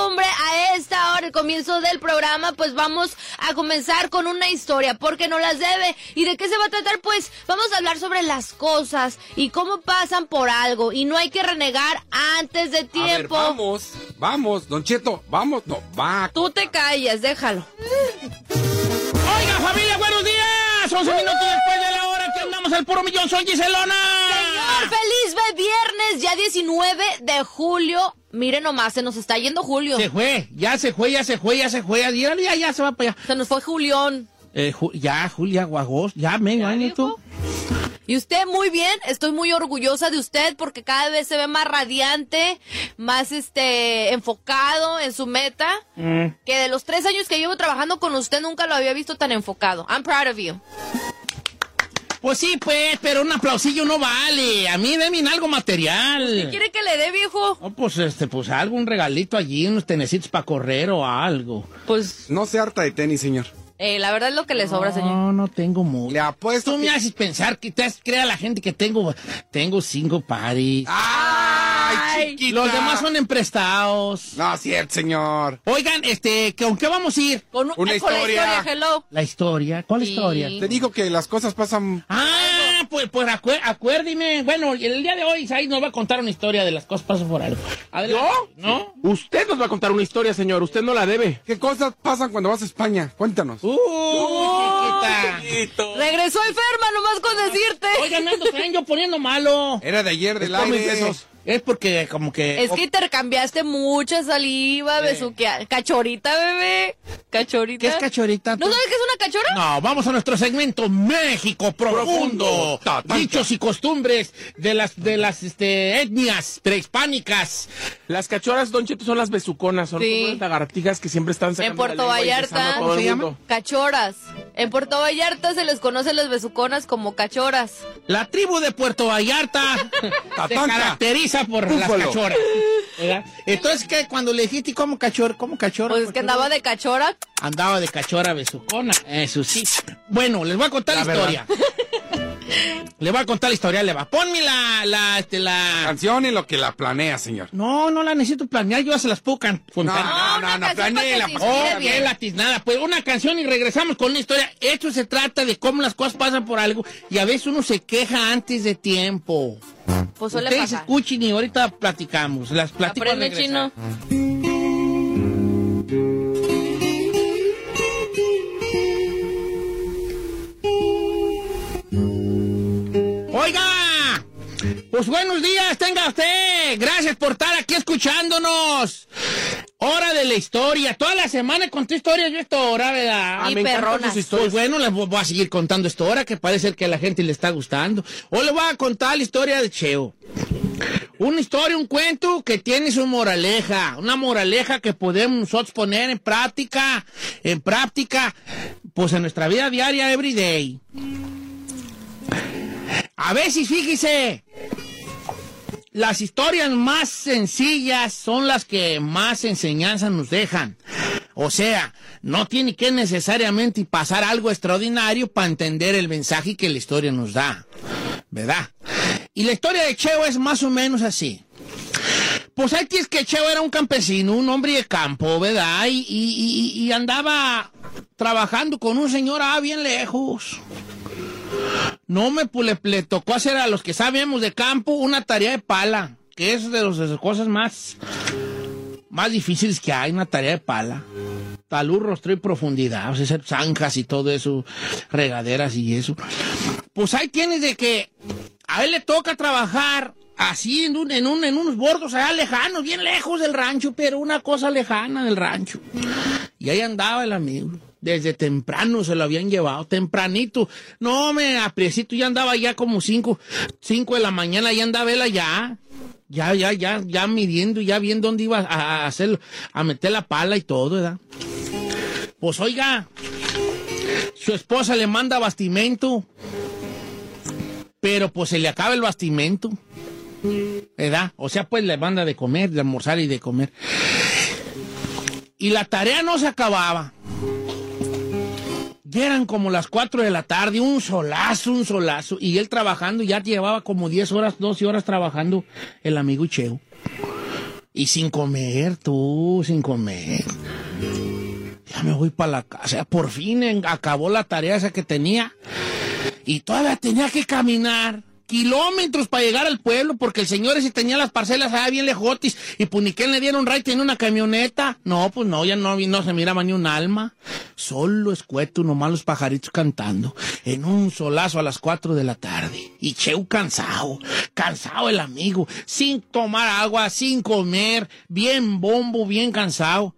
costumbre, a esta hora, el comienzo del programa, pues vamos a comenzar con una historia, porque no las debe. ¿Y de qué se va a tratar? Pues vamos a hablar sobre las cosas y cómo pasan por algo. Y no hay que renegar antes de tiempo. vamos, vamos, Don Cheto, vamos, no, va. Tú te callas, déjalo. Oiga, familia, buenos días. 11 minutos después de la hora que andamos al puro millón. Soy Giselona. Señor, feliz viernes, ya 19 de julio. Miren nomás, se nos está yendo julio. Se fue, ya se fue, ya se fue, ya se fue. Ya, ya, ya se va para allá. Se nos fue Julión. Eh, ya, Julia Guagos, ya, me añito. Y usted muy bien, estoy muy orgullosa de usted porque cada vez se ve más radiante, más este enfocado en su meta. Mm. Que de los tres años que llevo trabajando con usted nunca lo había visto tan enfocado. I'm proud of you. Pues sí, pues, pero un aplausillo no vale. A mí denme algo material. ¿Qué quiere que le dé, viejo? Oh, pues, este, pues algo, un regalito allí, unos tenecitos para correr o algo. Pues... No se harta de tenis, señor. Eh, la verdad es lo que le sobra, señor. No, no tengo mucho. Le apuesto. Tú me haces pensar que te crea la gente que tengo, tengo cinco paris. ¡Ay, chiquita! Los demás son emprestados. No, cierto, señor. Oigan, este, ¿con qué vamos a ir? Con una historia. la historia, hello. La historia. ¿Cuál historia? Te digo que las cosas pasan. Ah, pues, pues acuérdeme. Bueno, el día de hoy Isaí nos va a contar una historia de las cosas pasan por algo. ¿Yo? ¿No? Usted nos va a contar una historia, señor. Usted no la debe. ¿Qué cosas pasan cuando vas a España? Cuéntanos. Uh, Regresó enferma nomás con decirte. Oigan, ando yo poniendo malo. Era de ayer del aire. Es porque como que... Es que intercambiaste mucha saliva, besuquea. Cachorita, bebé. Cachorita. ¿Qué es cachorita? ¿No sabes qué es una cachora? No, vamos a nuestro segmento México Profundo. Dichos y costumbres de las, de las este, etnias prehispánicas. Las cachoras, Don Cheto, son las besuconas. Son como las lagartijas que siempre están sacando En Puerto Vallarta. ¿Cómo se llama? Cachoras. En Puerto Vallarta se les conoce las besuconas como cachoras. La tribu de Puerto Vallarta se caracteriza por las cachoras. Entonces, ¿qué? Cuando le dijiste cómo cachora, cómo cachora. Pues es que andaba de cachora. Andaba de cachora besucona. Eso sí. Bueno, les voy a contar la, historia. Le voy a contar la historia, le va. Ponme la, la, este, la... Canción y lo que la planea, señor. No, no la necesito planear, yo ya se las puedo contar. No, no, no, no, planeela. Oh, bien nada. Pues una canción y regresamos con una historia. Esto se trata de cómo las cosas pasan por algo y a veces uno se queja antes de tiempo. Pues Ustedes escuchen y ahorita platicamos. Las platico Aprende chino. Pues buenos días, tenga usted. Gracias por estar aquí escuchándonos. Hora de la historia. Toda la semana conté historias yo esta hora, ¿verdad? Y perronas. Pues bueno, les voy a seguir contando esta hora que parece que a la gente le está gustando. Hoy le voy a contar la historia de Cheo. Una historia, un cuento que tiene su moraleja, una moraleja que podemos nosotros poner en práctica, en práctica, pues en nuestra vida diaria, everyday. A si fíjese, las historias más sencillas son las que más enseñanza nos dejan. O sea, no tiene que necesariamente pasar algo extraordinario para entender el mensaje que la historia nos da. ¿Verdad? Y la historia de Cheo es más o menos así. Pues que es que Cheo era un campesino, un hombre de campo, ¿verdad? Y, y andaba trabajando con un señor ah, bien lejos. No me pues, le, tocó hacer a los que sabemos de campo una tarea de pala, que es de, las cosas más, más difíciles que hay, una tarea de pala. Talud, rostro y profundidad, o sea, zanjas y todo eso, regaderas y eso. Pues ahí tienes de que a él le toca trabajar así en, en, un, en unos bordos allá lejanos, bien lejos del rancho, pero una cosa lejana del rancho. Y ahí andaba el amigo. Desde temprano se lo habían llevado, tempranito. No, me apriecito, ya andaba ya como cinco, cinco de la mañana, ya andaba él allá. Ya, ya, ya, ya midiendo, ya viendo dónde iba a, hacer, a meter la pala y todo, ¿verdad? Pues oiga, su esposa le manda bastimento, pero pues se le acaba el bastimento, ¿verdad? O sea, pues le manda de comer, de almorzar y de comer. Y la tarea no se acababa. Ya eran como las 4 de la tarde, un solazo, un solazo. Y él trabajando, ya llevaba como 10 horas, 12 horas trabajando el amigo Cheo. Y sin comer, tú, sin comer. Ya me voy para la casa. Por fin acabó la tarea esa que tenía. Y todavía tenía que caminar kilómetros para llegar al pueblo porque el señor ese tenía las parcelas allá bien lejotis y pues ni que le dieron ray, tenía una camioneta. No, pues no, ya no, no se miraba ni un alma. Solo escueto, nomás los pajaritos cantando en un solazo a las 4 de la tarde. Y Cheu cansado, cansado el amigo, sin tomar agua, sin comer, bien bombo, bien cansado.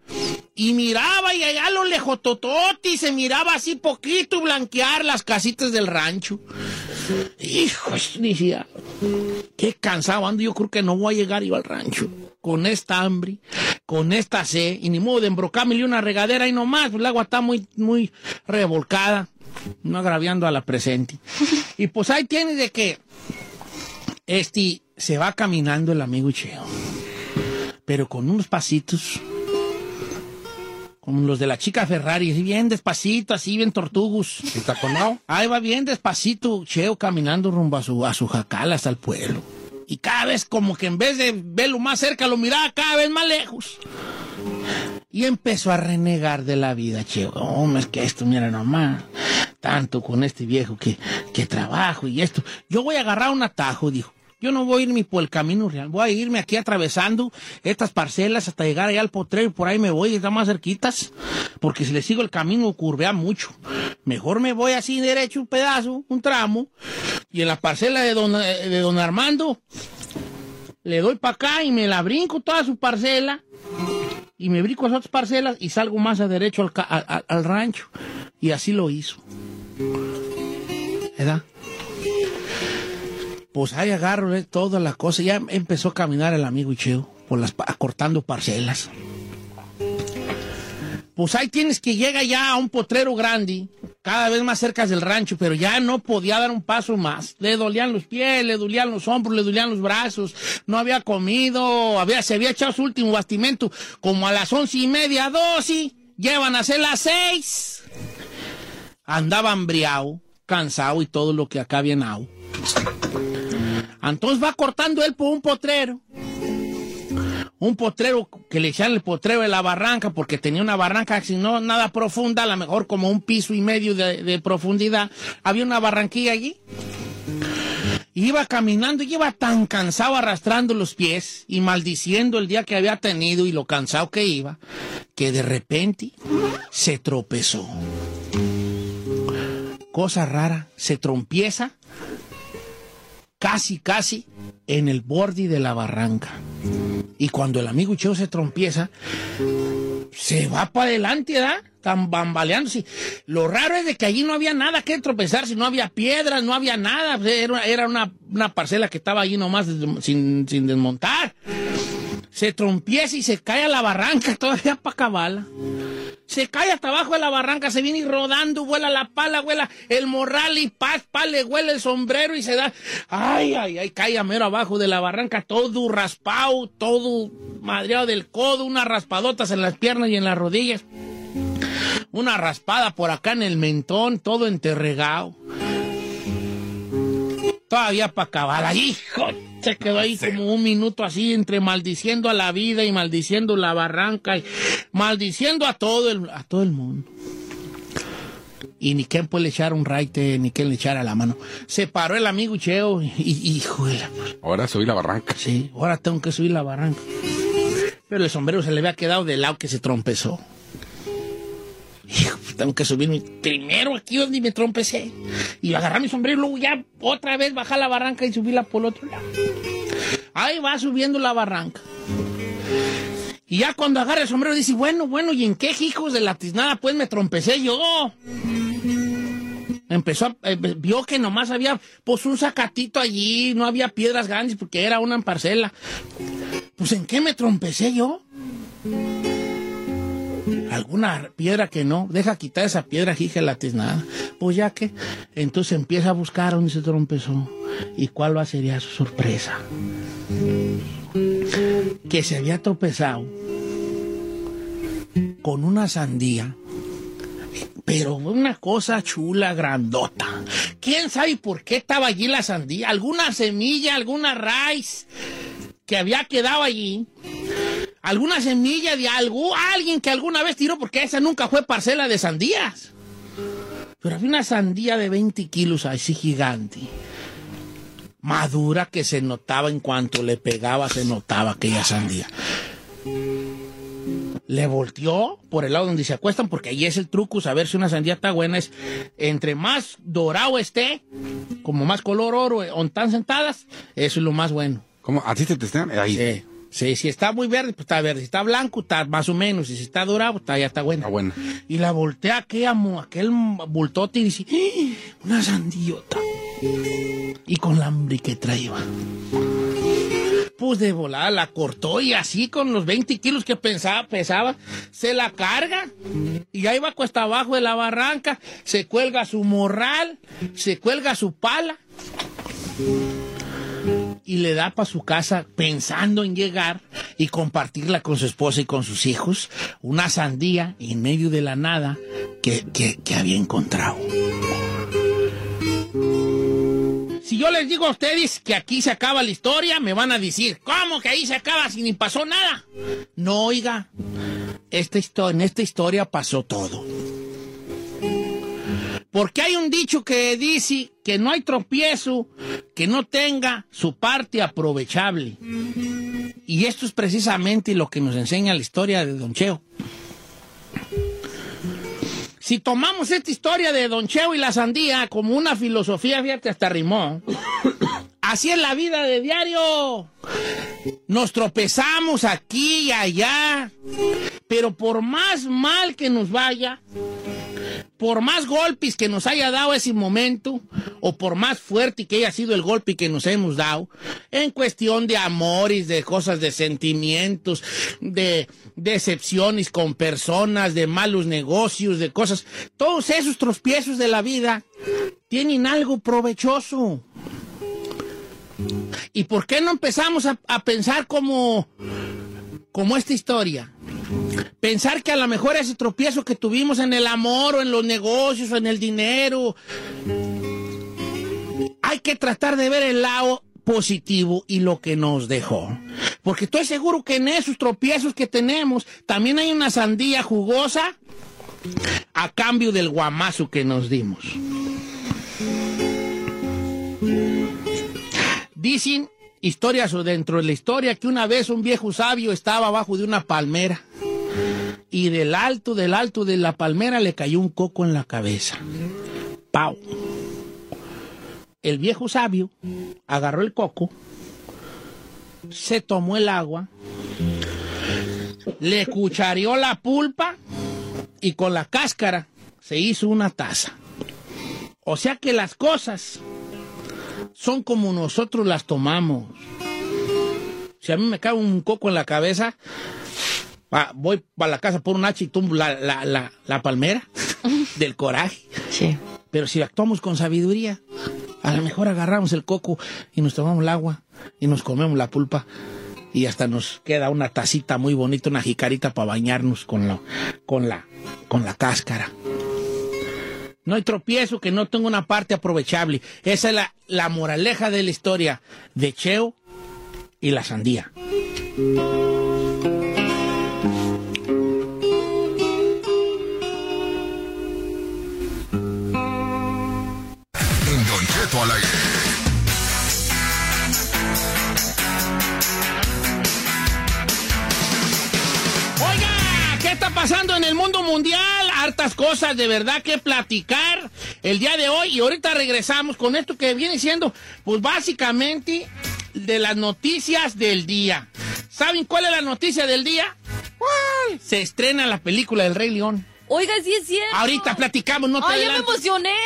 Y miraba y allá lo lejotototi se miraba así poquito blanquear las casitas del rancho. Hijo, decía, qué cansado ando, yo creo que no voy a llegar yo al rancho. Con esta hambre, con esta sed, y ni modo de embrocarme una regadera y nomás, pues el agua está muy, muy revolcada, no agraviando a la presente. Y pues ahí tienes de que este se va caminando el amigo Cheo, pero con unos pasitos como los de la chica Ferrari, así bien despacito, así bien tortugos. ¿Y taconao? Ahí va bien despacito, Cheo, caminando rumbo a su, a su jacal hasta el pueblo. Y cada vez como que en vez de verlo más cerca, lo miraba cada vez más lejos. Y empezó a renegar de la vida, Cheo. Hombre, es que esto, mira nomás, tanto con este viejo que, que trabajo y esto. Yo voy a agarrar un atajo, dijo. Yo no voy a irme por el camino real, voy a irme aquí atravesando estas parcelas hasta llegar allá al potrero y por ahí me voy, está más cerquitas, porque si le sigo el camino curvea mucho. Mejor me voy así derecho un pedazo, un tramo, y en la parcela de don, de don Armando le doy para acá y me la brinco toda su parcela y me brinco esas otras parcelas y salgo más a derecho al, ca- a- a- al rancho. Y así lo hizo. ¿Verdad? Pues ahí agarro eh, toda la cosa. Ya empezó a caminar el amigo Cheo por las cortando parcelas. Pues ahí tienes que llega ya a un potrero grande, cada vez más cerca del rancho, pero ya no podía dar un paso más. Le dolían los pies, le dolían los hombros, le dolían los brazos, no había comido, había, se había echado su último bastimento como a las once y media, doce, llevan a ser las seis. Andaba hambriado, cansado y todo lo que acá nao. Entonces va cortando él por un potrero. Un potrero que le echaban el potrero de la barranca porque tenía una barranca, si no nada profunda, a lo mejor como un piso y medio de, profundidad. Había una barranquilla allí. Iba caminando y iba tan cansado arrastrando los pies y maldiciendo el día que había tenido y lo cansado que iba, que de repente se tropezó. Cosa rara, se trompieza casi, casi en el borde de la barranca. Y cuando el amigo Cheo se trompieza, se va para adelante, ¿verdad? Tan bambaleándose. Lo raro es de que allí no había nada que tropezar, si no había piedras, no había nada. Era, una, una parcela que estaba allí nomás sin, sin desmontar. Se trompieza y se cae a la barranca todavía para cabala. Se cae hasta abajo de la barranca, se viene rodando, vuela la pala, vuela el morral y paz, paz, le huele el sombrero y se da. Ay, ay, ay, cae a mero abajo de la barranca, todo raspado, todo madreado del codo, unas raspadotas en las piernas y en las rodillas. Una raspada por acá en el mentón, todo enterregado. Todavía para acabar. Hijo, se quedó ahí como un minuto así entre maldiciendo a la vida y maldiciendo la barranca y maldiciendo a todo el, a todo el mundo. Y ni quien puede echar un raite, ni quien le echara la mano. Se paró el amigo Cheo y, hijo de la- Ahora subí la barranca. Sí, ahora tengo que subir la barranca. Pero el sombrero se le había quedado del lado que se trompezó. Tengo que subirme primero aquí donde me trompecé. Y agarrar mi sombrero y luego ya otra vez bajar la barranca y subirla por el otro lado. Ahí va subiendo la barranca. Y ya cuando agarra el sombrero dice, bueno, bueno, ¿y en qué hijos de la tiznada pues me trompecé yo? Empezó a, eh, vio que nomás había pues un sacatito allí, no había piedras grandes porque era una parcela. Pues ¿en qué me trompecé yo? Alguna piedra que no, deja quitar esa piedra, jije la tiznada. Pues ya que, entonces empieza a buscar dónde se trompezó y cuál va a ser su sorpresa. Que se había tropezado con una sandía pero una cosa chula, grandota. ¿Quién sabe por qué estaba allí la sandía? ¿Alguna semilla, alguna raíz que había quedado allí? Alguna semilla de algo, alguien que alguna vez tiró, porque esa nunca fue parcela de sandías. Pero había una sandía de 20 kilos así gigante, madura que se notaba en cuanto le pegaba, se notaba aquella sandía. Le volteó por el lado donde se acuestan, porque ahí es el truco, saber si una sandía está buena, es entre más dorado esté, como más color oro, o tan sentadas, eso es lo más bueno. ¿Cómo? ¿A ti te testean? Ahí. Sí. Sí, si está muy verde, pues está verde. Si está blanco, está más o menos. Y si está dorado, pues está, ya está buena. Está buena. Y la voltea aquella, mo- aquel bultote y dice, "¡Ah! una sandillota. Y con la hambre que traía. Pues de volada la cortó y así con los 20 kilos que pensaba, pesaba, se la carga. Y ahí va cuesta abajo de la barranca, se cuelga su morral, se cuelga su pala y le da para su casa pensando en llegar y compartirla con su esposa y con sus hijos, una sandía en medio de la nada que, que- había encontrado. Si yo les digo a ustedes que aquí se acaba la historia, me van a decir, ¿cómo que ahí se acaba si ni pasó nada? No, oiga, esta en esta historia pasó todo. Porque hay un dicho que dice que no hay tropiezo que no tenga su parte aprovechable. Y esto es precisamente lo que nos enseña la historia de Don Cheo. Si tomamos esta historia de Don Cheo y la sandía como una filosofía, fíjate, hasta rimó. Así es la vida de diario. Nos tropezamos aquí y allá. Pero por más mal que nos vaya, por más golpes que nos haya dado ese momento, o por más fuerte que haya sido el golpe que nos hemos dado, en cuestión de amores, de cosas, de sentimientos, de decepciones con personas, de malos negocios, de cosas, todos esos tropiezos de la vida tienen algo provechoso. ¿Y por qué no empezamos a, a pensar como, como esta historia? Pensar que a lo mejor ese tropiezo que tuvimos en el amor o en los negocios o en el dinero, hay que tratar de ver el lado positivo y lo que nos dejó. Porque estoy seguro que en esos tropiezos que tenemos también hay una sandía jugosa a cambio del guamazo que nos dimos. Dicen historias o dentro de la historia que una vez un viejo sabio estaba abajo de una palmera y del alto, del alto de la palmera le cayó un coco en la cabeza. ¡Pau! El viejo sabio agarró el coco, se tomó el agua, le cuchareó la pulpa y con la cáscara se hizo una taza. O sea que las cosas son como nosotros las tomamos. Si a mí me cae un coco en la cabeza, voy para la casa por un hacha y tumbo la, la, la, la palmera del coraje. Sí. Pero si actuamos con sabiduría, a lo mejor agarramos el coco y nos tomamos el agua y nos comemos la pulpa y hasta nos queda una tacita muy bonita, una jicarita para bañarnos con la, con la, con la cáscara. No hay tropiezo que no tenga una parte aprovechable. Esa es la, la moraleja de la historia de Cheo y la sandía. Al aire. Oiga, ¿qué está pasando en el mundo mundial? Hartas cosas de verdad que platicar el día de hoy y ahorita regresamos con esto que viene siendo, pues básicamente de las noticias del día. ¿Saben cuál es la noticia del día? ¿Cuál? Se estrena la película del Rey León. Oiga, sí es cierto. Ahorita platicamos, no te Ay, ya me adelantes. emocioné.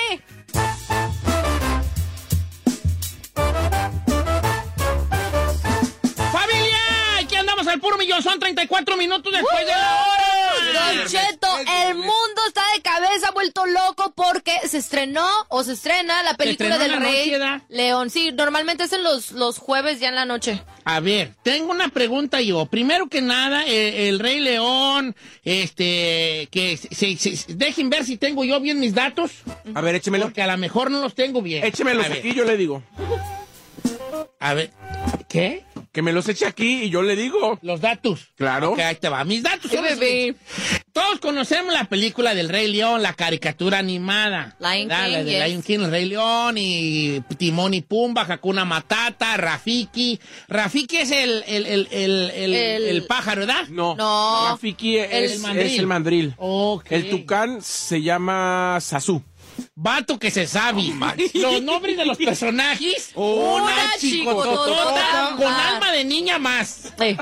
¡Familia! Aquí andamos al puro millón, son 34 minutos después de la hora. Don Cheto, el mundo está de cabeza vuelto loco porque se estrenó o se estrena la película del la Rey. León. Sí, normalmente es en los, los jueves ya en la noche. A ver, tengo una pregunta yo. Primero que nada, eh, el Rey León, este, que se, se- se- dejen ver si tengo yo bien mis datos, A ver, échemelo. porque a lo mejor no los tengo bien. Échemelos aquí, yo le digo. A ver, ¿qué? Que me los eche aquí y yo le digo. Los datos. Claro. Ok, ahí te va. Mis datos bebé. siguientes. Todos conocemos la película del Rey León, la caricatura animada. Lion ¿verdad? King, La de yes. Lion King, el Rey León y Timón y Pumba, Hakuna Matata, Rafiki. Rafiki es el, el, el, el, el, El- el pájaro, ¿verdad? No. No. Rafiki es, El mandril. es el mandril. El tucán se llama Sasu. Vato que se sabe. Los nombres de los personajes. Una chicototota chicototota con alma de niña más. Eh.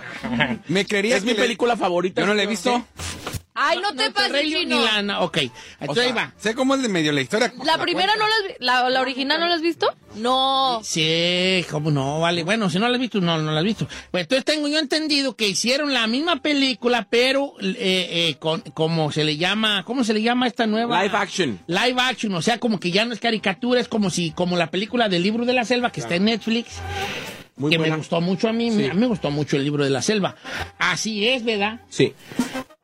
Me creería Es que mi le- película favorita. Yo no la he visto. Ay, no, te pases, chino. ni la- no, ok, O entonces ahí va. sé cómo es de medio la historia. ¿La primera no la has la, la original no la has visto? No. Sí, cómo no, vale. Bueno, si no la has visto, no, no la has visto. Pues entonces tengo yo entendido que hicieron la misma película, pero eh, eh, con, como se le llama, ¿cómo se le llama esta nueva? Live action. Live action, o sea, como que ya no es caricatura, es como si, como la película del libro de la selva que está en Netflix. Muy que buena. me gustó mucho a mí, Sí. a mí me gustó mucho el libro de la selva. Así es, ¿verdad? Sí.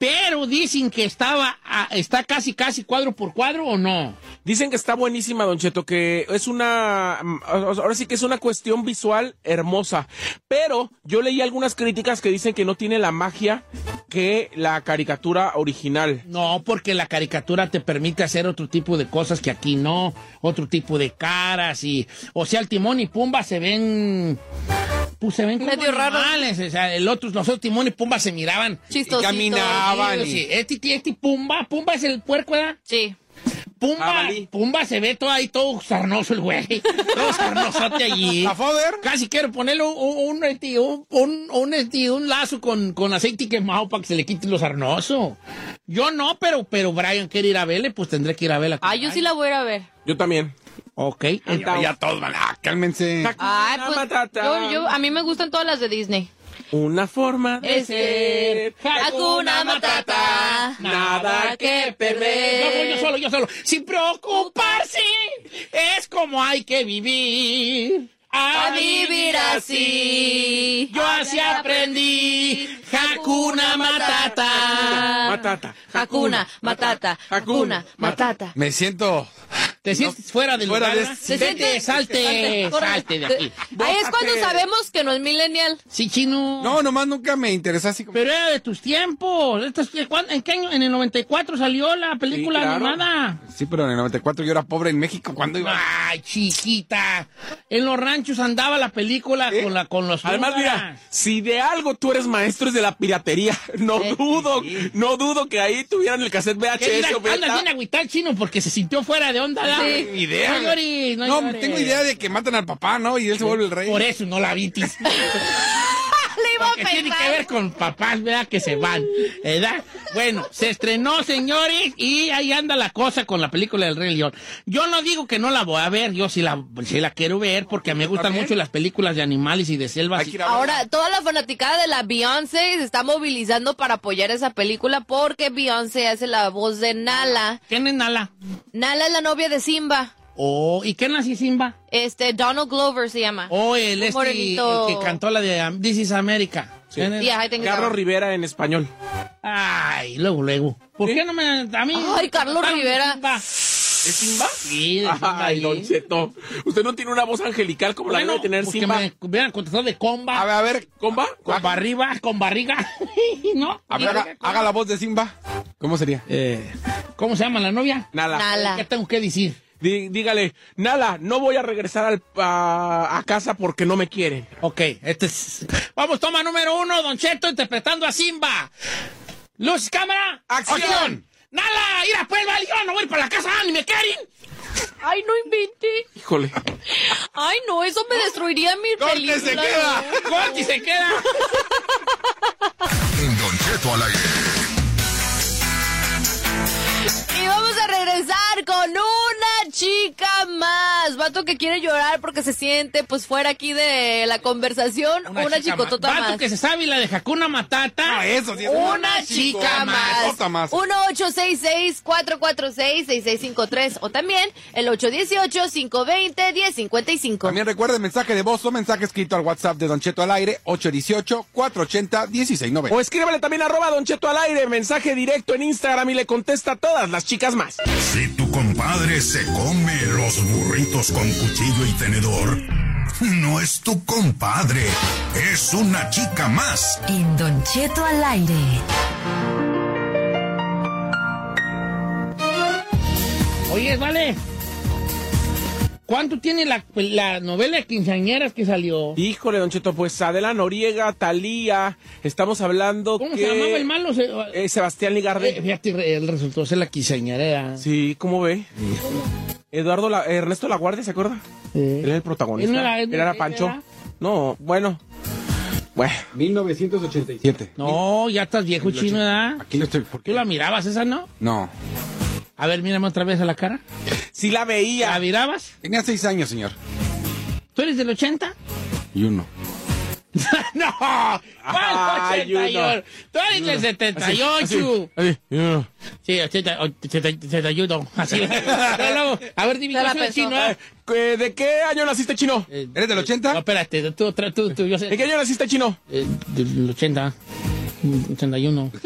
Pero dicen que estaba, está casi, casi cuadro por cuadro o no. Dicen que está buenísima, Don Cheto, que es una. mm, Ahora sí que es una cuestión visual hermosa. Pero yo leí algunas críticas que dicen que no tiene la magia que la caricatura original. No, porque la caricatura te permite hacer otro tipo de cosas que aquí no, otro tipo de caras y, o sea, el timón y Pumba se ven, pues se ven como Medio raros. animales, o sea, el otro, los otros timón y Pumba se miraban. Chistosito. caminaban. Sí, este, este Pumba, Pumba es el puerco, ¿verdad? Sí. Pumba. Pumba se ve todo ahí, todo sarnoso el güey, todo sarnosote allí. ¿A Foder? Casi quiero ponerle un, un, este, un, un, un, este, un lazo con, con aceite quemado para que se le quite lo sarnoso. Yo no, pero, pero Brian quiere ir a verle, pues tendré que ir a verla. Ah, yo sí la voy a ir a ver. Yo también. Ok. Ya, ya todos van. Ah, cálmense. Ay, pues Matata. yo, yo, a mí me gustan todas las de Disney. Una forma de Es ser. Hakuna Matata. Nada que perder. No, voy yo solo, yo solo. Sin preocuparse, es como hay que vivir. A vivir así. Yo así aprendí. Hakuna Matata. Matata. Hakuna Matata. Hakuna Matata. Me siento. ¿Te sientes fuera del fuera lugar? de ¿verdad? este- ¿Se Vete, siente? salte, salte de aquí. Ahí es cuando sabemos que no es millennial. Sí, chino. No, nomás nunca me interesó así como. Pero era de tus tiempos. Estos- ¿cuándo- ¿En qué año? En el 94 salió la película Sí, claro. animada. Sí, pero en el 94 yo era pobre en México. ¿Cuándo iba? Ay, chiquita. En los ranchos andaba la película ¿Eh? con, la, con los Además, mira, si de algo tú eres maestro es de la piratería, no dudo, no dudo que ahí tuvieran el cassette ¿Qué VHS o Anda bien agüitado el chino porque se sintió fuera de onda. Sí. Ni idea. No llores, no, No, llores. tengo idea de que matan al papá, ¿no? Y él se vuelve el rey. Por eso no la vitis. Le iba a que tiene que ver con papás, ¿verdad? Que se van, ¿verdad? Bueno, se estrenó, señores, y ahí anda la cosa con la película del Rey León. Yo no digo que no la voy a ver, yo sí la, sí la quiero ver porque me gustan mucho las películas de animales y de selvas. Ahora, toda la fanaticada de la Beyoncé se está movilizando para apoyar esa película porque Beyoncé hace la voz de Nala. ¿Quién es Nala? Nala es la novia de Simba. Oh, ¿y quién nació Simba? Este, Donald Glover se llama. Oh, el, este, morenito. el que cantó la de um, This is America. Carlos. Rivera en español. Ay, luego, luego. ¿Por ¿Sí? qué no me... A mí... Ay, Carlos Ah, Rivera. Simba. ¿Es Simba? Sí, de Simba Ay. Don Cheto. Usted no tiene una voz angelical como la debe tener pues que Simba. me hubieran contratado de comba. A ver, a ver. ¿Comba? Con barriga, con barriga. ¿No? A ver, haga, haga la voz de Simba. ¿Cómo sería? Eh, ¿Cómo se llama la novia? Nala. Nala. ¿Qué tengo que decir? Dí- dígale, Nala, no voy a regresar al- a, a casa porque no me quieren. Ok, este es... Vamos, toma número uno, Don Cheto, interpretando a Simba. Luz, cámara. ¡Acción! ¡Nala! ¡Ira, pues, vale! Yo no voy para la casa, ni me quieren. Ay, no invente. Híjole. Ay, no, eso me destruiría mi ¡Corte, película. se queda! Corti se queda. En Don Cheto al aire. Vamos a regresar con una chica más. Vato que quiere llorar porque se siente pues fuera aquí de la conversación. Una, chica chicotota más. más. Vato que se sabe la de Hakuna Matata. Ah, eso sí es Una chica más. Otra más. 1-866-446-6653 o también el 818-520-1055. También recuerde mensaje de voz o mensaje escrito al WhatsApp de Don Cheto al aire 818-480-1690. O escríbele también arroba Don Cheto al aire, mensaje directo en Instagram y le contesta a todas las chicas más. Si tu compadre se come los burritos con cuchillo y tenedor, no no es tu compadre, es una chica más. En Don Cheto al aire. Oye, vale. ¿Cuánto tiene la, la novela de quinceañeras que salió? Híjole, Don Cheto, pues Adela Noriega, Talía, estamos hablando ¿Cómo que... se llamaba el malo? Se- Eh, Sebastián Ligarde. Eh, fíjate, él resultó ser la quinceañera. Sí, ¿cómo ve? Eduardo, La- Ernesto Laguardia, ¿se acuerda? Él era el protagonista. Él no era- Él él- era él Pancho. era- No, bueno. Bueno. 1987. No, ya estás viejo chino, ¿verdad? Aquí lo estoy. ¿Por ¿Tú qué? la mirabas esa, no? No. A ver, mírame otra vez a la cara. Sí la veía. ¿La mirabas? Tenía seis años, señor. ¿Tú eres del 80? Y uno. no, ¿cuál Ay, 81? uno. Tú eres del 78. Así, ya. Sí, 80, 71. Así. Pero luego, a ver, dime, Se la ¿cuál es el pensó. chino? Eh, ¿que- ¿De qué año naciste, chino? Eh, ¿Eres del 80? No, espérate, tú, tú, tú, tú, yo sé. ¿En qué año naciste, chino? Eh, del 80. Mm, 81.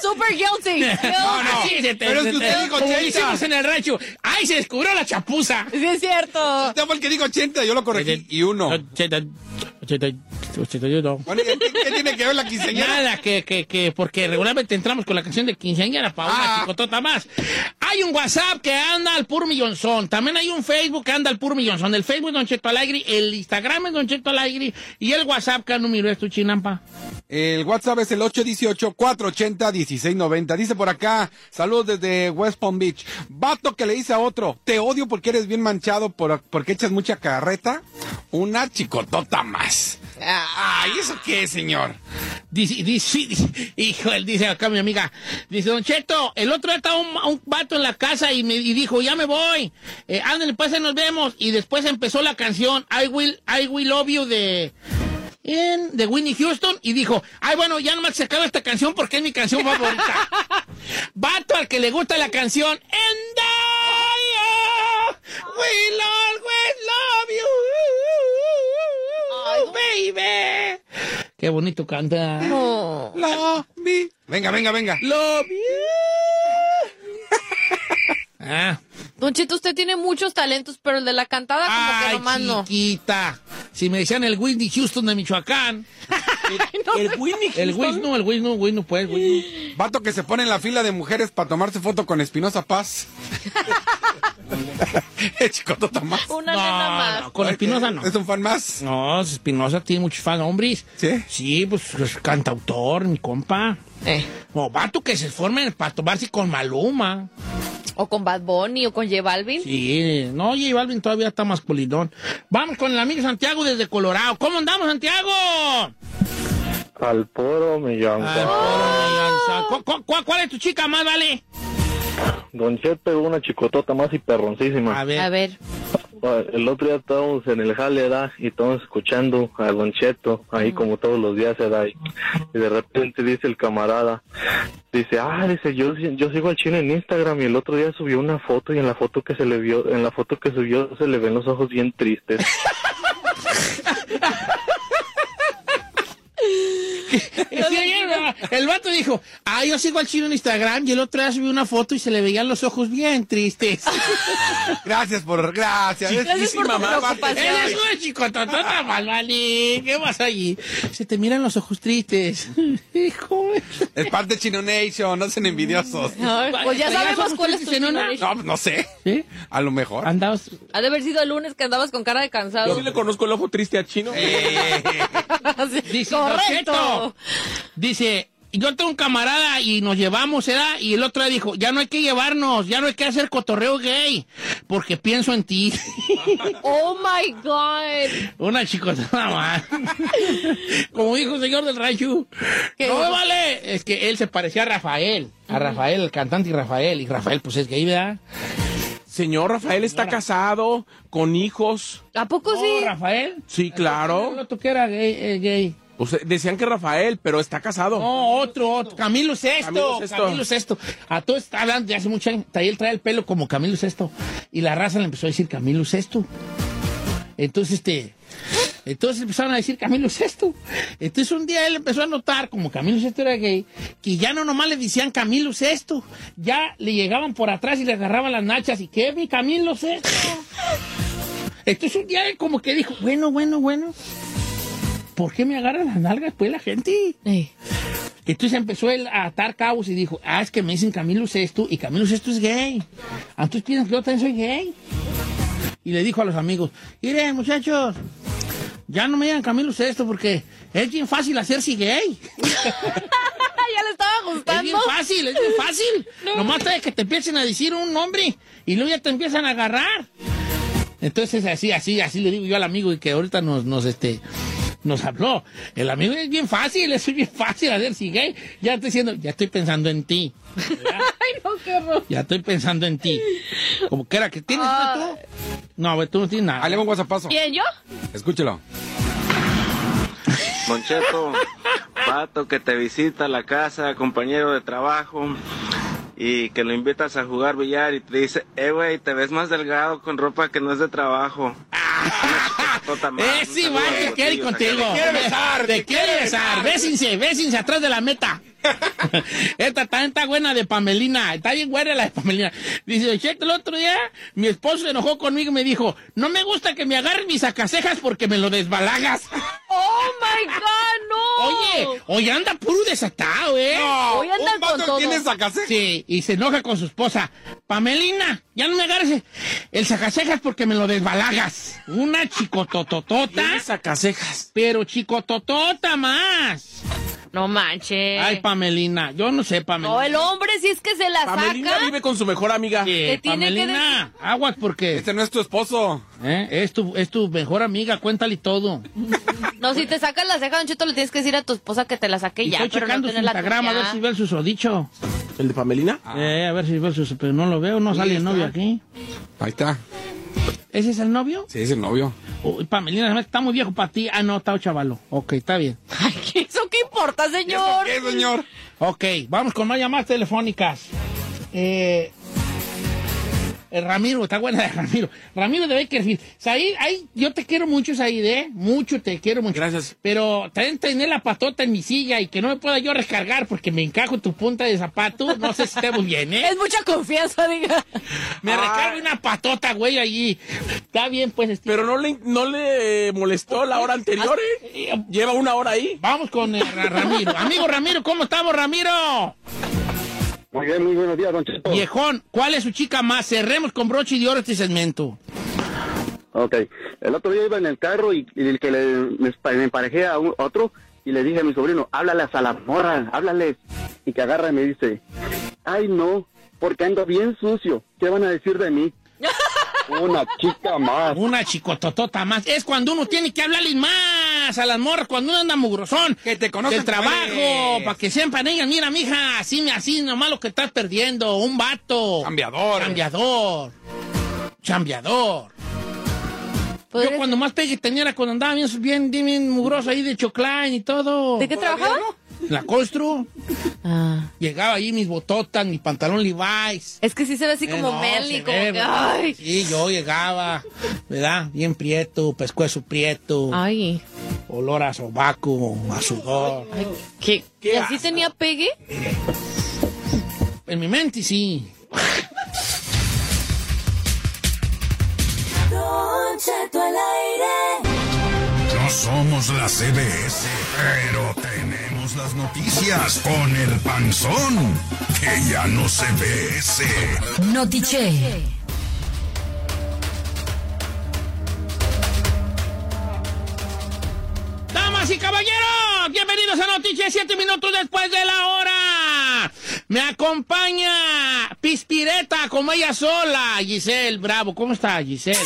Super guilty. No, no. Sí, se te- Pero es que usted te- dijo como 80. hicimos en el rancho. ¡Ay, se descubrió la chapuza! Sí, es cierto. Usted fue el que dijo 80, yo lo corregí. Y uno. 80, 80, 81. Bueno, ¿qué, qué tiene que ver la quinceañera? Nada, que, que, que, porque regularmente entramos con la canción de quinceañera para una Ah. chicotota más. Hay un WhatsApp que anda al puro millonzón. También hay un Facebook que anda al puro millonzón. El Facebook es Don Cheto Alegre, el Instagram es Don Cheto Alegre y el WhatsApp, ¿qué número es tu chinampa? El WhatsApp es el 818-480-1690. Dice por acá, saludos desde West Palm Beach. Vato que le dice a otro, te odio porque eres bien manchado por, porque echas mucha carreta. Una chicotota más. Ay, ¿eso qué, señor? Dice, dice, dice- hijo, él dice acá mi amiga, dice, Don Cheto, el otro día estaba un, un vato en la casa y me y dijo, ya me voy, eh, ándale, pues ahí nos vemos, y después empezó la canción I Will, I Will Love You de, en- de Winnie Houston, y dijo, ay, bueno, ya nomás se acaba esta canción porque es mi canción favorita. vato al que le gusta la canción, And I uh, will always love you, baby. Qué bonito canta. No. La vi. Venga, venga, venga. Love you. Ah, Don Cheto, usted tiene muchos talentos, pero el de la cantada como que ay, nomás no. chiquita. Si me decían el Whitney Houston de Michoacán. El Winnie El Whitney, no, el Whitney, no, Whitney, pues, Whitney. Vato que se pone en la fila de mujeres para tomarse foto con Espinosa Paz. Es chicotota más. Una No, nena más. no, con Espinosa no. ¿Es un fan más? No, Espinosa tiene muchos fans, hombres. ¿Sí? Sí, pues es cantautor, mi compa. Eh. O vato que se formen para tomarse con Maluma. O con Bad Bunny con J Balvin. Sí, no, J Balvin todavía está masculinón. Vamos con el amigo Santiago desde Colorado. ¿Cómo andamos, Santiago? Al millón. Ay, pobre Millanza. ¿Cu- cu- cu- ¿Cuál es tu chica más, vale? Don Cheto, una chicotota más y perroncísima. A ver. A ver. El otro día estábamos en el jale, ¿verdad? Y estábamos escuchando a Don Cheto, ahí como todos los días, ¿verdad? Y, y de repente dice el camarada, dice, ah, dice, yo, yo sigo al chino en Instagram y el otro día subió una foto y en la foto que se le vio, en la foto que subió se le ven los ojos bien tristes. El vato dijo, ah, yo sigo al chino en Instagram y el otro día subió una foto y se le veían los ojos bien tristes. Gracias por... Gracias. Gracias por tu Mamá, preocupación. Eres una chicototota mal, vale. ¿Qué pasa allí? Se te miran los ojos tristes. Hijo. Es parte Chino Nation, no sean envidiosos. Ay, pues ya ¿Traías sabemos cuál es tu chino. No, no sé. ¿Sí? A lo mejor. Andabas. Ha de haber sido el lunes que andabas con cara de Yo cansado. sí le conozco el ojo triste a Chino. Sí, Dice, Correcto. Dice, yo tengo un camarada y nos llevamos, ¿verdad? Y el otro dijo, ya no hay que llevarnos, ya no hay que hacer cotorreo gay, porque pienso en ti. Oh my God. Una chicota nada más. Como dijo el señor del rancho. ¿Qué? No me vale. Es que él se parecía a Rafael. A Rafael, el cantante y Rafael. Y Rafael, pues es gay, ¿verdad? Señor Rafael está casado, con hijos. ¿A poco No, sí? Rafael. Sí, El claro. otro que era gay. eh, gay. O sea, decían que Rafael, pero está casado. No, otro, otro. Camilo Sesto. Camilo Sesto. A todo está hablando de hace mucho años. Él trae el pelo como Camilo Sesto. Y la raza le empezó a decir Camilo Sesto. Entonces, este. Entonces empezaron a decir Camilo Sesto. Entonces un día él empezó a notar, como Camilo Sesto era gay, que ya no nomás le decían Camilo Sesto, ya le llegaban por atrás y le agarraban las nachas y que mi Camilo Sesto. Entonces un día él como que dijo, bueno, bueno, bueno, ¿por qué me agarran las nalgas pues la gente? Entonces empezó él a atar cabos y dijo, ah, es que me dicen Camilo Sesto y Camilo Sesto es gay. Ah, Entonces piensan que yo también soy gay. Y le dijo a los amigos, miren muchachos, ya no me digan Camilo Sesto porque es bien fácil hacerse gay. ya le estaba Es gustando. bien fácil, es bien fácil. Nomás es que te empiecen a decir un nombre y luego ya te empiezan a agarrar. Entonces así, así, así le digo yo al amigo y que ahorita nos, nos, este, nos habló. El amigo es bien fácil, es bien fácil hacerse gay. Ya estoy diciendo, ya estoy pensando en ti. Ay, no, qué horror. Ya estoy pensando en ti. Como que era que tienes una tú. No, tú no tienes nada. Dale un. ¿Quién, yo? Escúchelo. Moncheto, pato que te visita a la casa, compañero de trabajo, y que lo invitas a jugar billar y te dice, eh, güey, te ves más delgado con ropa que no es de trabajo. A te los quiere contigo. Te quiere besar, te quiere besar. Bésinse, bésinse atrás de la meta. Esta también está buena de Pamelina. Está bien buena la de Pamelina. Dice, cheque, el otro día mi esposo se enojó conmigo y me dijo, no me gusta que me agarren mis sacacejas porque me lo desbalagas. ¡Oh, my God, no! Oye, oye, anda puro desatado, ¿eh? Hoy vato con todo. tiene sacacejas. Sí, y se enoja con su esposa. Pamelina, ya no me agarres el sacacejas porque me lo desbalagas. Una chicotototota, Tiene sacacejas. pero chicototota más. No manches. Ay, Pamelina, yo no sé, Pamelina. no, el hombre sí es que se la Pamelina saca. vive con su mejor amiga. Te tiene que Pamelina, aguas porque Este no es tu esposo. ¿eh? es, tu, es tu mejor amiga, cuéntale todo. No, si te sacas la ceja, Don Cheto, le tienes que decir a tu esposa que te la saque Y ya, estoy pero no checando su la Instagram a ver si ve el susodicho. ¿El de Pamelina? Eh, a ver si ve el sus... Pero no lo veo, no sale el novio aquí. Ahí está. ¿Ese es el novio? Sí, es el novio. Uy, Pamelina, está muy viejo para ti. Ah, no, está chavalo. Ok, está bien. Ay, ¿qué- ¿eso qué importa, ¿Y eso señor? qué, señor? Ok, vamos con más llamadas telefónicas. Eh, eh, Ramiro, está buena de Ramiro. Ramiro de Bakerfield. Said, ay, yo te quiero mucho, Said, ¿eh? Mucho te quiero mucho. Gracias. Pero también tener la patota en mi silla y que no me pueda yo recargar porque me encajo en tu punta de zapato. No sé si esté muy bien, ¿eh? Es mucha confianza, diga. Me recargo una patota, güey, allí. Está bien, pues, Steve. Pero no le, no le molestó la hora anterior, ¿eh? Lleva una hora ahí. Vamos con eh, Ra- Ramiro. Amigo Ramiro, ¿cómo estamos, Ramiro? Muy bien, muy buenos días, don Cheto. Viejón, ¿cuál es su chica más? Cerremos con broche y de oro este segmento. Ok, el otro día iba en el carro y, y el que le, me, emparejé a un- otro y le dije a mi sobrino, háblales a la morra, háblales. Y que agarra y me dice, ay no, porque ando bien sucio, ¿qué van a decir de mí? Una chica más. Una chicototota más. Es cuando uno tiene que hablarles más a las morras, cuando uno anda mugrosón. Que te conozcan Del trabajo, pues. para que sepan ellas, mira, mija, así, así, nomás lo que estás perdiendo. Un vato. Cambiador. Cambiador. Chambeador. Pues, Yo cuando más pegue tenía era cuando andaba bien, bien, bien mugroso ahí de choclán y todo. ¿De qué trabajaba? La constru. Ah. Llegaba ahí mis bototas, mi pantalón Levi's. Es que sí se ve así Eh, como no, como ve, que, ay. Sí, yo llegaba, ¿verdad? Bien prieto, pescuezo prieto, Ay, olor a sobaco, a sudor. ¿qué? ¿Qué ¿Y así asco? tenía pegue? En mi mente sí. No somos la CBS, pero tenemos las noticias con el panzón, que ya no se ve ese. Notiche. Damas y caballeros, bienvenidos a Noticias, siete minutos después de la hora. Me acompaña Pispireta, como ella sola, Giselle Bravo. ¿Cómo está, Giselle?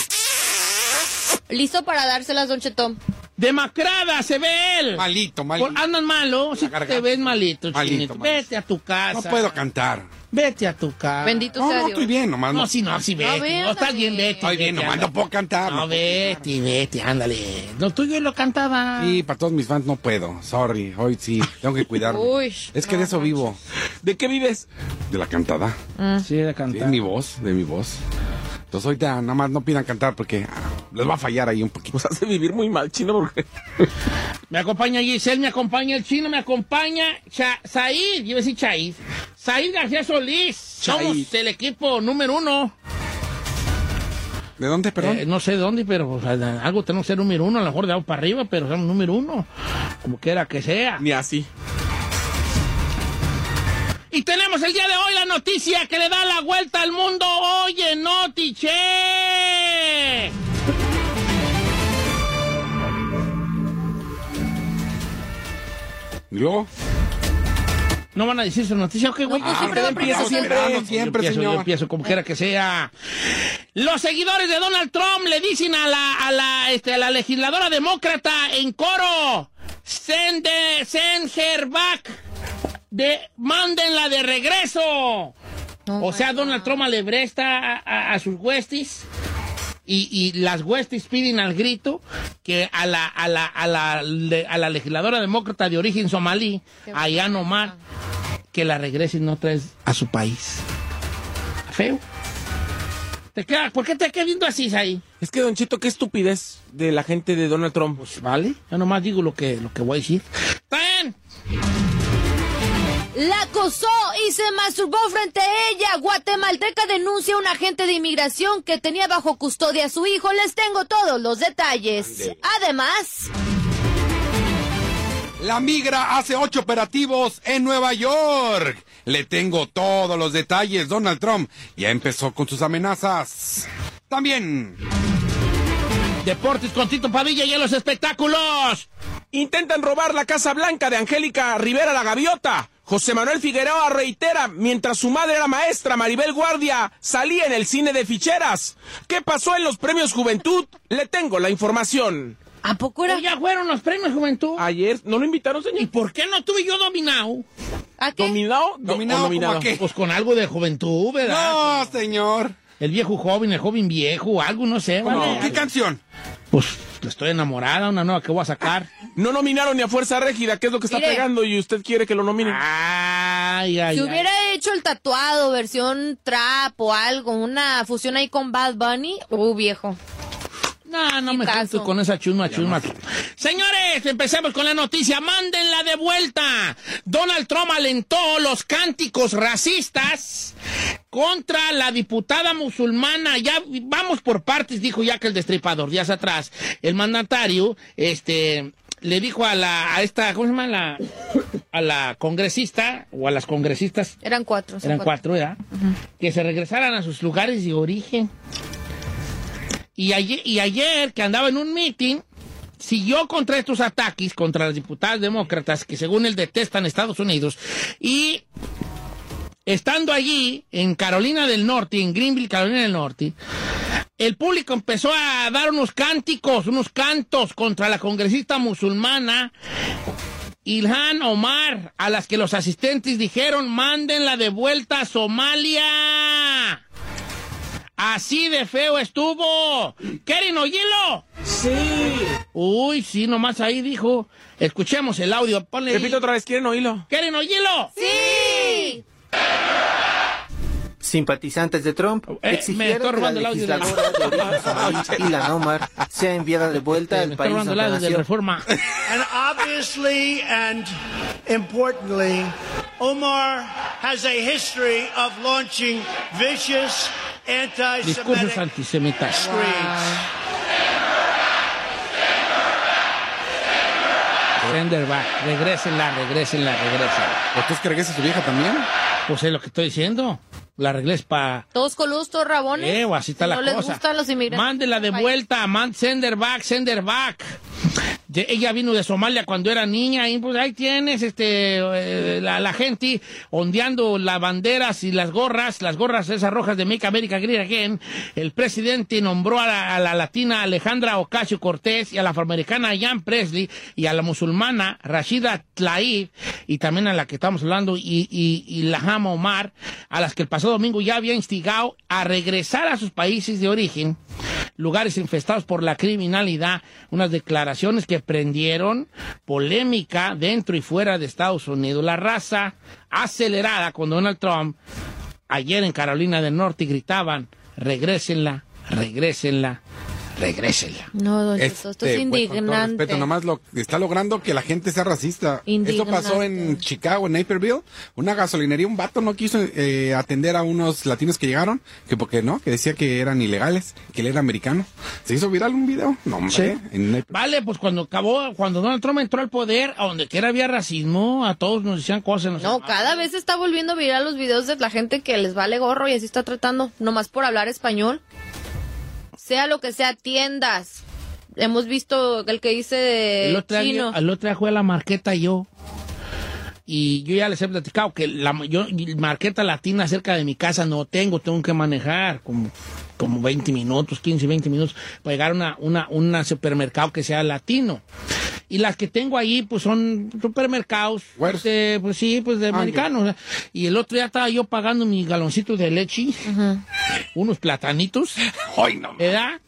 Listo para dárselas, Don Cheto. Demacrada, se ve él. Malito, malito. Por- andan malo, si te ves malito, Malito, chinito. malito. Vete a tu casa. No puedo cantar. Vete a tu casa. Bendito No, sea no, Dios. estoy bien, nomás. No, No, si no, si vete. No, estás bien, vete. Estoy bien, nomás no puedo cantar. No, no vete, vete, ándale. Lo tuyo lo cantaba. Sí, para todos mis fans no puedo. Sorry, hoy sí, tengo que cuidarme. Uy, es que de eso vivo. ¿De qué vives? De la cantada. Sí, de Sí, cantar. de mi voz, de mi voz. Entonces ahorita nada más no pidan cantar porque ah, les va a fallar ahí un poquito. Nos hace vivir muy mal, chino, porque... Me acompaña Giselle, me acompaña el chino, me acompaña Cha Said, yo iba a decir Chaid. Said García Solís. Somos Chaid. el equipo número uno. ¿De dónde, perdón? Eh, no sé de dónde, pero pues, algo tenemos que ser número uno, a lo mejor de abajo para arriba, pero somos número uno, como quiera que sea. Ni así. Y tenemos el día de hoy la noticia que le da la vuelta al mundo. Oye, Notiche. ¿Yo? ¿No van a decir su noticia o qué, güey? siempre Ah, va empieza siempre, Yo siempre, empiezo, señor. yo empiezo como quiera que sea. Los seguidores de Donald Trump le dicen a la, a la, este, a la legisladora demócrata en coro, send, the- send her back, de, mándenla de regreso. No, o sea, Donald Trump le presta a, a- a sus huestis y, y las huestis piden al grito que a la, a la, a la, le- a la legisladora demócrata de origen somalí, Qué a Yan Omar, que la regresen otra vez a su país. Feo. ¿Te queda, ¿Por qué te quedas viendo así ahí? Es que, Don Chito, qué estupidez de la gente de Donald Trump. Pues vale, yo nomás digo lo que, lo que voy a decir. ¿Está bien? La acosó y se masturbó frente a ella. Guatemalteca denuncia a un agente de inmigración que tenía bajo custodia a su hijo. Les tengo todos los detalles. Además, La migra hace ocho operativos en Nueva York. Le tengo todos los detalles. Donald Trump ya empezó con sus amenazas. También. Deportes con Tito Padilla y en los espectáculos. Intentan robar la Casa Blanca de Angélica Rivera la Gaviota. José Manuel Figueroa reitera, mientras su madre era maestra, Maribel Guardia salía en el cine de ficheras. ¿Qué pasó en los premios Juventud? Le tengo la información. ¿a poco era? Pero ya fueron los premios Juventud. Ayer, ¿no lo invitaron, ¿Y señor? por qué no tuve yo dominado? ¿A qué? ¿Dominado? Do- ¿Dominado o nominado? como a qué? Pues con algo de juventud, ¿verdad? No, señor. El viejo joven, el joven viejo, algo, no sé, ¿vale? ¿Qué canción? Pues estoy enamorada, una nueva que voy a sacar. No nominaron ni a Fuerza Régida, que es lo que está Mire. pegando y usted quiere que lo nominen. Ay, ay, Si ay. hubiera hecho el tatuado, versión trap o algo, una fusión ahí con Bad Bunny, uh, viejo. No, no me junto con esa chusma, chusma. Señores, empecemos con la noticia. Mándenla de vuelta. Donald Trump alentó los cánticos racistas contra la diputada musulmana. Ya vamos por partes, dijo ya que el destripador, días atrás. El mandatario, este, le dijo a la, a esta, ¿cómo se llama? La, a la congresista, o a las congresistas, Eran cuatro. eran cuatro, ¿verdad? Que se regresaran a sus lugares de origen. Y ayer, que andaba en un meeting, siguió contra estos ataques contra las diputadas demócratas que según él detestan Estados Unidos. Y estando allí, en Carolina del Norte, en Greenville, Carolina del Norte, el público empezó a dar unos cánticos, unos cantos contra la congresista musulmana Ilhan Omar, a las que los asistentes dijeron, mándenla de vuelta a Somalia. Así de feo estuvo. ¿Quieren oírlo? Sí. Uy, sí, nomás ahí dijo. Escuchemos el audio. Ponle ahí. Repito otra vez, ¿quieren oírlo? ¿Quieren oírlo? ¡Sí! Simpatizantes de Trump Eh, exigieron que la audio de la- legisladora de somalí, Ilhan Omar, sea enviada de vuelta Me al país donde nació. reforma. And obviously and importantly, Omar has a history of launching vicious anti-Semitic antisemitas. screeds. Senderback, regrésenla, regrésenla, regrésenla. ¿Entonces que regrese su vieja también? Pues es lo que estoy diciendo. La regles para... Todos coludos, todos rabones. Eh, o así está Si la no les gustan los inmigrantes. Mándela de Ay. vuelta, man, sender back, sender back. De- ella vino de Somalia cuando era niña y pues ahí tienes este eh, la, la gente ondeando las banderas y las gorras, las gorras esas rojas de Make America Great Again. El presidente nombró a la, a la latina Alejandra Ocasio Cortés y a la afroamericana Jan Presley y a la musulmana Rashida Tlaib y también a la que estamos hablando y, y, y Laham Omar, a las que el pasado domingo ya había instigado a regresar a sus países de origen lugares infestados por la criminalidad, unas declaraciones que prendieron polémica dentro y fuera de Estados Unidos. La raza acelerada con Donald Trump ayer en Carolina del Norte gritaban, regrésenla, regrésenla, regrésela. No, don Cheto, esto es Este, indignante. respeto, nomás lo está logrando que la gente sea racista. Esto Indignante. pasó en Chicago, en Naperville, una gasolinería, un vato no quiso eh, atender a unos latinos que llegaron, que porque no, que decía que eran ilegales, que él era americano. Se hizo viral un video, no hombre, Sí. en. Vale, pues cuando acabó, cuando Donald Trump entró al poder, a donde quiera había racismo, a todos nos decían cosas. nos- No, cada vez se está volviendo viral los videos de la gente que les vale gorro y así está tratando, nomás por hablar español. Sea lo que sea, tiendas. Hemos visto el que dice El de otro, chino. día, el otro día a la marqueta yo. Y yo ya les he platicado que la yo, marqueta latina cerca de mi casa no tengo, tengo que manejar como, como 20 minutos, 15, 20 minutos para llegar a una, una, una supermercado que sea latino. Y las que tengo ahí, pues son supermercados, pues, de- pues sí, pues de americanos. Y el otro día estaba yo pagando mi galoncito de leche, unos platanitos, Ay, no. ¿verdad?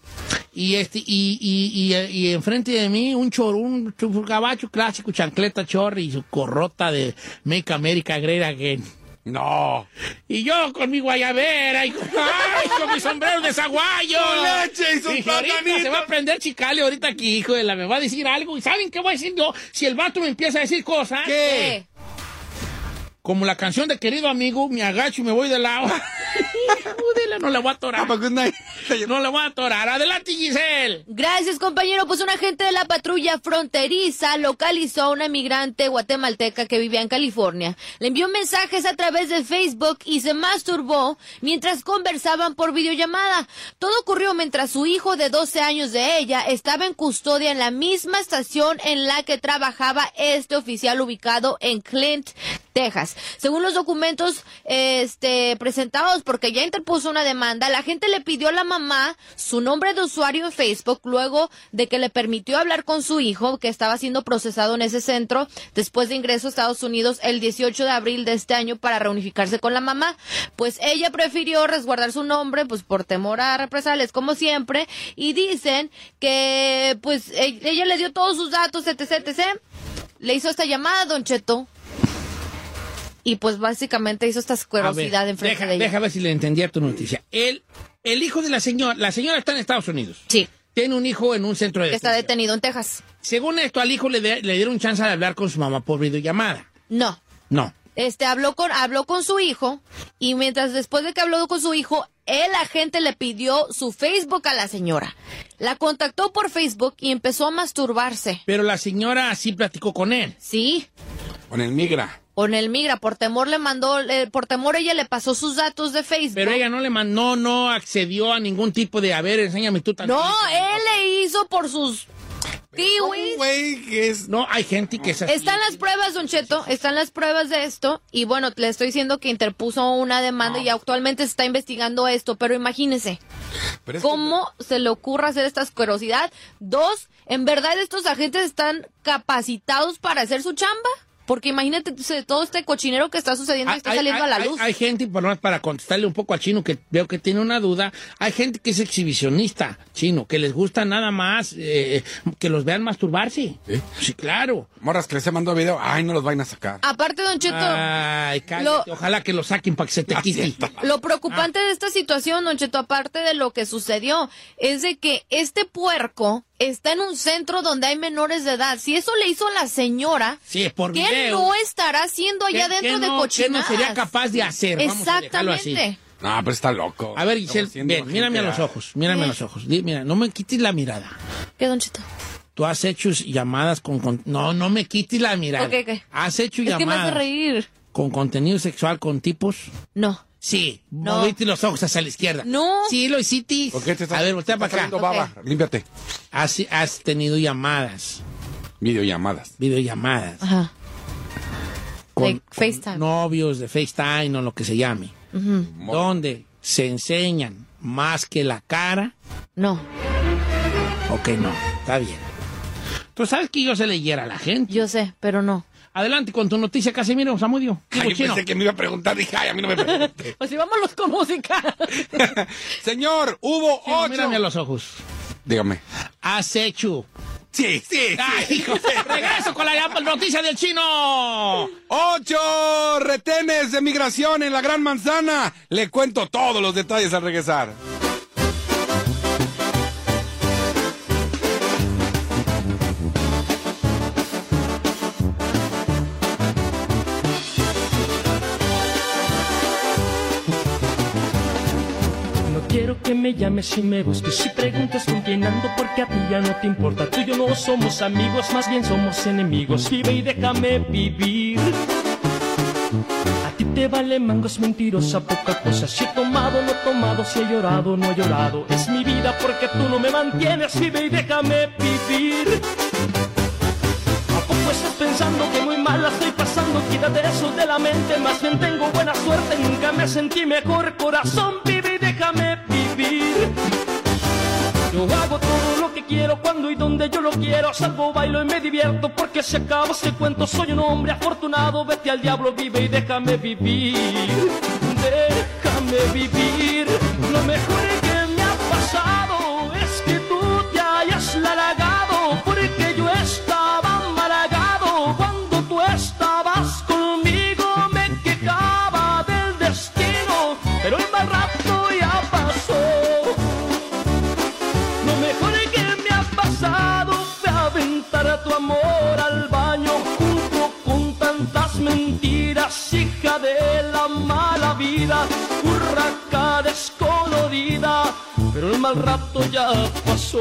Y este, y, y, y, y enfrente de mí un chor, un gabacho clásico, chancleta chorri y su corrota de Make America Great Again. No. Y yo con mi guayabera y con, ay, con mi sombrero de zaguayo. Con leche y sus Dije, ahorita se va a prender chicale ahorita aquí, hijo de la, me va a decir algo. ¿Y saben qué voy a decir yo? Si el vato me empieza a decir cosas. ¿Qué? Como la canción de querido amigo, me agacho y me voy de lado. No la voy a atorar. Have a good night. No la voy a atorar. Adelante, Giselle. Gracias, compañero. Pues un agente de la patrulla fronteriza localizó a una migrante guatemalteca que vivía en California. Le envió mensajes a través de Facebook y se masturbó mientras conversaban por videollamada. Todo ocurrió mientras su hijo de 12 años de ella estaba en custodia en la misma estación en la que trabajaba este oficial ubicado en Clint, Texas. Según los documentos este, presentados, porque ya interpuso una demanda, la gente le pidió a la mamá su nombre de usuario en Facebook luego de que le permitió hablar con su hijo, que estaba siendo procesado en ese centro después de ingreso a Estados Unidos el 18 de abril de este año para reunificarse con la mamá. Pues ella prefirió resguardar su nombre, pues por temor a represalias, como siempre, y dicen que pues e- ella le dio todos sus datos, etc, etc. Le hizo esta llamada, Don Cheto. Y pues básicamente hizo esta asquerosidad en frente deja, de ella. deja ver si le entendí a tu noticia. El, el hijo de la señora, la señora está en Estados Unidos. Sí, Tiene un hijo en un centro de que está detenido en Texas. Según esto, al hijo le, de- le dieron chance de hablar con su mamá por videollamada. No. No. Este habló con habló con su hijo y mientras después de que habló con su hijo, el agente le pidió su Facebook a la señora. La contactó por Facebook y empezó a masturbarse. Pero la señora sí platicó con él. Sí, Con el migra. Con el migra, por temor le mandó, eh, por temor ella le pasó sus datos de Facebook. Pero ella no le mandó, no accedió a ningún tipo de, a ver, enséñame tú tantito. No, él le hizo por sus tiwis. Güey, que es... No, hay gente que es así. Están las pruebas, Don Cheto, están las pruebas de esto. Y bueno, le estoy diciendo que interpuso una demanda y actualmente se está investigando esto. Pero imagínese, Pero es que- ¿cómo se le ocurre hacer esta asquerosidad? Dos, ¿en verdad estos agentes están capacitados para hacer su chamba? Porque imagínate se- todo este cochinero que está sucediendo y está Hay- saliendo hay- a la hay- luz. Hay, gente, por lo menos para contestarle un poco al chino, que veo que tiene una duda, hay gente que es exhibicionista, chino, que les gusta nada más eh, que los vean masturbarse. ¿Sí? Sí, claro. Morras que les he mandado video, ay, no los vayan a sacar. Aparte, Don Cheto, Ay, cállate, Lo- ojalá que lo saquen para que se te quite. Lo preocupante de esta situación, Don Cheto, aparte de lo que sucedió, es de que este puerco está en un centro donde hay menores de edad. Si eso le hizo a la señora, Sí, por ¿qué video. no estará haciendo allá ¿Qué- dentro qué de no- qué cochinadas? no sería capaz de hacer? Exactamente. No, pero está loco. A ver, Giselle, ven, mírame a los ojos, mírame a los ojos. Mira, no me quites la mirada. ¿Qué, Don Cheto? Tú has hecho llamadas con... con- no, no me quites la mirada. ¿Por qué, qué? Has hecho Es que me hace llamadas reír. con contenido sexual con tipos... No. Sí, No. moviste los ojos hacia la izquierda. No. Sí, lo hiciste. ¿Por qué te estás, A ver, voltea te para acá. baba? Límpiate. Has, has tenido llamadas, Videollamadas. videollamadas, Ajá. con, De FaceTime. con novios de FaceTime o lo que se llame, donde se enseñan más que la cara. No. Ok, no, está bien. Tú sabes que yo se leyera a la gente. Yo sé, pero no. Adelante con tu noticia, Casimiro Zamudio. Digo, Ay, yo pensé que me iba a preguntar, dije, ay, a mí no me pregunte. Pues si vámonos con música. Señor, hubo Chino, ocho. mírame a los ojos. Dígame. Has hecho. Sí, sí, ¡Ay, sí. hijo! ¡Regreso con la noticia del chino! Ocho retenes de migración en la Gran Manzana. Le cuento todos los detalles al regresar. Me llames y me busques y preguntes con quién porque a ti ya no te importa. Tú y yo no somos amigos, más bien somos enemigos. Vive y déjame vivir. A ti te vale mangos mentirosa, poca cosa. Si he tomado, no he tomado, si he llorado, no he llorado. Es mi vida porque tú no me mantienes. Vive y déjame vivir. ¿A poco estás pensando que muy mal la estoy pasando? Quítate eso de la mente, más bien tengo buena suerte. Nunca me sentí mejor, corazón, vive y déjame Yo hago todo lo que quiero cuando y donde yo lo quiero. Salgo, bailo y me divierto porque se acaba este cuento. Soy un hombre afortunado, vete al diablo, vive y déjame vivir. Déjame vivir. Lo mejor que descolorida, pero el mal rato ya pasó.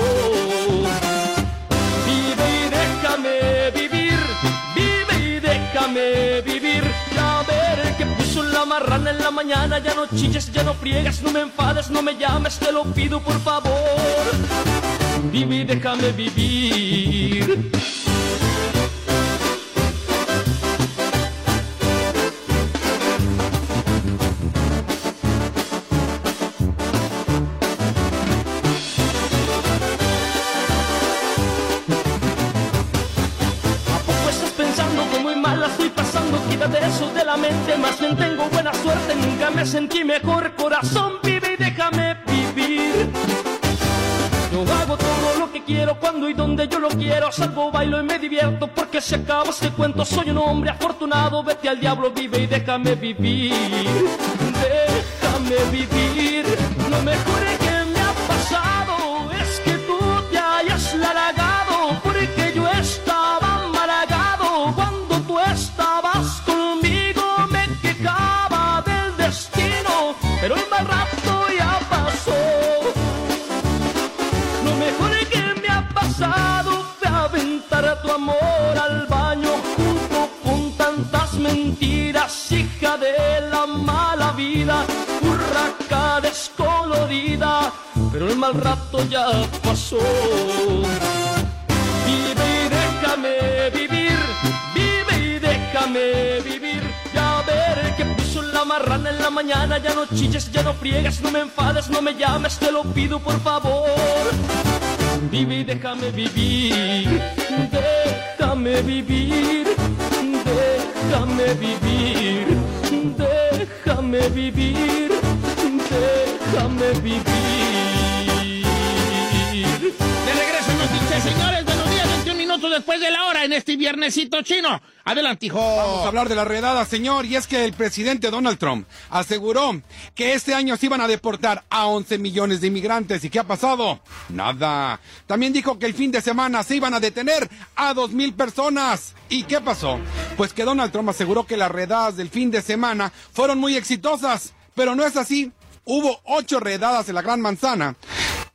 Vive y déjame vivir, vive y déjame vivir. Ya ver que puso la marrana en la mañana, ya no chilles, ya no friegas, no me enfades, no me llames, te lo pido por favor. Vive y déjame vivir. Quítate eso de la mente, más bien tengo buena suerte. Nunca me sentí mejor, corazón, vive y déjame vivir. Yo hago todo lo que quiero cuando y donde yo lo quiero. Salgo, bailo y me divierto porque se acaba este cuento. Soy un hombre afortunado, vete al diablo, vive y déjame vivir. Déjame vivir. Que me ha pero el mal rato ya pasó. Lo mejor que me ha pasado fue aventar tu amor al baño junto con tantas mentiras, hija de la mala vida, urraca descolorida, pero el mal rato ya pasó. En la mañana. Ya no chilles, ya no friegas, no me enfades, no me llames, te lo pido por favor. Vive déjame vivir, déjame vivir, déjame vivir, déjame vivir, déjame vivir. De regreso en Noticias, señores, buenos días, 21 después de la hora en este viernesito chino. Adelante, hijo. Vamos a hablar de la redada, señor, y es que el presidente Donald Trump aseguró que este año se iban a deportar a 11 millones de inmigrantes. ¿Y qué ha pasado? Nada. También dijo que el fin de semana se iban a detener a 2 mil personas. ¿Y qué pasó? Pues que Donald Trump aseguró que las redadas del fin de semana fueron muy exitosas, pero no es así. Hubo ocho redadas en la Gran Manzana.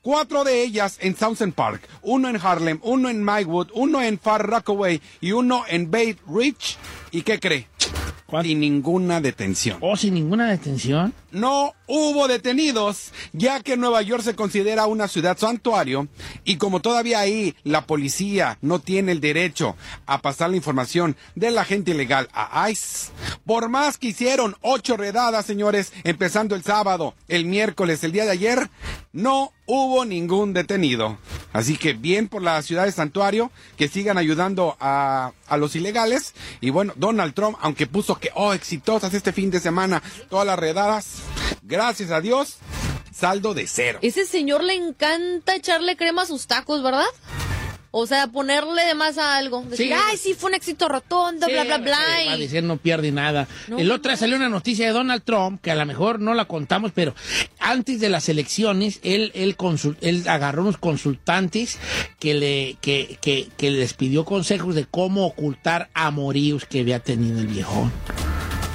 Cuatro de ellas en Townsend Park, uno en Harlem, uno en Maywood, uno en Far Rockaway y uno en Bay Ridge. ¿Y qué cree? Sin ninguna detención. ¿O sin ninguna detención? No hubo detenidos, ya que Nueva York se considera una ciudad santuario y como todavía ahí la policía no tiene el derecho a pasar la información de la gente ilegal a ICE, por más que hicieron ocho redadas, señores, empezando el sábado, el miércoles, el día de ayer, no hubo ningún detenido. Así que bien por la ciudad de santuario, que sigan ayudando a, a los ilegales. Y bueno, Donald Trump, aunque puso que, oh, exitosas este fin de semana, todas las redadas, gracias a Dios, saldo de cero. Ese señor le encanta echarle crema a sus tacos, ¿verdad? O sea, ponerle de más a algo. Decir, Sí. ay, sí, fue un éxito rotundo, bla, bla, bla. Va a y- decir no pierde nada. No, el otro no. salió una noticia de Donald Trump, que a lo mejor no la contamos, pero antes de las elecciones, él, él, consul- él agarró unos consultantes que, le, que, que, que les pidió consejos de cómo ocultar amoríos que había tenido el viejón.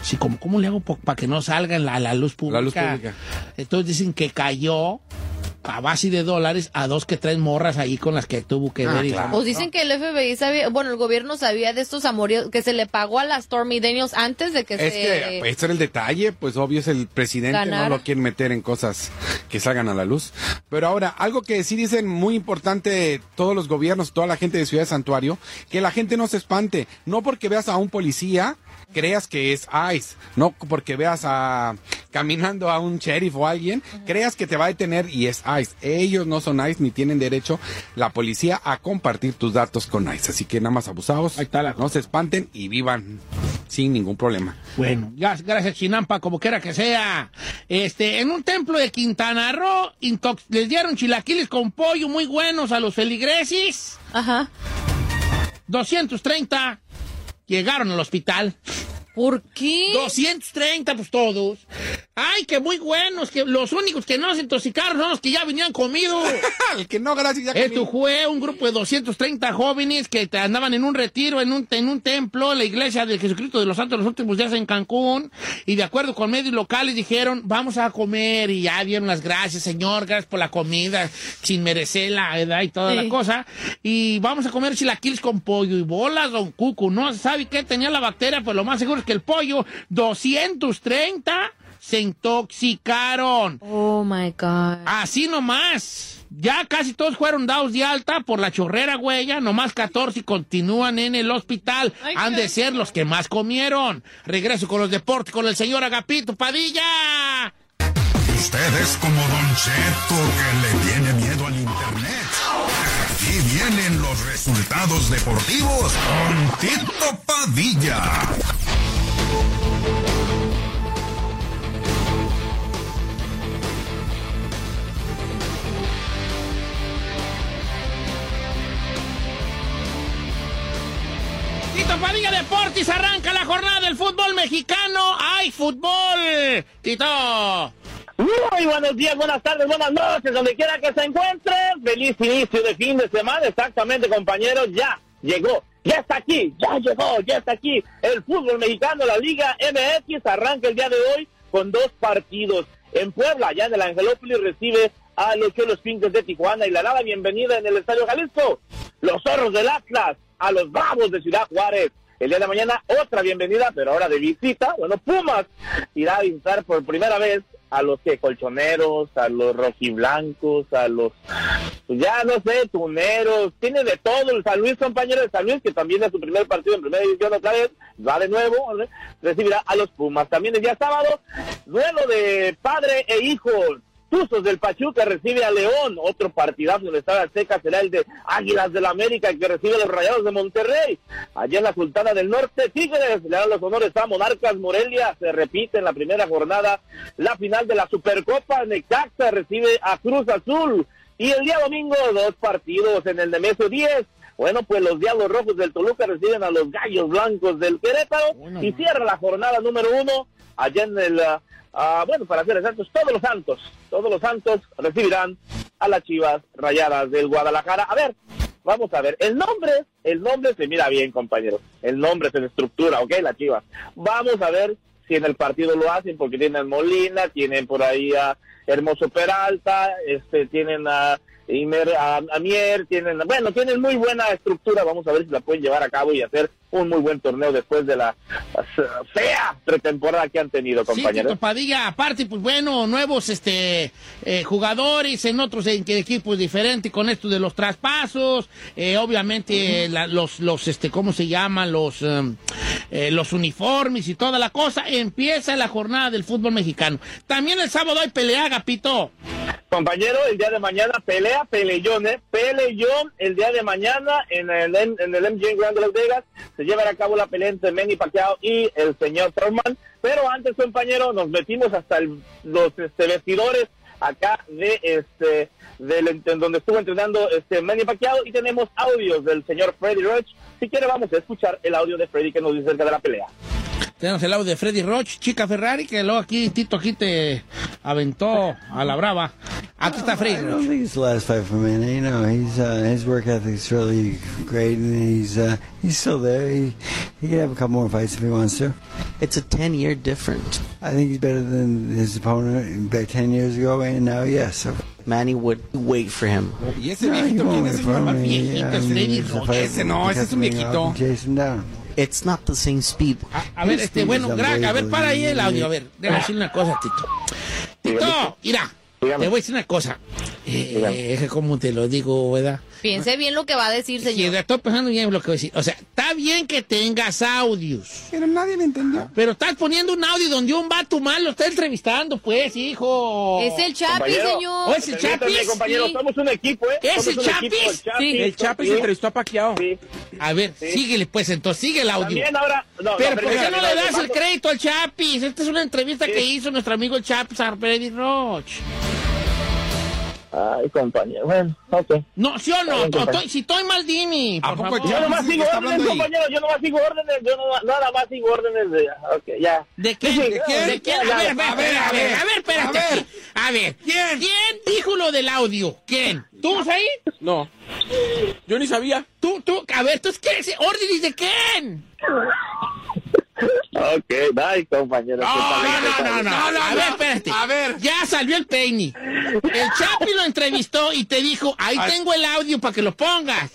Sí, como, ¿cómo le hago para que no salga en la, la luz pública? La luz pública. Entonces dicen que cayó a base de dólares a dos que tres morras ahí con las que tuvo que Ah, ver. y- claro. O dicen que el FBI sabía, bueno, el gobierno sabía de estos amoríos que se le pagó a la Stormy Daniels antes de que Es se... que pues, ese era el detalle, pues obvio es el presidente, Ganar. no lo quieren meter en cosas que salgan a la luz. Pero ahora, algo que sí dicen muy importante todos los gobiernos, toda la gente de Ciudad de Santuario, que la gente no se espante, no porque veas a un policía creas que es ICE, no porque veas a caminando a un sheriff o alguien, creas que te va a detener y es ICE. Ellos no son ICE ni tienen derecho la policía a compartir tus datos con ICE, así que nada más abusados, Ahí está la- no se espanten y vivan sin ningún problema. Bueno, ya, gracias Chinampa, como quiera que sea. Este, en un templo de Quintana Roo, intox- les dieron chilaquiles con pollo muy buenos a los feligreses. Ajá. 230 llegaron al hospital. ¿Por qué? 230, pues todos. Ay, que muy buenos, que los únicos que no se intoxicaron son los que ya venían comidos. el que no, gracias, ya Esto fue un grupo de 230 jóvenes que te- andaban en un retiro, en un, en un templo, la iglesia de Jesucristo de los Santos de los Últimos Días en Cancún, y de acuerdo con medios locales dijeron, vamos a comer, y ya dieron las gracias, señor, gracias por la comida, sin merecerla, ¿verdad? Y toda Sí. la cosa, y vamos a comer chilaquiles con pollo y bolas, don Cucu, no se sabe qué tenía la bacteria, pero lo más seguro es que el pollo, 230 se intoxicaron. Oh my God. Así nomás. Ya casi todos fueron dados de alta por la chorrera huella, nomás 14 continúan en el hospital. Ay, Han de ser los que más comieron. Regreso con los deportes con el señor Agapito Padilla. Usted es como Don Cheto que le tiene miedo al internet. Aquí vienen los resultados deportivos con Tito Padilla. Tito Padilla Deportes arranca la jornada del fútbol mexicano. ¡Ay, fútbol! Tito. Muy buenos días, buenas tardes, buenas noches, donde quiera que se encuentre. Feliz inicio de fin de semana, exactamente, compañeros. Ya llegó, ya está aquí, ya llegó, ya está aquí. El fútbol mexicano, la Liga MX, arranca el día de hoy con dos partidos. En Puebla, ya en el Angelópolis, recibe a los Cholos Pintos de Tijuana y la nada bienvenida en el Estadio Jalisco. Los zorros del Atlas a los Bravos de Ciudad Juárez. El día de mañana otra bienvenida, pero ahora de visita. Bueno, Pumas irá a visitar por primera vez a los que colchoneros, a los rojiblancos, a los, pues ya no sé, tuneros, tiene de todo el San Luis, compañero de San Luis, que también es su primer partido en primera división otra vez, va de nuevo, recibirá a los Pumas. También el día sábado, duelo de padre e hijo, Tuzos del Pachuca recibe a León, otro partidazo en el Estadio Azteca será el de Águilas del América que recibe a los Rayados de Monterrey. Allá en la Sultana del Norte, Tigres le dan los honores a Monarcas Morelia, se repite en la primera jornada la final de la Supercopa, Necaxa recibe a Cruz Azul y el día domingo dos partidos en el Nemesio 10. Bueno, pues los Diablos Rojos del Toluca reciben a los Gallos Blancos del Querétaro y cierra la jornada número uno allá en el... Ah, bueno, para ser exactos, todos los santos, todos los santos recibirán a las chivas rayadas del Guadalajara. A ver, vamos a ver, el nombre, el nombre se mira bien, compañeros. El nombre se estructura, ¿ok? Las chivas. Vamos a ver si en el partido lo hacen, porque tienen Molina, tienen por ahí a Hermoso Peralta, este, tienen a, Imer- a, a Mier, tienen, bueno, tienen muy buena estructura. Vamos a ver si la pueden llevar a cabo y hacer un muy buen torneo después de la uh, fea pretemporada que han tenido, Sí, compañeros. Tito Padilla, aparte, pues bueno, nuevos este eh, jugadores en otros en- equipos diferentes con esto de los traspasos, eh, obviamente la- los, los, este, ¿cómo se llaman? Los, em, eh, los uniformes y toda la cosa. Empieza la jornada del fútbol mexicano. También el sábado hay pelea, Gapito. Compañero, el día de mañana pelea, peleón, ¿eh? Peleón el día de mañana en el, en el MGM Grand de Las Vegas. Se llevará a cabo la pelea entre Manny Pacquiao y el señor Thurman. Pero antes, compañero, nos metimos hasta el- los este, vestidores acá de este del en donde estuvo entrenando este Manny Pacquiao y tenemos audios del señor Freddy Roach. Si quiere vamos a escuchar el audio de Freddy que nos dice acerca de la pelea. Tenemos el audio de Freddy Roach, chica Ferrari, que luego aquí Tito aquí te aventó a la brava. Aquí está Freddy I Roach. don't think it's the last fight for Manny. You know, he's uh, his work ethic's really great, and he's uh, he's still there. He he can have a couple more fights if he wants to. It's a 10 year difference. I think he's better than his opponent back ten years ago, and now yes. So Manny would wait for him. ¿Y ese viejito quién es? Más viejito, Freddy Roach. Ese no, ese es un viejito. Chase him down. It's not the same speed. A ver, este, bueno, Greg, a ver, para ahí el audio, a ver, déjame decirle una cosa, Tito. Tito, mira, te voy a decir una cosa. Eh, ¿Cómo te lo digo, verdad? Piense bien lo que va a decir, Sí, señor. estoy pensando bien en lo que voy a decir. O sea, está bien que tengas audios. Pero nadie me entendió. Pero estás poniendo un audio donde un vato mal lo está entrevistando, pues, hijo. Es el Chapi, Compañero, señor. ¿O es el Chapis? compañero, Sí. somos un equipo, ¿eh? ¿Es Somos el equipo, Chapis? el Chapis, El Chapis sí, entrevistó a Paquiao. sí. A ver, síguele, pues, entonces, sigue el audio. También ahora... No, Pero ¿por qué no le das el crédito al Chapis? Esta es una entrevista que hizo nuestro amigo el Chapis a Freddy Roach. Ay, compañero, bueno, ok. No, ¿sí o no? Bien, estoy- si estoy mal, dime, ¿A por poco favor. Yo nomás sigo órdenes, compañero, yo nomás sigo órdenes, yo no, nada más sigo órdenes de... Ok, ya. ¿De quién? ¿De quién? A ver, a ver, a ver, a ver, a ver, espérate. A ver. A ver, ¿Quién? ¿Quién dijo lo del audio? ¿Quién? ¿Tú, ahí? No. Yo ni sabía. Tú, tú, a ver, ¿tú es qué? ¿Órdenes de quién? Ok, bye, compañero. No, no, no, no, no. A ver, espérate. A ver. Ya salió el peine. El Chapi lo entrevistó y te dijo, ahí tengo el audio para que lo pongas.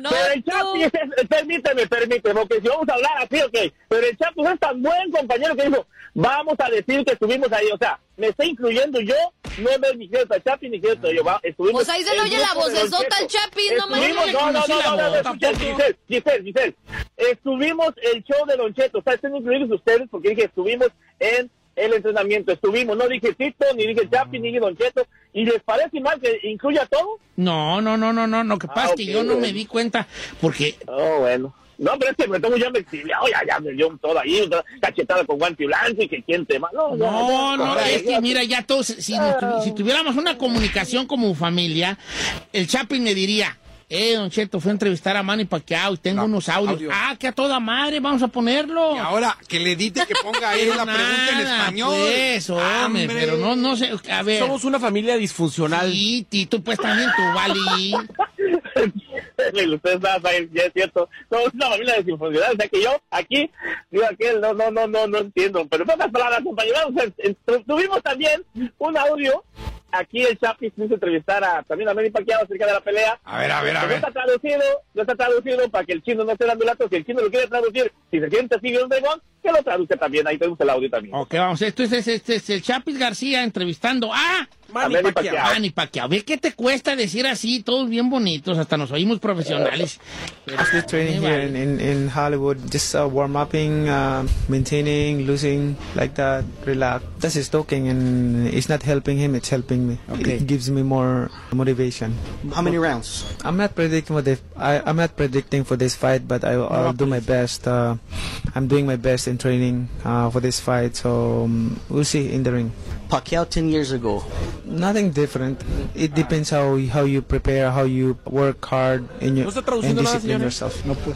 No, Pero el. Chapi, es- permíteme, permíteme, porque si vamos a hablar así, ok. Pero el Chapi es tan buen compañero que dijo, vamos a decir que estuvimos ahí. O sea, me está incluyendo yo, no me ni quiero el Chapi ni quiero yo. Va, estuvimos Pues ahí se le oye la vocesota al Cheto. Chapi, no me No, no, no, no. Giselle, Giselle, Giselle. Estuvimos el show de Don Cheto. O sea, están incluidos ustedes porque dije, estuvimos en el entrenamiento. Estuvimos, no dije Tito, ni dije Chapi, ni dije Don Cheto. ¿Y les parece mal que incluya todo? No, no, no, no, no. Lo que pasa es que yo no me di cuenta porque Oh, bueno. No, pero es que me tomo ya me exilió, ya, ya me dio un todo ahí, una cachetada con guante blanco y que quién te más. No, No, no, es que mira, ya todos, si, si tuviéramos una comunicación como familia, el Chaplin me diría, eh, Don Cheto, fue a entrevistar a Manny Pacquiao y tengo unos audios. audio. Ah, que a toda madre, vamos a ponerlo. Y ahora, que le edite que ponga ahí la pregunta en español. Pues, hombre, Hombre. pero no, no sé, a ver. Somos una familia disfuncional. Sí, Tito, pues también tú, Vali. Ustedes saben, ya es cierto, somos una familia sinfonidad, o sea que yo aquí, digo aquel, no, no, no, no, no entiendo, pero pocas palabras, compañeros, tuvimos también un audio, aquí el Chapi quiso entrevistar a, también a Manny Pacquiao acerca de la pelea, A ver, a ver, a no ver. está traducido, no está traducido para que el chino no esté dando lato, si el chino lo quiere traducir, si se siente así bien dragón, que lo traduzca también, ahí tenemos el audio también. Ok, vamos, esto es, este es el Chapis García entrevistando a Manny Pacquiao. Pacquiao. Manny Pacquiao. Ve qué te cuesta decir así, todos bien bonitos, hasta nos oímos profesionales. Just training here in, in, in Hollywood, just uh, warm upping, uh, maintaining, losing, like that, relax. That's his talking, and it's not helping him, it's helping me. Okay. It gives me more motivation. How many rounds? I'm not predicting for the, I, I'm not predicting for this fight, but I, I'll do my best. Uh, I'm doing my best in training uh, for this fight, so um, we'll see in the ring. Pacquiao 10 years ago. Nothing different. It depends how how you prepare, how you work hard, and you and discipline yourself.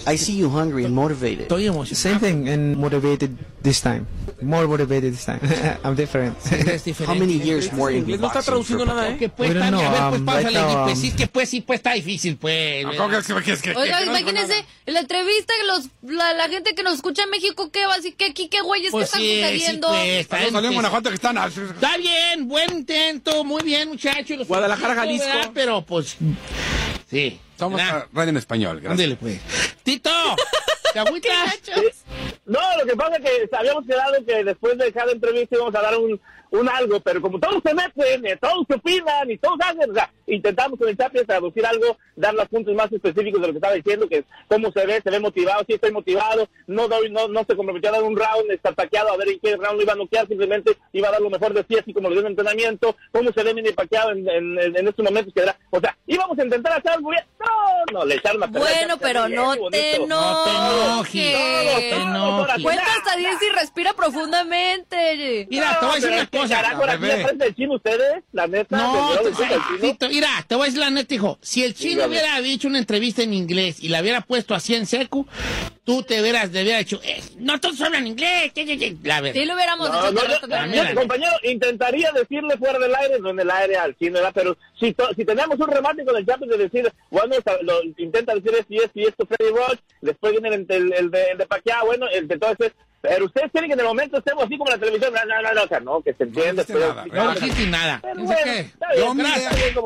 I see you hungry and motivated. Same thing and motivated this time. More motivated this time. I'm different. How many years more in no está boxing traduciendo nada, ¿eh? Que pues We don't a know, ver, pues um, right now, pues um, sí, que pues sí, pues está difícil, pues. ¿Cómo que- que- que- que- que- Oiga, que no dijo imagínense, la entrevista, que los, la, la gente que nos escucha en México, ¿qué va a ¿Qué, aquí, qué güeyes Pues que están sí, sucediendo? pues, está en en- Guanajuato que están. Está bien, buen intento, muy bien, muchachos. Guadalajara, Jalisco. ¿verdad? Pero pues, sí. Somos radio en español, gracias. Ándele, pues. Tito, ¿te agüitas? No, lo que pasa es que habíamos quedado que después de cada entrevista íbamos a dar un, un algo, pero como todos se meten, eh, todos se opinan y todos hacen, o sea, intentamos con el Chapi traducir algo, dar los puntos más específicos de lo que estaba diciendo, que es cómo se ve, se ve motivado, sí estoy motivado, no doy, no, no se comprometió a dar un round, está taqueado a ver en qué round lo iba a noquear, simplemente iba a dar lo mejor de sí, así como lo dio en entrenamiento, cómo se ve Mini Pacquiao en, en, en, en estos momentos que era, o sea, íbamos a intentar hacer algo bien, no, no, le echaron a perder, Bueno, pero bien, no te No te no te enojes. Cuenta hasta 10 y respira profundamente. Mira, te voy a decir una carajo, el chino ustedes, la neta. No, te-. Tito, mira, te voy a decir la neta, hijo. Si el chino Dígame. hubiera dicho una entrevista en inglés y la hubiera puesto así en seco, tú te hubieras, te dicho, eh, no todos hablan inglés. La verdad. Sí lo hubiéramos No, dicho no, yo- compañero, intentaría decirle fuera del aire, no en el aire al chino, ¿verdad? Pero si, to- si tenemos un remate con el Chapi de decir, bueno, lo, intenta decir esto y esto y esto, Freddy Roach, después viene el, el, el de, el de Pacquiao, bueno, el de todo ese, Pero ustedes quieren que en el momento estemos así como la televisión. No, no, no, no, o sea, no, que se entiende. dijiste pero- nada, No dijiste nada. Pero bueno, bien,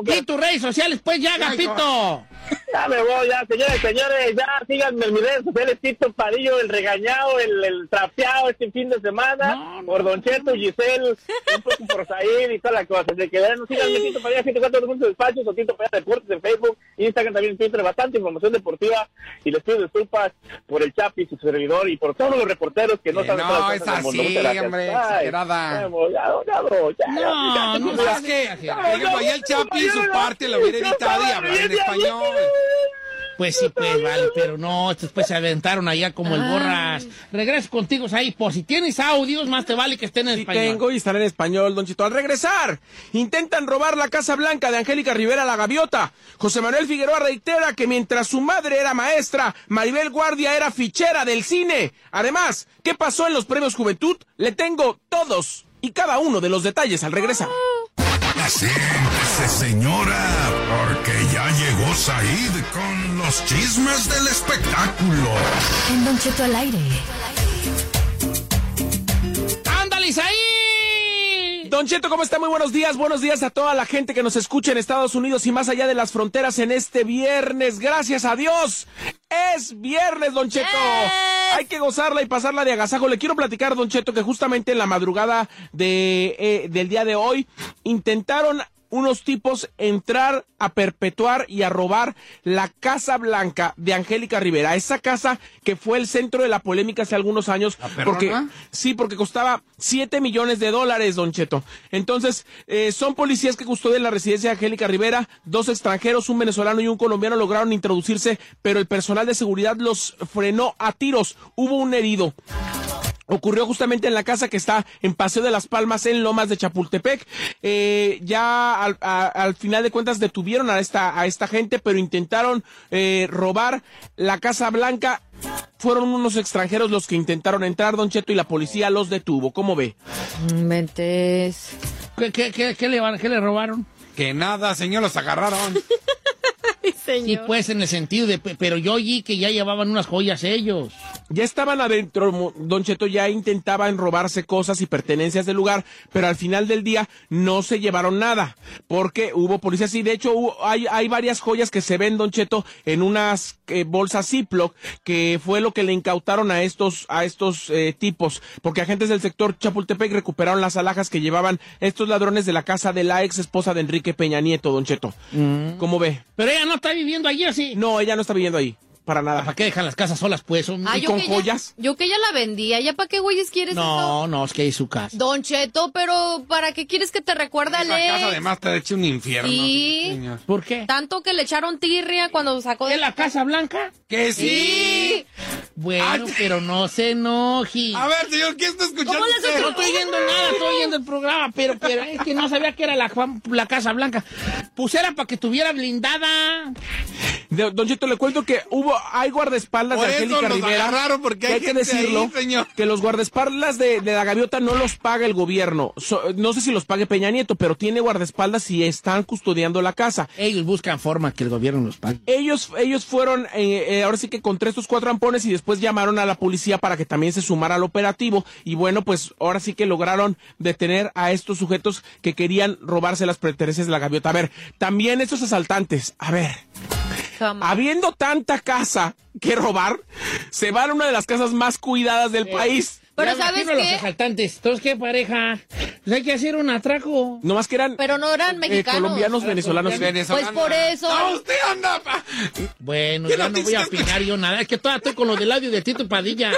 Yo Y tus redes sociales, pues ya, Gapito. Ya me voy, ya, señores, señores, ya síganme en mis redes sociales, Tito Padillo, el regañado, el, el trapeado este fin de semana, No, no, por Don Cheto, Giselle, un poco por Said y toda la cosa. De que vean, síganme Tito Padilla, 104 puntos despachos o Tito Padilla Deportes en Facebook, Instagram también Twitter, bastante información deportiva y les pido disculpas por el Chapi, su servidor y por todos los reporteros que no Que saben no, todas las es mundo. así, hombre, exagerada. No, no, Es que, el su parte lo hubiera editado y hablar en español. Pues sí, pues vale, pero no, después se aventaron allá como el borras. Regreso contigo ahí, por si tienes audios, más te vale que estén en Sí español. tengo y están en español, Don Chito. Al regresar, intentan robar la Casa Blanca de Angélica Rivera La Gaviota. José Manuel Figueroa reitera que mientras su madre era maestra, Maribel Guardia era fichera del cine. Además, ¿qué pasó en los premios Juventud? Le tengo todos y cada uno de los detalles al regresar. Siéntese, señora, ya llegó Said con los chismes del espectáculo. En Don Cheto al aire. ¡Ándale, ahí! Don Cheto, ¿cómo está? Muy buenos días. Buenos días a toda la gente que nos escucha en Estados Unidos y más allá de las fronteras en este viernes. Gracias a Dios. Es viernes, Don Cheto. Hay que gozarla y pasarla de agasajo. Le quiero platicar, Don Cheto, que justamente en la madrugada de, eh, del día de hoy intentaron unos tipos entrar a perpetuar y a robar la Casa Blanca de Angélica Rivera. Esa casa que fue el centro de la polémica hace algunos años. Porque, sí, porque costaba 7 millones de dólares, Don Cheto. Entonces, eh, son policías que custodian la residencia de Angélica Rivera. Dos extranjeros, un venezolano y un colombiano lograron introducirse, pero el personal de seguridad los frenó a tiros. Hubo un herido. Ocurrió justamente en la casa que está en Paseo de las Palmas, en Lomas de Chapultepec. Eh, ya al, a- al final de cuentas detuvieron a esta, a esta gente, pero intentaron eh, robar la Casa Blanca. Fueron unos extranjeros los que intentaron entrar, Don Cheto, y la policía los detuvo. ¿Cómo ve? Mentes. ¿Qué, qué, qué, qué le, van- qué le robaron? Que nada, señor, los agarraron. Sí, pues en el sentido de, pe- pero yo oí que ya llevaban unas joyas ellos. Ya estaban adentro, Don Cheto, ya intentaban robarse cosas y pertenencias del lugar, pero al final del día no se llevaron nada, porque hubo policías y de hecho hubo- hay, hay varias joyas que se ven, Don Cheto, en unas eh, bolsas Ziploc, que fue lo que le incautaron a estos, a estos eh, tipos, porque agentes del sector Chapultepec recuperaron las alhajas que llevaban estos ladrones de la casa de la ex esposa de Enrique Peña Nieto, Don Cheto. ¿Cómo ve? Pero ella no está viviendo allí así. No, ella no está viviendo ahí, para nada. ¿Para qué dejan las casas solas, pues? Son- Ah, y con joyas. yo que ella la vendía. ¿Ya para qué güeyes quieres eso? No, no, es que es su casa. Don Cheto, pero ¿para qué quieres que te recuerde a Esa casa Alex? además te ha hecho un infierno. Sí. señor. ¿Por qué? Tanto que le echaron tirria cuando sacó de ¿Es la Casa Blanca? Que sí. Bueno, pero no se enoje. A ver, señor, ¿qué está escuchando ¿Cómo usted? No estoy oyendo nada, estoy oyendo el programa, pero, pero es que no sabía que era la, la Casa Blanca. Pues era para que estuviera blindada. De- Don Cheto, le cuento que hubo, hay guardaespaldas Por de Angélica Rivera. porque que hay hay que decirlo, ahí, señor. que los guardaespaldas de, de la gaviota no los paga el gobierno. So- no sé si los pague Peña Nieto, pero tiene guardaespaldas y están custodiando la casa. Ellos buscan forma que el gobierno los pague. Ellos, ellos fueron, eh, eh, ahora sí que contra estos cuatro ampones y después llamaron a la policía para que también se sumara al operativo. Y bueno, pues ahora sí que lograron detener a estos sujetos que querían robarse las pertenencias de la gaviota. A ver, también estos asaltantes, a ver, Jamás. habiendo tanta casa que robar, se van a una de las casas más cuidadas del país. Pero Ya ¿sabes a los qué? asaltantes. Entonces, ¿qué pareja? Pues hay que hacer un atraco. No más que eran Pero no eran eh, mexicanos. colombianos, venezolanos. Pues por eso. No, usted anda. pa- Bueno, ¿Qué ya no voy a opinar yo nada. Es que todavía estoy con lo del audio de Tito Padilla.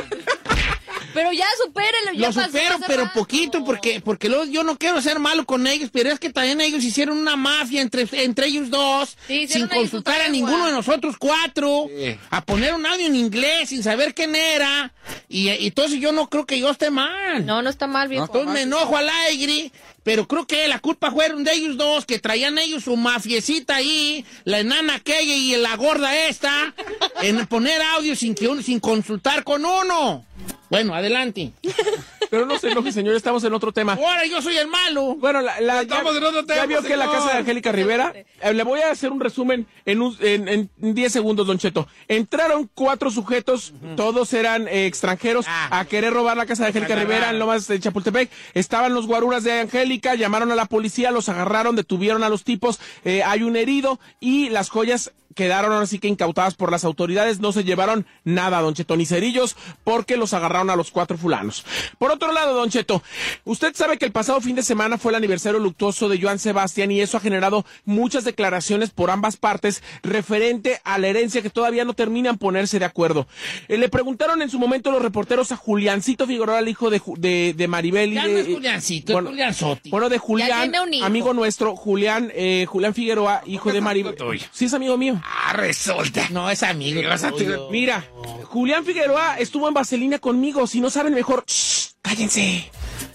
Pero ya supérelo. Ya Lo pasó supero, hace pero rato. poquito, porque, porque luego yo no quiero ser malo con ellos, pero es que también ellos hicieron una mafia entre, entre ellos dos, Sí, hicieron sin consultar su a ninguno de nosotros cuatro, Sí. a poner un audio en inglés sin saber quién era, y, y entonces yo no creo que yo esté mal. No, no está mal, viejo. Entonces me enojo al aire, pero creo que la culpa fueron de ellos dos, que traían ellos su mafiecita ahí, la enana aquella y la gorda esta, en poner audio sin, que uno, sin consultar con uno. Bueno, adelante. Pero no se enoje, señor, estamos en otro tema. Ahora yo soy el malo. Bueno, la, la- Estamos ya, en otro tema, ya vio que la casa de Angélica Rivera, eh, le voy a hacer un resumen en, un- en, en 10 segundos, Don Cheto. Entraron cuatro sujetos, todos eran eh, extranjeros, Ah. a querer robar la casa de Angélica. Rivera en Lomas de Chapultepec. Estaban los guaruras de Angélica, llamaron a la policía, los agarraron, detuvieron a los tipos, eh, hay un herido y las joyas quedaron ahora sí que incautadas por las autoridades, no se llevaron nada, Don Cheto, ni cerillos, porque los agarraron a los cuatro fulanos. Por otro lado, Don Cheto, usted sabe que el pasado fin de semana fue el aniversario luctuoso de Joan Sebastián y eso ha generado muchas declaraciones por ambas partes referente a la herencia que todavía no terminan ponerse de acuerdo. Eh, le preguntaron en su momento los reporteros a Juliancito Figueroa, el hijo de, de, de Maribel. Ya no es Juliancito, bueno, es Julián Sotti. bueno, de Julián, amigo nuestro, Julián, eh, Julián Figueroa, hijo de Maribel. Sí, es amigo mío. Ah, resulta. No, es amigo. tuyo. Mira, Julián Figueroa estuvo en Vaselina conmigo. Si no saben mejor, shh, cállense.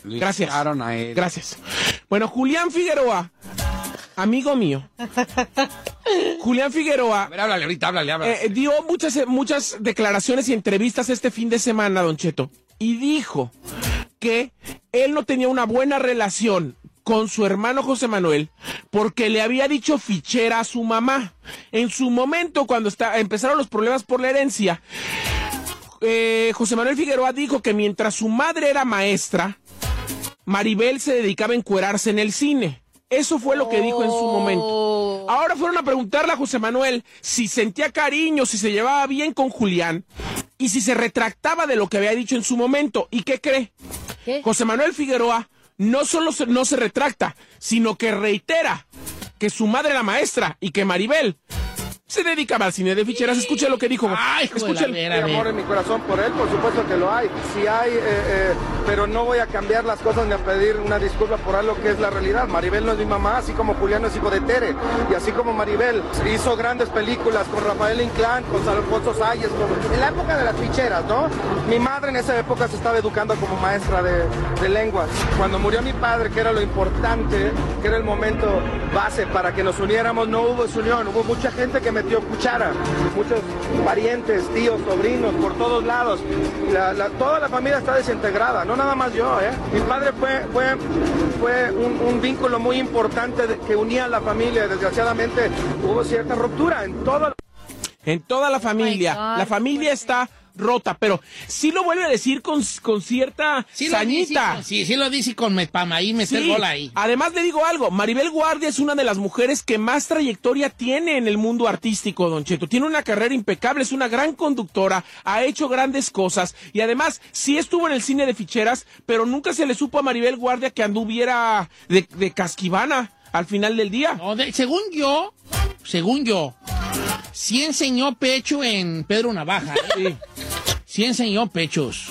Gracias. a él. Gracias. Bueno, Julián Figueroa, amigo mío. Julián Figueroa A ver, háblale ahorita, háblale, háblale. eh, dio muchas, eh, muchas declaraciones y entrevistas este fin de semana, Don Cheto, y dijo que él no tenía una buena relación con su hermano José Manuel porque le había dicho fichera a su mamá. En su momento, cuando está, empezaron los problemas por la herencia, eh, José Manuel Figueroa dijo que mientras su madre era maestra, Maribel se dedicaba a encuerarse en el cine. Eso fue lo que dijo en su momento. Ahora fueron a preguntarle a José Manuel si sentía cariño, si se llevaba bien con Julián y si se retractaba de lo que había dicho en su momento. ¿Y qué cree? ¿Qué? José Manuel Figueroa no solo se- no se retracta, sino que reitera que su madre era maestra y que Maribel se dedicaba al cine de ficheras. Escuche lo que dijo. Ay, hijo de la Escúchelo. vera, a Hay amor en mi corazón por él, por supuesto que lo hay. Sí hay, eh, eh, pero no voy a cambiar las cosas ni a pedir una disculpa por algo que es la realidad. Maribel no es mi mamá, así como Julián no es hijo de Tere. Y así como Maribel hizo grandes películas con Rafael Inclán, con Alfonso Salles, con- en la época de las ficheras, ¿no? Mi madre en esa época se estaba educando como maestra de, de lenguas. Cuando murió mi padre, que era lo importante, que era el momento base para que nos uniéramos, no hubo esa unión. Hubo mucha gente que metió cuchara, muchos parientes, tíos, sobrinos, por todos lados. La- la- toda la familia está desintegrada, no nada más yo, ¿eh? Mi padre fue, fue, fue un, un vínculo muy importante de- que unía a la familia. Desgraciadamente hubo cierta ruptura en toda la En toda la familia. Oh God, la familia está rota, pero sí lo vuelve a decir con, con cierta Sí dice sañita. sí, sí lo dice con me, para ahí meter Sí. gol ahí. Además le digo algo, Maribel Guardia es una de las mujeres que más trayectoria tiene en el mundo artístico, Don Cheto. Tiene una carrera impecable, es una gran conductora, ha hecho grandes cosas y además sí estuvo en el cine de ficheras, pero nunca se le supo a Maribel Guardia que anduviera de, de casquivana al final del día. No, de- según yo, según yo, sí enseñó pecho en Pedro Navaja. ¿eh? Sí enseñó pechos.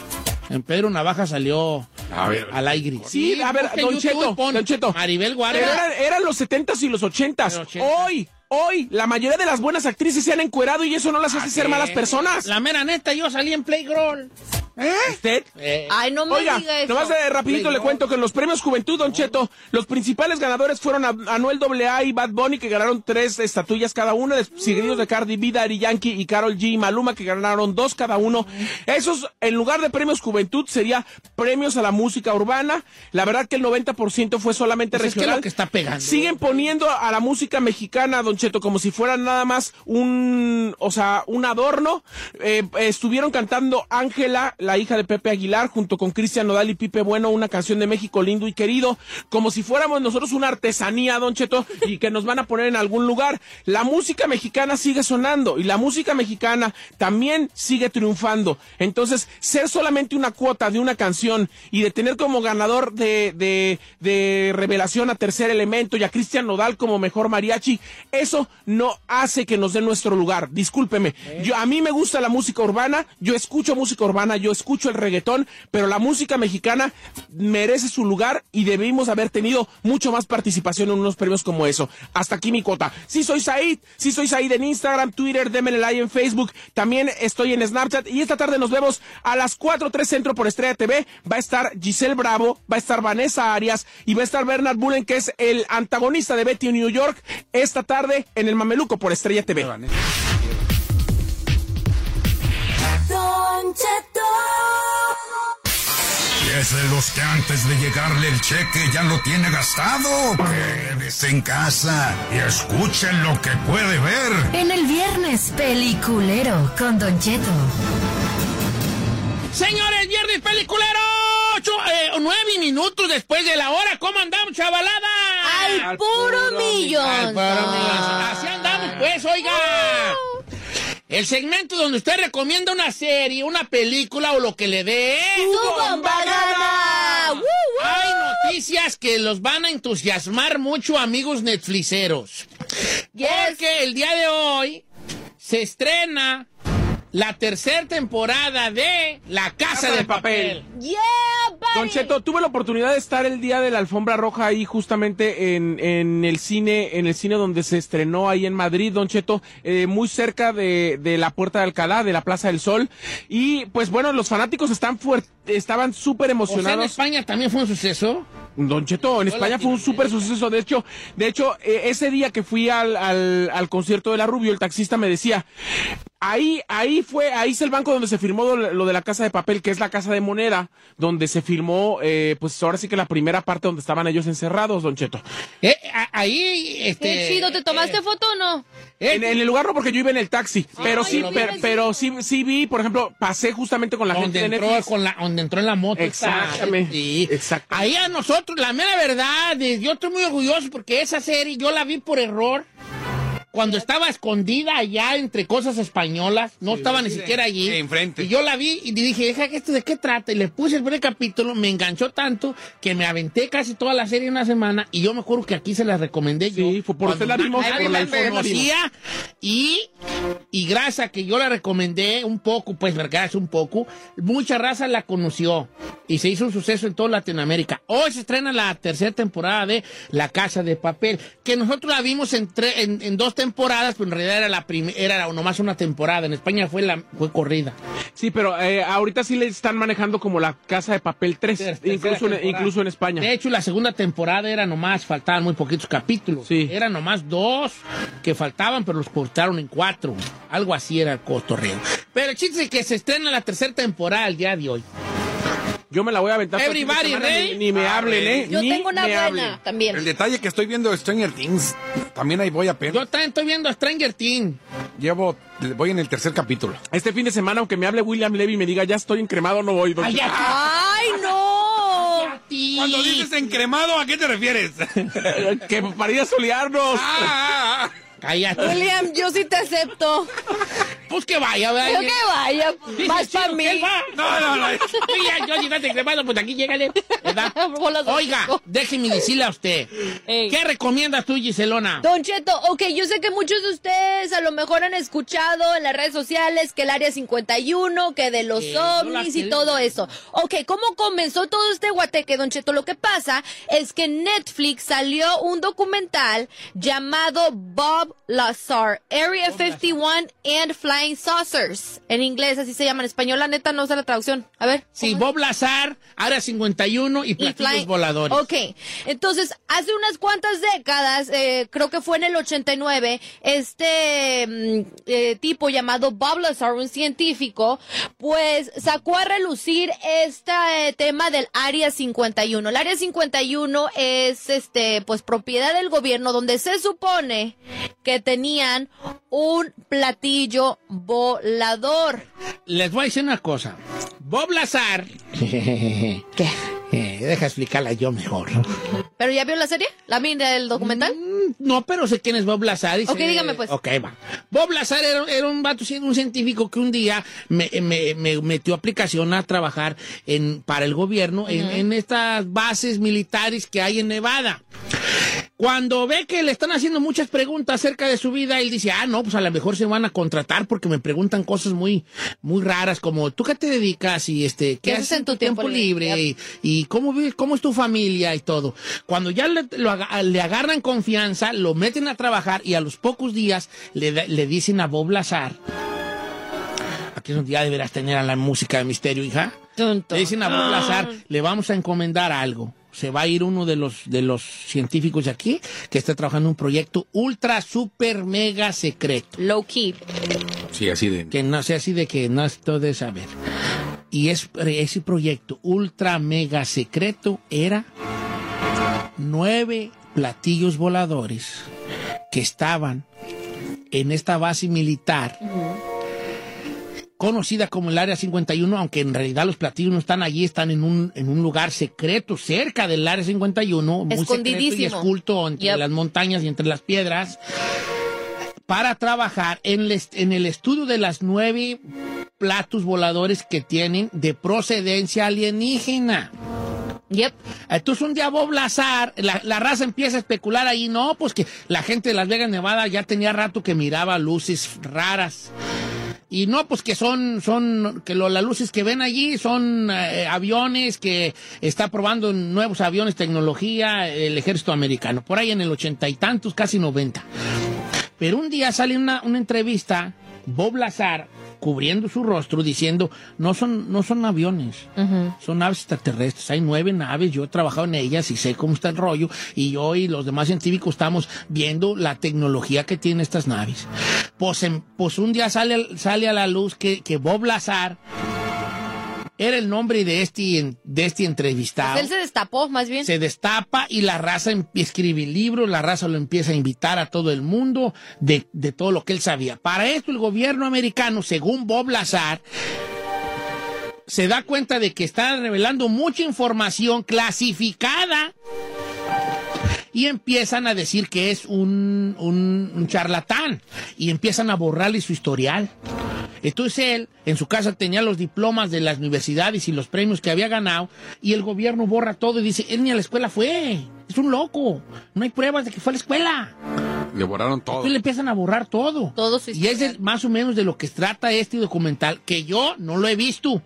En Pedro Navaja salió A ver. al aire. Sí, a ver, Don YouTube, Cheto, Don Cheto. Maribel Pero Guardia. eran, eran los 70s y los 80s. Pero 80. Hoy, hoy, la mayoría de las buenas actrices se han encuerado y eso no las hace ser malas personas. La mera neta, yo salí en Playgirl. ¿Usted? Eh, Ay, no me Oiga, diga eso. nomás de rapidito le cuento que en los premios Juventud, Don Cheto, los principales ganadores fueron a- Anuel AA y Bad Bunny, que ganaron tres estatuillas cada uno, seguidos de Cardi B, Daddy Yankee y Carol G y Maluma, que ganaron dos cada uno. Esos, en lugar de premios Juventud, sería premios a la música urbana. La verdad que el 90% fue solamente Pues es que regional. lo que está pegando. Siguen poniendo a la música mexicana, Don Cheto, como si fuera nada más un, o sea, un adorno. Eh, estuvieron cantando Ángela, la hija de Pepe Aguilar, junto con Cristian Nodal y Pipe Bueno, una canción de México lindo y querido, como si fuéramos nosotros una artesanía, Don Cheto, y que nos van a poner en algún lugar. La música mexicana sigue sonando y la música mexicana también sigue triunfando. Entonces, ser solamente una cuota de una canción y de tener como ganador de, de, de revelación a tercer elemento y a Cristian Nodal como mejor mariachi, eso no hace que nos den nuestro lugar. Discúlpeme. Yo, a mí me gusta la música urbana, yo escucho música urbana, yo escucho el reggaetón, pero la música mexicana merece su lugar y debimos haber tenido mucho más participación en unos premios como eso. Hasta aquí mi cuota. Sí soy Said, sí soy Said en Instagram, Twitter, démenle like en Facebook, también estoy en Snapchat y esta tarde nos vemos a las 4 3 Centro por Estrella TV. Va a estar Giselle Bravo, va a estar Vanessa Arias y va a estar Bernard Bullen, que es el antagonista de Betty en New York, esta tarde en el Mameluco por Estrella TV. Don Cheto. Es de los que antes de llegarle el cheque ya lo tiene gastado. Quédese en casa y escuchen lo que puede ver. En el viernes peliculero con Don Cheto. Señores, viernes peliculero. Ocho, eh, nueve minutos después de la hora. ¿Cómo andamos, chavalada? Al puro millón. Al puro millón. Así andamos, pues, oiga. El segmento donde usted recomienda una serie, una película o lo que le dé. ¡Tu bomba gana! ¡Woo, woo! Hay noticias que los van a entusiasmar mucho, amigos Netflixeros. Porque el día de hoy se estrena la tercera temporada de La Casa, de, papel. Yeah, Don. Cheto, tuve la oportunidad de estar el día de la alfombra roja ahí justamente en, en el cine, en el cine donde se estrenó ahí en Madrid, Don Cheto, eh, muy cerca de, de la Puerta de Alcalá, de la Plaza del Sol. Y pues bueno, los fanáticos están fuert- estaban súper O sea, en emocionados. España también fue un suceso. Don Cheto, en España fue un súper suceso. De hecho, de hecho, eh, ese día que fui al, al, al concierto de la Rubio, el taxista me decía, ahí, ahí fue, ahí es el banco donde se firmó lo, lo de la casa de papel, que es la casa de moneda, donde se firmó, eh, pues ahora sí que la primera parte donde estaban ellos encerrados, Don Cheto. Eh, a- ahí, este... Qué chido, ¿te tomaste foto o no? En, en el lugar no, porque yo iba en el taxi, pero sí, yo per- pero sí, sí vi, por ejemplo, pasé justamente con la donde gente de entró, Netflix. con la, donde entró en la moto. Exactamente. Sí. Exacto. Ahí a nosotros, la mera verdad, eh, yo estoy muy orgulloso porque esa serie yo la vi por error. Cuando estaba escondida allá entre cosas españolas, no estaba ni siquiera allí. sí, enfrente. Y yo la vi y dije, deja ¿esto de qué trata? Y le puse el primer capítulo, me enganchó tanto que me aventé casi toda la serie en una semana. Y yo me acuerdo que aquí se la recomendé yo. Sí, fue por usted la vimos, por la conocía. Y, y gracias a que yo la recomendé un poco, pues, verdad, un poco, mucha raza la conoció. Y se hizo un suceso en toda Latinoamérica. Hoy se estrena la tercera temporada de La Casa de Papel, que nosotros la vimos en, tre- en, en dos temporadas, pero en realidad era la primera, era nomás una temporada. En España fue la fue corrida. Sí, pero eh, ahorita sí le están manejando como la casa de papel 3, Ter- tercera incluso, en, temporada. incluso en España. De hecho, la segunda temporada era nomás, faltaban muy poquitos capítulos. Sí. Eran nomás dos que faltaban, pero los cortaron en cuatro. Algo así era el cotorreo. Pero el chiste es que se estrena la tercera temporada el día de hoy. Yo me la voy a aventar. Everybody semana, ready? Ni, ni me Ah, hablen. ¿eh? Yo Ni tengo una me buena hablen. también. El detalle que estoy viendo de Stranger Things, también ahí voy apenas. Yo también estoy viendo Stranger Things. Llevo, voy en el tercer capítulo. Este fin de semana, aunque me hable William Levy y me diga, ya estoy encremado, no voy. Ay, ¡Ay, no! a. Cuando dices encremado, ¿a qué te refieres? que para ir a solearnos. Ah, ah, Cállate. William, yo sí te acepto. Pues que vaya, Pero vaya. que vaya, Dice más para mí. No, no, no. Yo si te cremado, pues aquí llégale. ¿verdad? Oiga, déjeme decirle a usted. Ey. ¿Qué recomiendas tú, Giselona? Don Cheto, ok, yo sé que muchos de ustedes a lo mejor han escuchado en las redes sociales que el Área 51, que de los ovnis y todo eso. Ok, ¿cómo comenzó todo este guateque, Don Cheto? Lo que pasa es que en Netflix salió un documental llamado Bob Lazar, Area 51 and Flying Saucers. En inglés, así se llama. En español, la neta, no sé la traducción. A ver. Sí. Bob Lazar, Área 51 y y platillos voladores. Ok, entonces hace unas cuantas décadas, eh, creo que fue en el 89, este mm, eh, tipo llamado Bob Lazar, un científico, pues sacó a relucir este eh, tema del Área 51. El Área 51 es, este, pues propiedad del gobierno donde se supone que tenían un platillo volador. Les voy a decir una cosa. Bob Lazar. ¿Qué? deja explicarla yo mejor. ¿Pero ya vio la serie? ¿La vi del documental? Mm, No, pero sé quién es Bob Lazar. y Ok, sé- dígame, pues. Ok, va. Bob Lazar era, era un vato, un científico que un día me, me- me metió aplicación a trabajar en, para el gobierno en, en estas bases militares que hay en Nevada. Cuando ve que le están haciendo muchas preguntas acerca de su vida, él dice, ah, no, pues a lo mejor se van a contratar porque me preguntan cosas muy, muy raras como, ¿tú qué te dedicas? Y este, ¿qué, haces en tu tiempo, libre? Y, y cómo vives, cómo es tu familia y todo. Cuando ya le, lo le agarran confianza, lo meten a trabajar y a los pocos días le, le dicen a Bob Lazar, aquí es donde ya deberás tener a la música de misterio, hija. Le dicen a Bob Lazar, le vamos a encomendar algo. Se va a ir uno de los, de los científicos de aquí que está trabajando en un proyecto ultra, super, mega secreto. Low key. Sí, así de. Que no sea así de que no esto de saber. Y es, ese proyecto ultra mega secreto era nueve platillos voladores que estaban en esta base militar conocida como el Área 51, aunque en realidad los platillos no están allí, están en un, en un lugar secreto cerca del Área 51, muy secreto y oculto entre Yep. las montañas y entre las piedras, para trabajar en el, est- en el estudio de las nueve platos voladores que tienen de procedencia alienígena. Yep. Entonces un día Bob Lazar, la, la raza empieza a especular ahí, no, pues que la gente de Las Vegas, Nevada ya tenía rato que miraba luces raras. Y no, pues que son, son, que lo- las luces que ven allí son eh, aviones que está probando nuevos aviones, tecnología, el ejército americano, por ahí en el ochenta y tantos, casi noventa. Pero un día sale una, una entrevista, Bob Lazar, cubriendo su rostro, diciendo, no son, no son aviones, son naves extraterrestres. Hay nueve naves, yo he trabajado en ellas y sé cómo está el rollo. Y yo y los demás científicos estamos viendo la tecnología que tienen estas naves. Pues, en- pues un día sale, sale a la luz que, que Bob Lazar era el nombre de este, de este entrevistado Él se destapó, más bien. se destapa y la raza em- escribe libros, la raza lo empieza a invitar a todo el mundo de, de todo lo que él sabía. Para esto el gobierno americano, según Bob Lazar, se da cuenta de que está revelando mucha información clasificada y empiezan a decir que es un, un- un charlatán y empiezan a borrarle su historial. Entonces él, en su casa tenía los diplomas de las universidades y los premios que había ganado y el gobierno borra todo y dice, él ni a la escuela fue, es un loco, no hay pruebas de que fue a la escuela. Le borraron todo. Entonces le empiezan a borrar todo. y es más o menos de lo que trata este documental, que yo no lo he visto.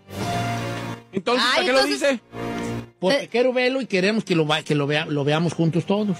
Entonces, ¿para qué lo dice? Porque quiero verlo y queremos que lo, que lo, vea- lo veamos juntos todos.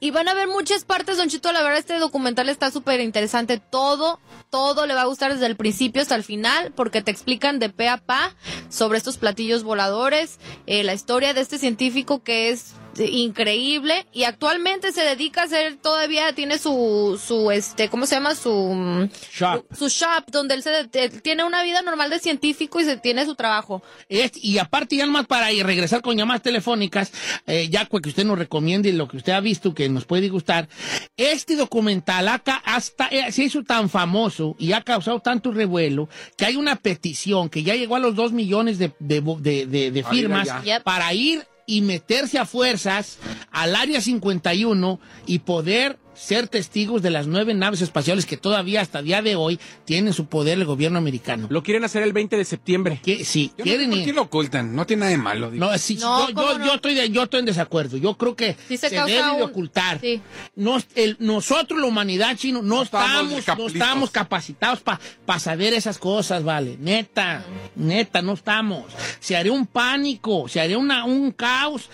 Y van a ver muchas partes, Don Chito. La verdad, este documental está súper interesante. Todo, todo le va a gustar desde el principio hasta el final, porque te explican de pe a pa sobre estos platillos voladores, eh, la historia de este científico que es eh, increíble y actualmente se dedica a hacer todavía tiene su su este cómo se llama su Shop. su shop donde él se de- tiene una vida normal de científico y se tiene su trabajo. Es- y aparte, ya nomás para ir- regresar con llamadas telefónicas, eh, ya que usted nos recomiende lo que usted ha visto que nos puede gustar, este documental acá hasta eh, se hizo tan famoso y ha causado tanto revuelo que hay una petición que ya llegó a los dos millones de, de, de- de- de Para ir firmas para ir y meterse a fuerzas al área 51 y poder ser testigos de las nueve naves espaciales que todavía hasta día de hoy tienen su poder el gobierno americano. Lo quieren hacer el 20 de septiembre. Que, sí, Yo no sé quieren ¿Por qué lo ocultan? No tiene nada de malo. digo. No, sí, No, yo, ¿cómo yo, no? yo estoy de, yo estoy en desacuerdo. Yo creo que Sí se, debe de ocultar. sí. Nos- el- nosotros, la humanidad chino, no, No estamos estamos, no estamos capacitados para saber esas cosas, vale. Neta, neta, no estamos. Se haría un pánico, se haría una, un caos.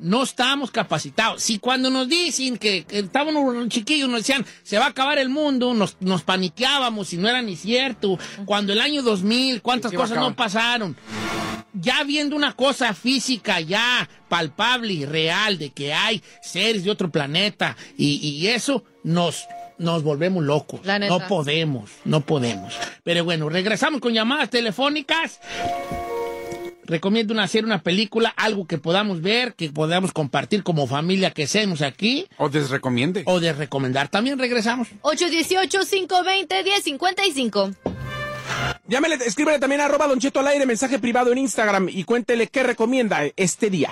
No estamos capacitados. Si cuando nos dicen que, que estábamos chiquillos, nos decían, se va a acabar el mundo, nos, nos paniqueábamos y no era ni cierto. Cuando el año 2000, cuántas cosas no pasaron ya viendo una cosa física ya palpable y real de que hay seres de otro planeta y, y eso nos nos volvemos locos. La neta. No podemos, no podemos. Pero bueno, regresamos con llamadas telefónicas. Recomiendo una, hacer una película, algo que podamos ver, que podamos compartir como familia que seamos aquí, O desrecomiende. o de recomendar. También regresamos. 818-520-1055. Llámele, escríbele también a arroba Don Cheto al aire, mensaje privado en Instagram y cuéntele qué recomienda este día.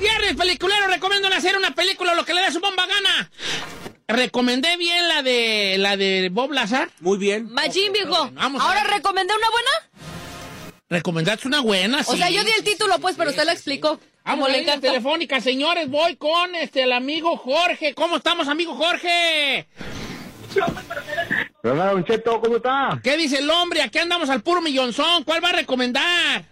Viernes peliculero, recomiendo hacer una película, lo que le dé su bomba gana. Recomendé bien la de la de Bob Lazar. Muy bien. Machín, viejo. vamos Ahora recomendé una buena. Recomendaste una buena, O sí. sea, yo di el título, pues, pero usted lo explicó. Vamos le la encanta. telefónica, señores. Voy con este el amigo Jorge. ¿Cómo estamos, amigo Jorge? Don Cheto, ¿cómo está? ¿Qué dice el hombre? Aquí andamos al puro millonzón. ¿Cuál va a recomendar?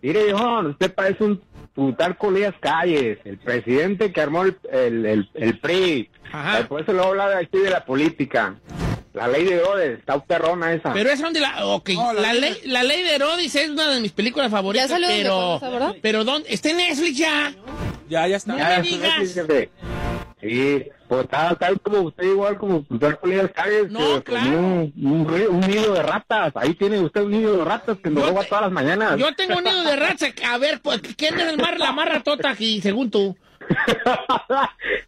Mire, viejón, usted parece un putar Colías Calles, el presidente que armó el, el, el, el PRI. Ajá. Por eso luego habla de aquí de la política. La ley de Herodes, está perrona esa. Pero es donde la. Ok, No, la la, ley- la ley de Herodes es una de mis películas favoritas. Ya salió de pero. Pero ¿dónde? Está en Netflix ya. Ya, ya está. No Ya, me digas. Sí, Pues está ahí como usted, igual como usted las calles, No, que, con un, un, nido de ratas. Ahí tiene usted un nido de ratas que nos roba todas las mañanas. Yo tengo un nido de ratas. A ver, pues, ¿quién es el mar, la más ratota aquí, según tú?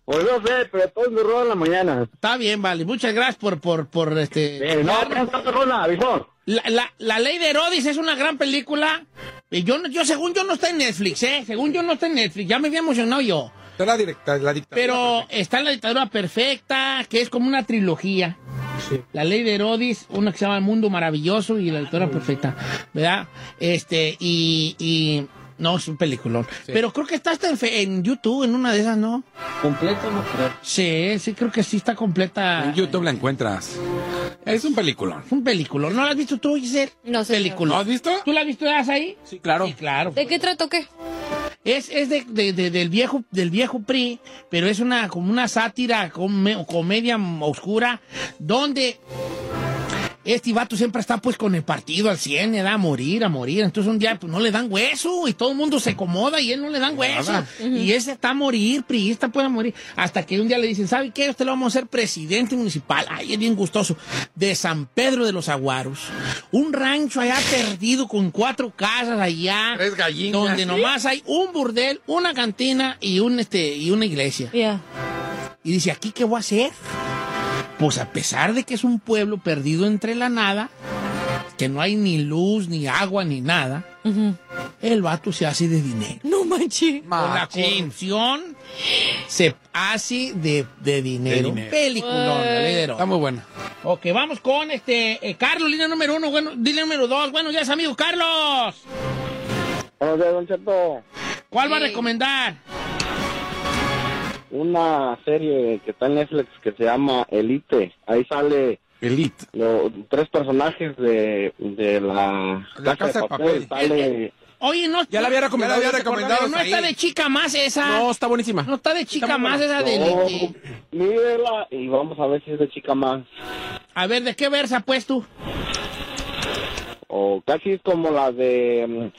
Pues no sé, pero todos me roban la mañana. Está bien, vale. Muchas gracias por, por, por este. Eh, no, no. La, la, la ley de Herodes es una gran película. Y yo, no- yo, según yo, no está en Netflix, ¿eh? Según yo, no está en Netflix. Ya me había emocionado yo. Está la, directa, la dictadura. Pero está en la dictadura perfecta, que es como una trilogía. La ley de Herodes, una que se llama El Mundo Maravilloso y la dictadura perfecta, ¿verdad? Este, y, y no, es un peliculón. Pero creo que está hasta en, fe- en YouTube, en una de esas, ¿no? Completo no creo. Sí, sí, creo que sí está completa. En YouTube la encuentras. Es un peliculón. Es un peliculón. ¿No la has visto tú, Giselle? No sé. ¿Lo has visto? ¿Tú la has visto ahí? Sí, claro. Sí, claro. ¿De qué trato qué? Es, es de, de- de- del viejo del viejo PRI, pero es una como una sátira, come- comedia oscura, donde este vato siempre está pues con el partido al 100, le da a morir, a morir. Entonces un día pues no le dan hueso y todo el mundo se acomoda y él no le dan hueso. Y ese está a morir, priista puede morir. Hasta que un día le dicen, ¿sabe qué? Usted lo vamos a hacer presidente municipal. Ay, es bien gustoso. De San Pedro de los Aguaros. Un rancho allá perdido con cuatro casas allá. Tres gallinas. Donde nomás hay un burdel, una cantina y un este y una iglesia. Ya. Y dice, ¿aquí qué voy a hacer? Pues a pesar de que es un pueblo perdido entre la nada, que no hay ni luz, ni agua, ni nada, el vato se hace de dinero. No manches. Con la corrupción se hace de, de dinero. De dinero. Está muy buena. Ok, vamos con este eh, Carlos, línea número uno, bueno, línea número dos. Buenos días, amigo Carlos. Buenos días, Don Cheto. ¿Cuál va a recomendar? Una serie que está en Netflix que se llama Elite. Ahí sale Elite. lo- tres personajes de, de la, La Casa de Papel. Sale, Oye, no. Ya la había recomendado. Ya la había ¿no recomendado. está ahí. de chica más esa. No, está buenísima. No está de chica Está más buena. esa de No, Elite. mírela y vamos a ver si es de chica más. A ver, ¿de qué versa pues tú? O casi es como la de mm,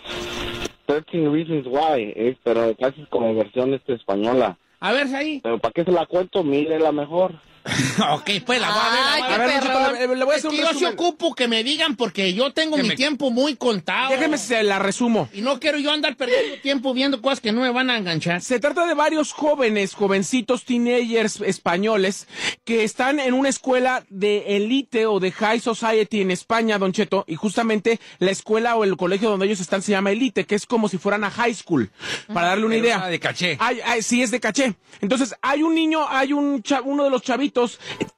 13 Reasons Why, eh, pero casi es como versión este española. A ver, ahí. Pero ¿para qué se la cuento? Mírela mejor. ok, pues la voy a ver. Ay, a ver. Le, le voy a Es hacer que un yo sí resumen. ocupo que me digan porque yo tengo Que mi me- tiempo muy contado. Déjeme se la resumo. Y no quiero yo andar perdiendo tiempo viendo cosas que no me van a enganchar. Se trata de varios jóvenes, jovencitos, teenagers españoles que están en una escuela de elite o de high society en España, Don Cheto, y justamente la escuela o el colegio donde ellos están se llama elite, que es como si fueran a high school, para darle una Pero idea. de caché. Sí, es de caché. Entonces, hay un niño, hay un uno de los chavitos,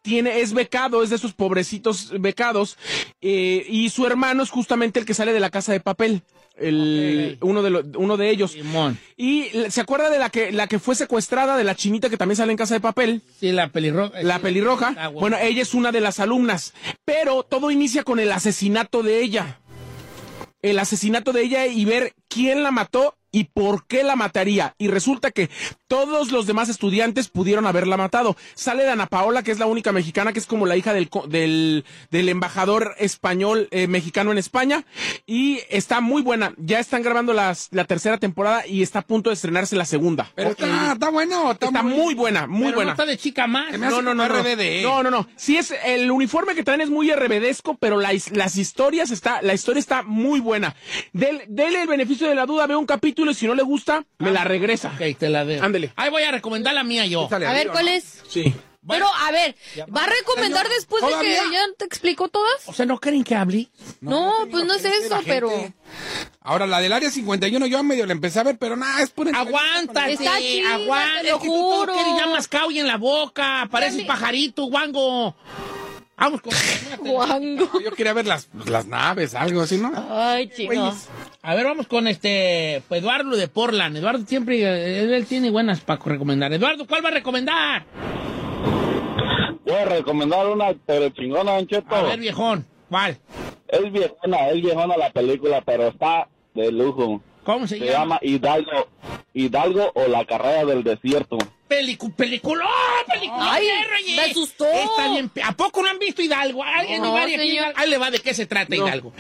tiene, es becado, es de esos pobrecitos becados, eh, y su hermano es justamente el que sale de la casa de papel. El, uno, de lo- uno de ellos. Simón. Y se acuerda de la que, la que fue secuestrada, de la chinita que también sale en casa de papel. Sí, la pelirroja. La pelirroja. Ah. Bueno, ella es una de las alumnas. Pero todo inicia con el asesinato de ella. El asesinato de ella y ver quién la mató y por qué la mataría. Y resulta que todos los demás estudiantes pudieron haberla matado. Sale Dana Paola, que es la única mexicana, que es como la hija del, co- del, del embajador español eh, mexicano en España. Y está muy buena. Ya están grabando las, la tercera temporada y está a punto de estrenarse la segunda. Pero está, está bueno. Está, Está muy buena, muy Pero buena. no está de chica más. No, no, no, no. RBD. No, no, no. Sí es el uniforme que traen es muy RBDesco, pero la las historias está, la historia está muy buena. Del, dele el beneficio de la duda, ve un capítulo y si no le gusta, me la regresa. Ok, te la veo. Ándele. Ahí voy a recomendar la mía yo. Sale A ver, arriba, ¿cuál ¿no? es? Sí. Pero, a ver, ¿va a recomendar después de que ¿Todavía? ya te explicó todas? O sea, ¿no creen que hable? No, pues no es eso, pero... Ahora, la del área 51, yo medio la empecé a ver, pero nada, es pura. Aguántate, Está chida, aguanta. te lo es que tú todo juro. quieres ya y en la boca. Pareces pajarito, guango. Vamos con... Guango. Yo quería ver las, las naves, algo así, ¿no? Ay. A ver, vamos con este pues, Eduardo de Portland. Eduardo siempre, eh, él, él tiene buenas para recomendar. Eduardo, ¿cuál va a recomendar? Voy a recomendar una pero chingona, Don Cheto. A ver, viejón, ¿cuál? Es viejona, es viejona la película, pero está de lujo. ¿Cómo se, Se llama? llama Hidalgo, Hidalgo o la carrera del desierto. Pelicu película, película. Ay, perro, oye. me asustó. Está bien. ¿A poco no han visto Hidalgo? ¿Alguien No, no, aquí? Ahí le va de qué se trata No. Hidalgo.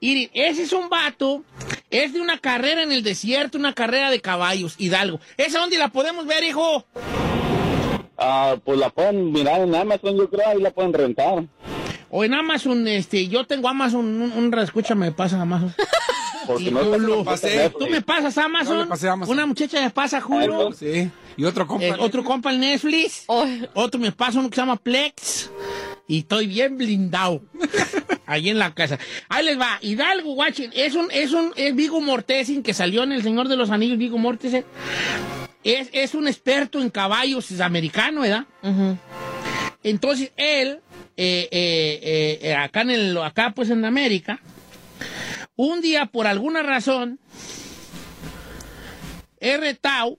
Miren, ese es un vato, es de una carrera en el desierto, una carrera de caballos, Hidalgo. ¿Esa dónde la podemos ver, hijo? Ah, pues la pueden mirar en Amazon, yo creo, ahí la pueden rentar. O en Amazon, este, yo tengo Amazon, un, un escucha me pasa Amazon. Porque no. ¿Tú me pasas Amazon? No le pasé Amazon. Una muchacha me pasa Hulu. Sí. Y otro compa. Eh, otro compa el Netflix. Otro me pasa uno que se llama Plex. Y estoy bien blindado. Ahí en la casa. Ahí les va. Hidalgo, guachen. Es un, es un, es Vigo Mortensen que salió en El Señor de los Anillos, Vigo Mortensen. Es, es un experto en caballos, es americano, ¿verdad? Entonces, él, eh, eh, eh, acá, en el, acá pues en América, un día, por alguna razón, es retado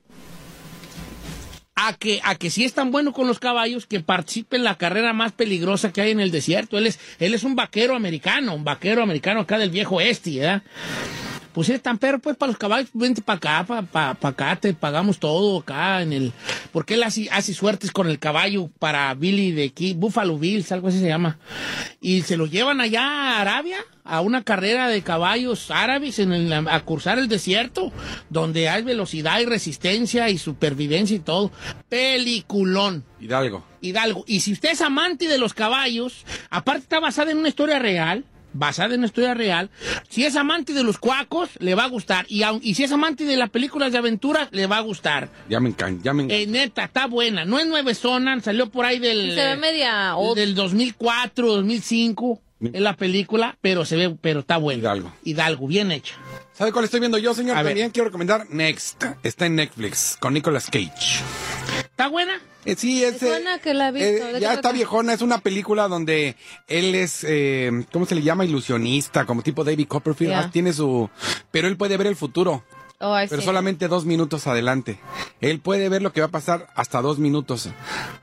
a que, a que si es tan bueno con los caballos que participe en la carrera más peligrosa que hay en el desierto. Él es, él es un vaquero americano, un vaquero americano acá del viejo oeste, ¿verdad? Pues es tan perro, pues, para los caballos, vente para acá, para pa, pa acá, te pagamos todo acá en el... Porque él hace, hace suertes con el caballo para Billy de aquí, Buffalo Bills, algo así se llama. Y se lo llevan allá a Arabia, a una carrera de caballos árabes en el- a cursar el desierto, donde hay velocidad y resistencia y supervivencia y todo. Peliculón. Hidalgo. Hidalgo. Y si usted es amante de los caballos, aparte está basada en una historia real, basada en una historia real, si es amante de los cuacos, le va a gustar. Y, aun- y si es amante de las películas de aventuras, le va a gustar. Ya me encanta, ya me encanta. Eh, neta, está buena. No es nueve zona, salió por ahí del... Se ve eh, media old. del 2004, 2005, en la película, pero se ve, pero está buena. Hidalgo. Hidalgo, bien hecha. ¿Sabe cuál estoy viendo yo, señor? A ver. También quiero recomendar Next. Está en Netflix con Nicolas Cage. ¿Está buena? Eh, sí, es, Me suena que la he visto. eh, ¿De qué ya está viejona, es una película donde él es, eh, ¿cómo se le llama? Ilusionista, como tipo David Copperfield. Ah, tiene su... Pero él puede ver el futuro. Oh, Pero solamente dos minutos adelante. Él puede ver lo que va a pasar hasta dos minutos.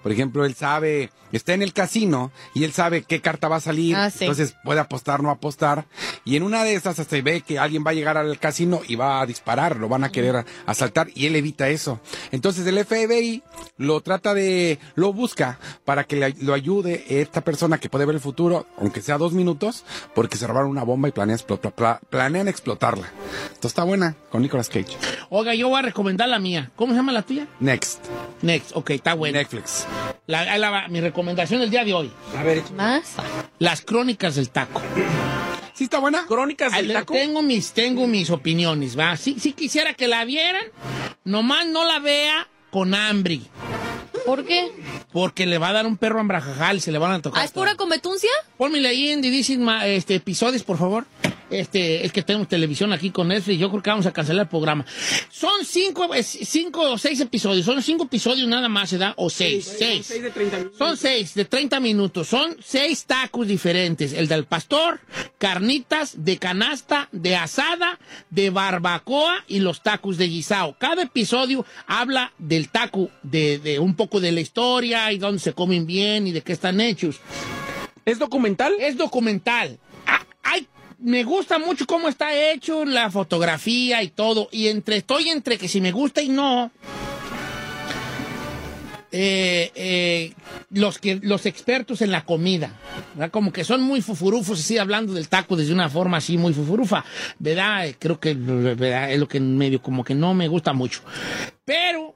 Por ejemplo, él sabe, está en el casino y él sabe qué carta va a salir. Ah, sí. Entonces puede apostar, no apostar. Y en una de esas hasta ve que alguien va a llegar al casino y va a disparar, lo van a querer asaltar y él evita eso. Entonces el FBI lo trata de, lo busca para que le- lo ayude esta persona que puede ver el futuro, aunque sea dos minutos, porque se robaron una bomba y planean, explota- planean explotarla. Esto está buena con Nicolas Cage. Oiga, yo voy a recomendar la mía. ¿Cómo se llama la tuya? Next. Next, ok, está buena. Netflix. La- ahí la va, mi recomendación del día de hoy. A ver, ¿Más? Las crónicas del taco. ¿sí está buena? Crónicas Ah, del taco. Tengo mis, tengo mis opiniones, ¿va? Sí, sí quisiera que la vieran, nomás no la vea con hambre, ¿Por qué? porque le va a dar un perro ambrajajal, se le van a tocar. ¿Ah, es pura cometuncia? Pónmele ahí en ma- este, episodios, por favor. Este, es que tenemos televisión aquí con Netflix. Yo creo que vamos a cancelar el programa. Son cinco, cinco o seis episodios. Son cinco episodios nada más, ¿verdad? O seis. Seis. Seis de 30 minutos. Son seis de 30 minutos. Son seis tacos diferentes. El del pastor, carnitas, de canasta, de asada, de barbacoa y los tacos de guisado. Cada episodio habla del taco, de, de un poco de la historia y dónde se comen bien y de qué están hechos. ¿Es documental? Es documental. Ah, ay, me gusta mucho cómo está hecho, la fotografía y todo. Y entre estoy entre que si me gusta y no. eh, eh, los que los expertos en la comida, como que son muy fufurufos, así hablando del taco desde una forma así muy fufurufa, ¿verdad? Eh, Creo que es lo que medio como que no me gusta mucho. Pero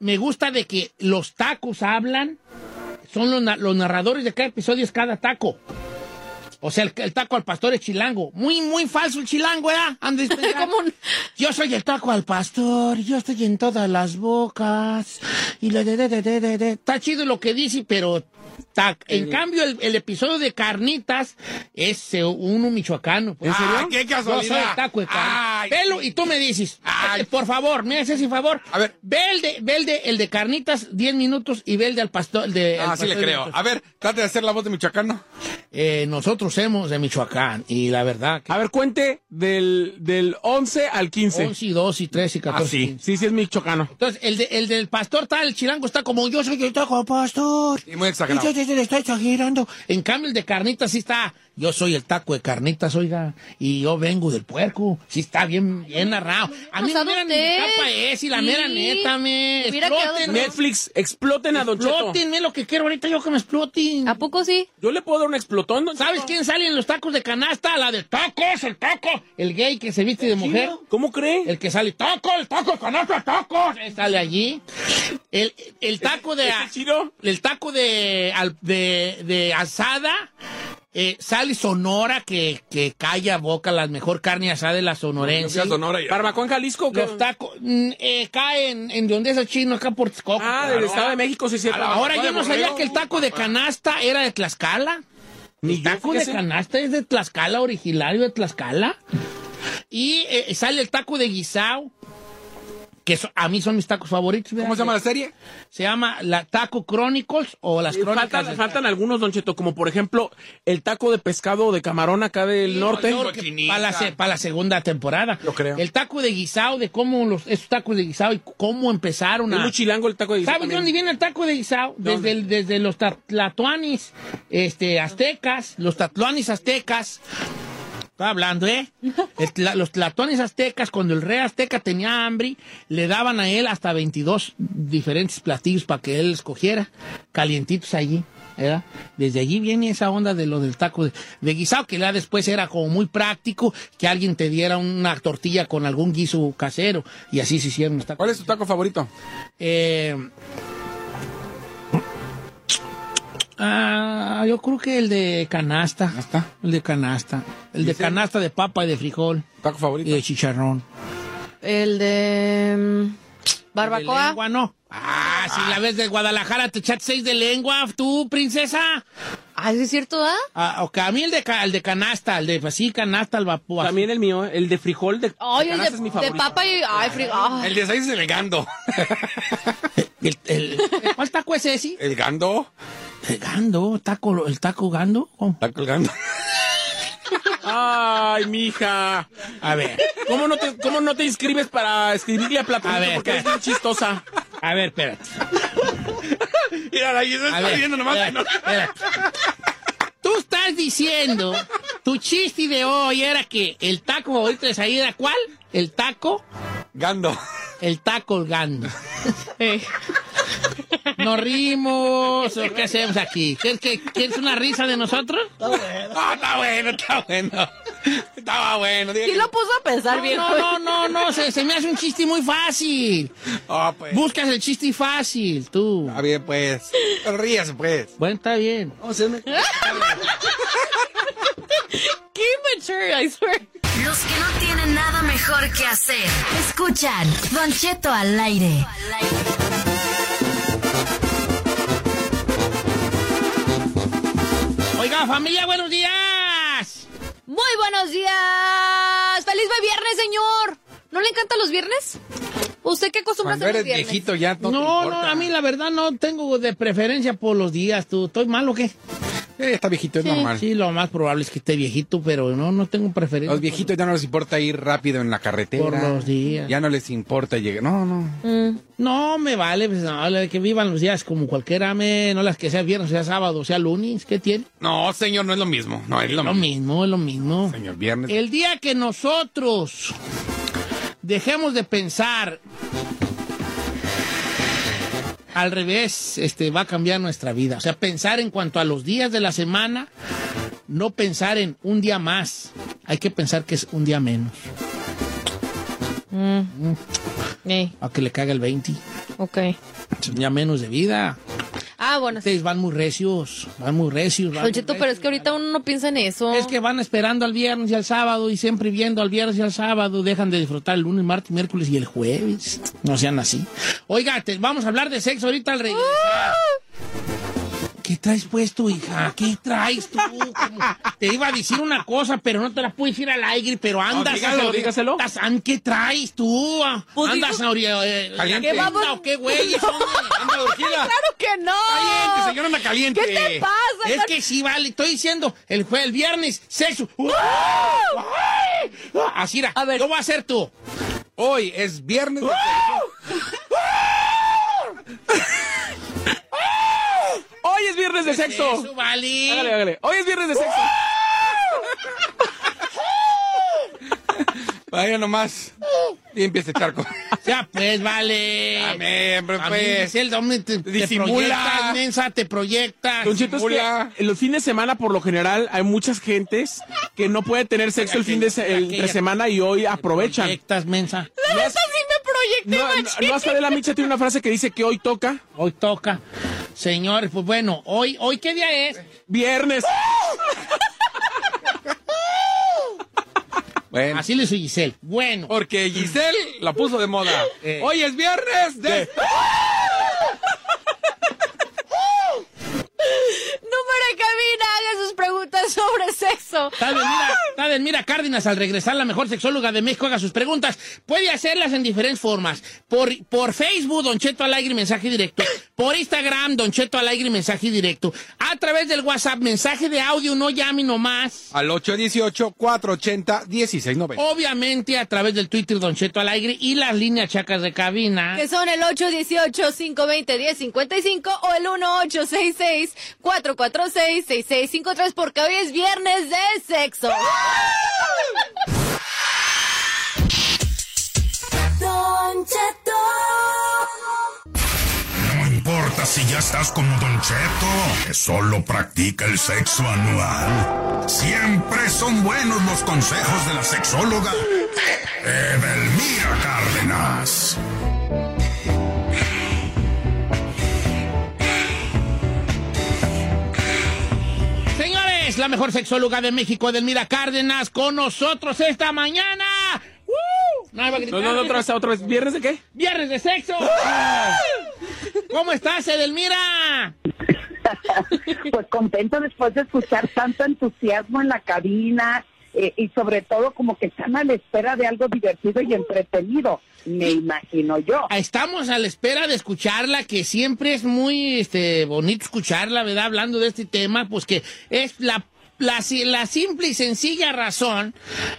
me gusta de que los tacos hablan, son los, los narradores de cada episodio es cada taco. O sea, el, el taco al pastor es chilango. Muy, muy falso el chilango, ¿verdad? Andes ¿Cómo? Yo soy el taco al pastor, yo estoy en todas las bocas. Y la de, de, de, de, de, de. Está chido lo que dice, pero... ta- en cambio, el, el episodio de carnitas es eh, uno michoacano. ¿En serio? Ah, ¡Qué Yo soy el taco de carnitas. Ay. Velo y tú me dices, eh, por favor, me haces ese favor. A ver. Ve el de, ve el de, el de carnitas, 10 minutos, y ve el de al pastor. El de, Ah, sí le creo. A ver, trate de hacer la voz de Michoacano. Eh, nosotros somos de Michoacán, y la verdad que A ver, cuente del, del 11 al 15. 11 y 12 y 13 y 14. Ah, sí. Sí, sí es michoacano. Entonces, el, de- el del pastor tal, el chilango está como yo soy taco al pastor. Y muy exagerado. Y yo- yo- yo estoy exagerando. En cambio, el de carnitas sí está. Yo soy el taco de carnitas, oiga. Y yo vengo del puerco. Sí está bien, bien narrado. A mí ¿No me capa es y la Sí. mera neta, me. Explótenme. Netflix, exploten a Don Cheto. Explótenme lo que quiero ahorita yo que me exploten. ¿A poco sí? Yo le puedo dar pilotón. don ¿Sabes Cheto? quién sale en los tacos de canasta? La de tacos, el taco. El gay que se viste de mujer. ¿Cómo cree? El que sale, taco, el taco, canasta, tacos. Sale allí. El, el taco de... ¿Es el chino? El taco de, al- de, de asada. Eh, sale Sonora que, que calla boca la mejor carne asada de la sonorense. A Sonora y- Barbacoa en Jalisco. ¿qué? Los tacos mm, eh, caen en donde es el chino, acá por Texcoco. Ah, del Estado de México, sí, cierto. Ahora yo de no sabía que el taco de canasta era de Tlaxcala. Ni El taco de canasta es de Tlaxcala, originario de Tlaxcala. Y eh, sale el taco de guisao, que so- a mí son mis tacos favoritos. ¿verdad? ¿Cómo se llama la serie? Se llama la Taco Chronicles o las Eh, crónicas. faltan, del faltan algunos, Don Cheto, como por ejemplo el taco de pescado de camarón acá del norte. Para la, se- pa' la segunda temporada. Yo creo. El taco de guisao, de cómo los, esos tacos de guisao y cómo empezaron Es a... muy chilango el taco de guisao ¿Sabes de dónde viene el taco de guisao? Desde, el- desde los tlatoanis este, aztecas, los tlatoanis aztecas. Hablando, ¿eh? Los tlatoanis aztecas, cuando el rey azteca tenía hambre, le daban a él hasta 22 diferentes platillos para que él escogiera, calientitos allí. ¿verdad? Desde allí viene esa onda de lo del taco de, de guisado, que ya después era como muy práctico que alguien te diera una tortilla con algún guiso casero, y así se hicieron los tacos. ¿Cuál es tu taco favorito? Eh, ah, yo creo que el de canasta. El de canasta. El de canasta de papa y de frijol. ¿Taco favorito? Y de chicharrón. El de mm, De barbacoa. lengua, no. Ah, si la ves de Guadalajara, te echaste seis de lengua, tú, princesa. Ah, ¿sí ¿es cierto, ah? Ah, ok, a mí el de, ca- el de canasta, el de así, canasta, al vapor. También el mío, el de frijol de, Ay, de el canasta de, es mi de favorito. papa y... Ay, fri- ay. El de seis es el gando. El, el- ¿Cuál taco es ese? ¿El gando? El gando, taco, el taco gando. ¿Cómo? Taco el gando. Ay, mija. A ver. ¿Cómo no te, cómo no te inscribes para escribirle a Platonito? A ver, porque eres bien chistosa. A ver, espérate. Mira, ahí se A está ver, viendo nomás. espérate, espérate. Tú estás diciendo, tu chiste de hoy era que el taco favorito de Saí era ¿cuál? El taco, Gando. el taco colgando. ¿Nos rimos o qué hacemos aquí? ¿Quieres, que, ¿Quieres una risa de nosotros? Ah, está bueno, está bueno. Estaba bueno. Sí que- lo puso a pensar No, bien. no, no, no, no, se, se me hace un chiste muy fácil. Ah, pues. Buscas el chiste fácil, tú. Está bien, pues. Pero ríase, pues. Bueno, está bien. Qué immature, I swear. Los que no tienen nada mejor que hacer. Escuchan Don Cheto al aire. Oiga, familia, buenos días. Muy buenos días. ¡Feliz viernes, señor! ¿No le encantan los viernes? ¿Usted qué acostumbra Cuando hacer los viernes? viejito ya no, No, te no, a mí la verdad no tengo de preferencia por los días, tú. ¿Estoy mal o qué? Eh, está viejito, es Sí, normal. sí, lo más probable es que esté viejito, pero no, no tengo preferencia. Los viejitos ya no les importa ir rápido en la carretera. Por los días. Ya no les importa llegar. No, no. Mm. No, me vale, pues, no, que vivan los días como cualquiera, me, no las que sea viernes, sea sábado, sea lunes, ¿qué tiene? No, señor, no es lo mismo. No, es lo, Lo mismo. mismo, es lo mismo. Señor, viernes. El día que nosotros dejemos de pensar al revés, este va a cambiar nuestra vida. O sea, pensar en cuanto a los días de la semana, no pensar en un día más. Hay que pensar que es un día menos. Mm. Eh, A que le caga el 20. ok. Es un día menos de vida. Ah, bueno. sí. Ustedes van muy recios, van muy recios. van muy pero es que ahorita uno no piensa en eso. Es que van esperando al viernes y al sábado y siempre viendo al viernes y al sábado. Dejan de disfrutar el lunes, martes, miércoles y el jueves. No sean así. Oiga, te- vamos a hablar de sexo ahorita al regresar. ¿Qué traes puesto, hija? ¿Qué traes tú? Te iba a decir una cosa, pero no te la puedo decir al aire, pero andas... dígaselo, ahorita- dígaselo. andas- an- ¿Qué traes tú? Pues ¿Andas digo- ahorita, eh. ¿Qué vamos? ¿O qué güey? Anda. ¡Claro que no! Caliente, señor, anda caliente. ¿Qué te pasa? Es que sí, vale, estoy diciendo, el, jue- el viernes, sexo. Así era. A ver. ¿Cómo va a ser tú? Hoy es viernes. de Hoy es viernes de sexo. Eso, vale. Hágale, hágale. Hoy es viernes de sexo. Vaya nomás. Y empieza a echar con... Ya, pues, vale. Dame, hombre, pues. Hombre, te, te Disimula. proyectas, mensa, te proyectas. Don Cheto, es que en los fines de semana, por lo general, hay muchas gentes que no puede tener sexo el fin de se- el- entre semana y hoy aprovechan. Proyectas, mensa. La neta sí me proyecté, No, no, machín. no hasta de la Micha tiene una frase que dice que hoy toca. Hoy toca. Señores, pues bueno, hoy, hoy ¿qué día es? Viernes. Bueno. Así le soy Giselle. Bueno. Porque Giselle la puso de moda. Eh. Hoy es viernes de... Número de cabina, haga sus preguntas sobre sexo. Tadelmira, Tadelmira Cárdenas, al regresar la mejor sexóloga de México, haga sus preguntas. Puede hacerlas en diferentes formas. Por, por Facebook, Don Cheto al aire, mensaje directo. Por Instagram, Don Cheto al aire, mensaje directo. A través del WhatsApp, mensaje de audio, no llame nomás. Al 818-480-1690. Obviamente a través del Twitter, Don Cheto al aire y las líneas chacas de cabina. Que son el 818-520-1055 o el 1866-446-6653 porque hoy es viernes de sexo. Don Cheto. No importa si ya estás como Don Cheto, que solo practica el sexo anual. Siempre son buenos los consejos de la sexóloga Edelmira Cárdenas. Señores, la mejor sexóloga de México, Edelmira Cárdenas, con nosotros esta mañana. ¡Uh! No, iba a gritar. No, no, no, otra vez, otra vez. ¿Viernes de qué? ¡Viernes de sexo! ¿Cómo estás, Edelmira? Pues contento después de escuchar tanto entusiasmo en la cabina eh, y sobre todo como que están a la espera de algo divertido y entretenido, me imagino yo. Estamos a la espera de escucharla, que siempre es muy este, bonito escucharla, ¿verdad? Hablando de este tema, pues que es la, la, la simple y sencilla razón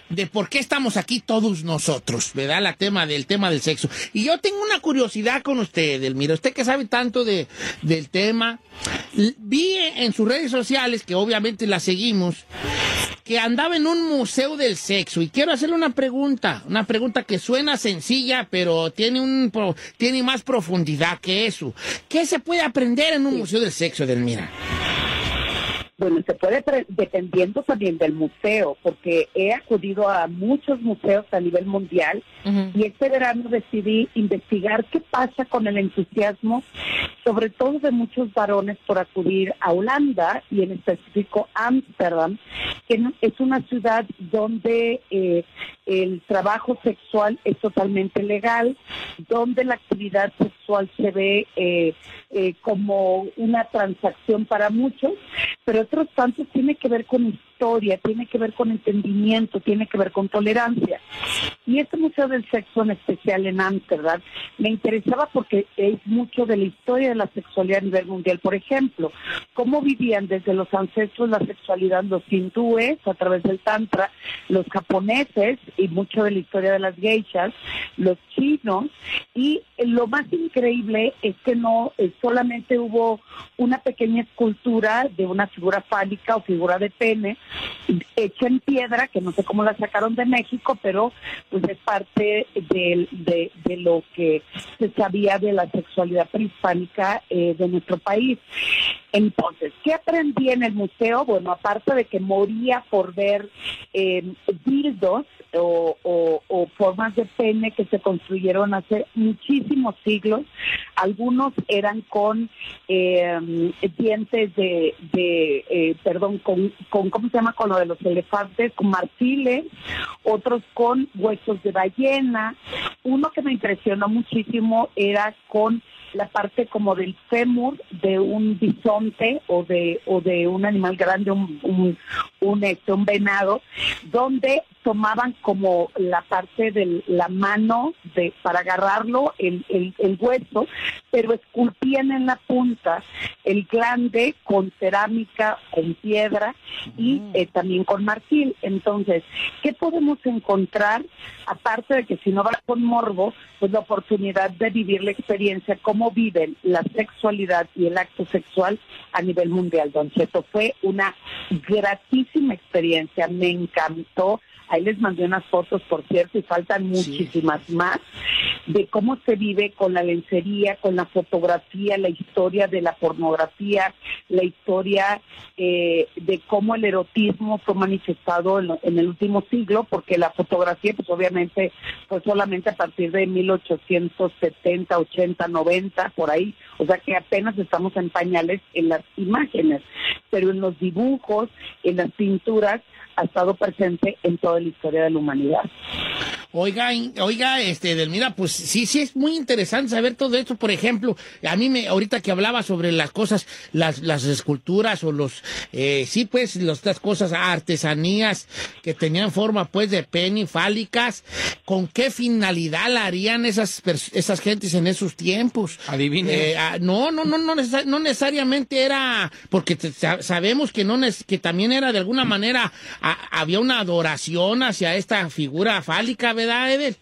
de por qué estamos aquí todos nosotros, ¿verdad? La tema del tema del sexo. Y yo tengo una curiosidad con usted, Elmira. Usted que sabe tanto de, del tema, vi en sus redes sociales, que obviamente la seguimos, que andaba en un museo del sexo y quiero hacerle una pregunta, una pregunta que suena sencilla, pero tiene un pro- tiene más profundidad que eso. ¿Qué se puede aprender en un museo del sexo, Delmira? Bueno, se puede, dependiendo también del museo, porque he acudido a muchos museos a nivel mundial y este verano decidí investigar qué pasa con el entusiasmo, sobre todo de muchos varones por acudir a Holanda y en específico Ámsterdam, que es una ciudad donde eh, el trabajo sexual es totalmente legal, donde la actividad sexual se ve eh, eh, como una transacción para muchos, pero otros tantos tiene que ver con historia, tiene que ver con entendimiento, tiene que ver con tolerancia. Y este Museo del Sexo en especial en Ámsterdam me interesaba porque es mucho de la historia de la sexualidad a nivel mundial. Por ejemplo, cómo vivían desde los ancestros la sexualidad los hindúes a través del tantra, los japoneses y mucho de la historia de las geishas, los chinos y lo más increíble es que no eh, solamente hubo una pequeña escultura de una figura fálica o figura de pene hecha en piedra, que no sé cómo la sacaron de México, pero pues es parte de, de lo que se sabía de la sexualidad prehispánica eh, de nuestro país. Entonces, ¿qué aprendí en el museo? Bueno, aparte de que moría por ver eh, dildos o, formas de pene que se construyeron hace muchísimos siglos, algunos eran con eh, dientes de, de eh, perdón, con, con, ¿cómo se llama? Con lo de los elefantes, con marfiles, otros con huesos de ballena. Uno que me impresionó muchísimo era con la parte como del fémur de un bisonte o de o de un animal grande, un, un, un, este, un venado, donde tomaban como la parte de la mano de para agarrarlo, el, el, el hueso, pero esculpían en la punta el glande con cerámica, con piedra y eh, también con marfil. Entonces, ¿qué podemos encontrar? Aparte de que si no va con morbo, pues la oportunidad de vivir la experiencia, cómo viven la sexualidad y el acto sexual a nivel mundial, Don Cheto. Fue una gratísima experiencia, me encantó. Ahí les mandé unas fotos, por cierto, y faltan muchísimas más, de cómo se vive con la lencería, con la fotografía, la historia de la pornografía, la historia eh, de cómo el erotismo fue manifestado en, lo- en el último siglo, porque la fotografía, pues obviamente, fue solamente a partir de 1870, 80, 90, por ahí, o sea que apenas estamos en pañales en las imágenes, pero en los dibujos, en las pinturas, ha estado presente en toda la historia de la humanidad. Oiga, oiga, este, Delmira, pues sí, sí es muy interesante saber todo esto. Por ejemplo, a mí me, ahorita que hablaba sobre las cosas, las, las esculturas o los, eh, sí, pues, los- estas cosas, artesanías que tenían forma, pues, de pene fálicas, ¿con qué finalidad la harían esas, esas gentes en esos tiempos? Adivine. Eh, ah, no, no, no, no, necesa- no necesariamente era, porque te- sabemos que no que también era de alguna manera, había una adoración hacia esta figura fálica, ¿verdad, Edel?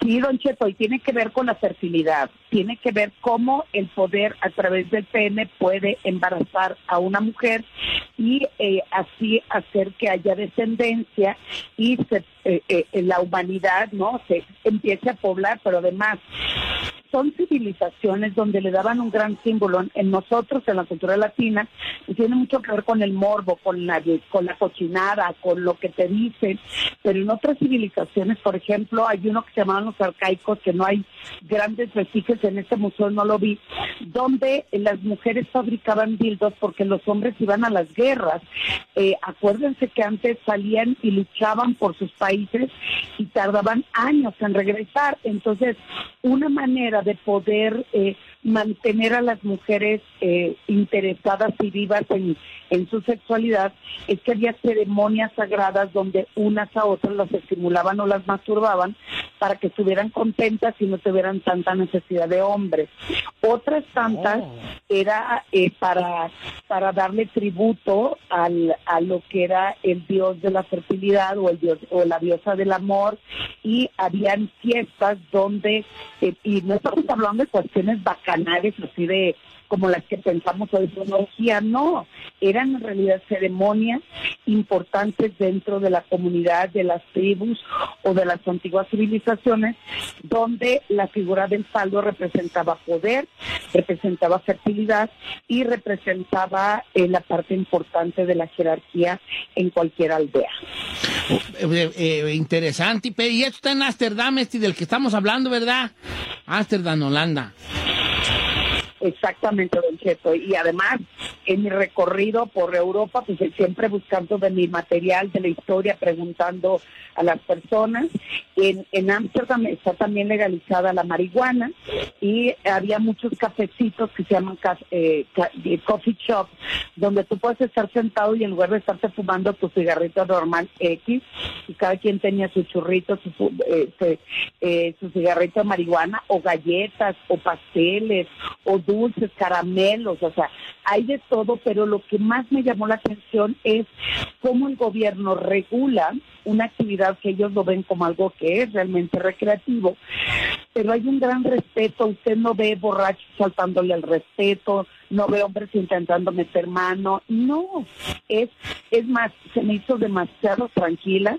Sí, don Cheto, y tiene que ver con la fertilidad, tiene que ver cómo el poder a través del pene puede embarazar a una mujer y eh, así hacer que haya descendencia y se, eh, eh, la humanidad no se empiece a poblar, pero además son civilizaciones donde le daban un gran símbolo en nosotros, en la cultura latina, y tiene mucho que ver con el morbo, con la, con la cochinada, con lo que te dicen, pero en otras civilizaciones, por ejemplo, hay uno que se llamaban los arcaicos, que no hay grandes vestigios, en este museo no lo vi, donde las mujeres fabricaban dildos porque los hombres iban a las guerras. Eh, acuérdense que antes salían y luchaban por sus países y tardaban años en regresar. Entonces, una manera de poder eh, mantener a las mujeres eh, interesadas y vivas en, en su sexualidad es que había ceremonias sagradas donde unas a otras las estimulaban o las masturbaban para que estuvieran contentas y no tuvieran tanta necesidad de hombres. Otras tantas era eh, para, para darle tributo al, a lo que era el dios de la fertilidad o el dios o la diosa del amor y habían fiestas donde eh, y no estamos hablando de cuestiones bacanales así de como las que pensamos hoy de orgía, no, eran en realidad ceremonias importantes dentro de la comunidad, de las tribus o de las antiguas civilizaciones, donde la figura del faldo representaba poder, representaba fertilidad y representaba eh, la parte importante de la jerarquía en cualquier aldea. Eh, eh, interesante. Y esto está en Ámsterdam, este del que estamos hablando, ¿verdad? Ámsterdam, Holanda. Exactamente, Don Cheto. Y además, en mi recorrido por Europa, pues siempre buscando de mi material, de la historia, preguntando a las personas. En Ámsterdam está también legalizada la marihuana y había muchos cafecitos que se llaman eh, eh, coffee shop, donde tú puedes estar sentado y en lugar de estarte fumando tu cigarrito normal X, y cada quien tenía su churrito, su, eh, se- eh, su cigarrito de marihuana, o galletas, o pasteles, o dulces, caramelos, o sea, hay de todo, pero lo que más me llamó la atención es cómo el gobierno regula una actividad que ellos lo ven como algo que es realmente recreativo, pero hay un gran respeto, usted no ve borrachos saltándole al respeto, no ve hombres intentando meter mano, no, es, es más, se me hizo demasiado tranquila,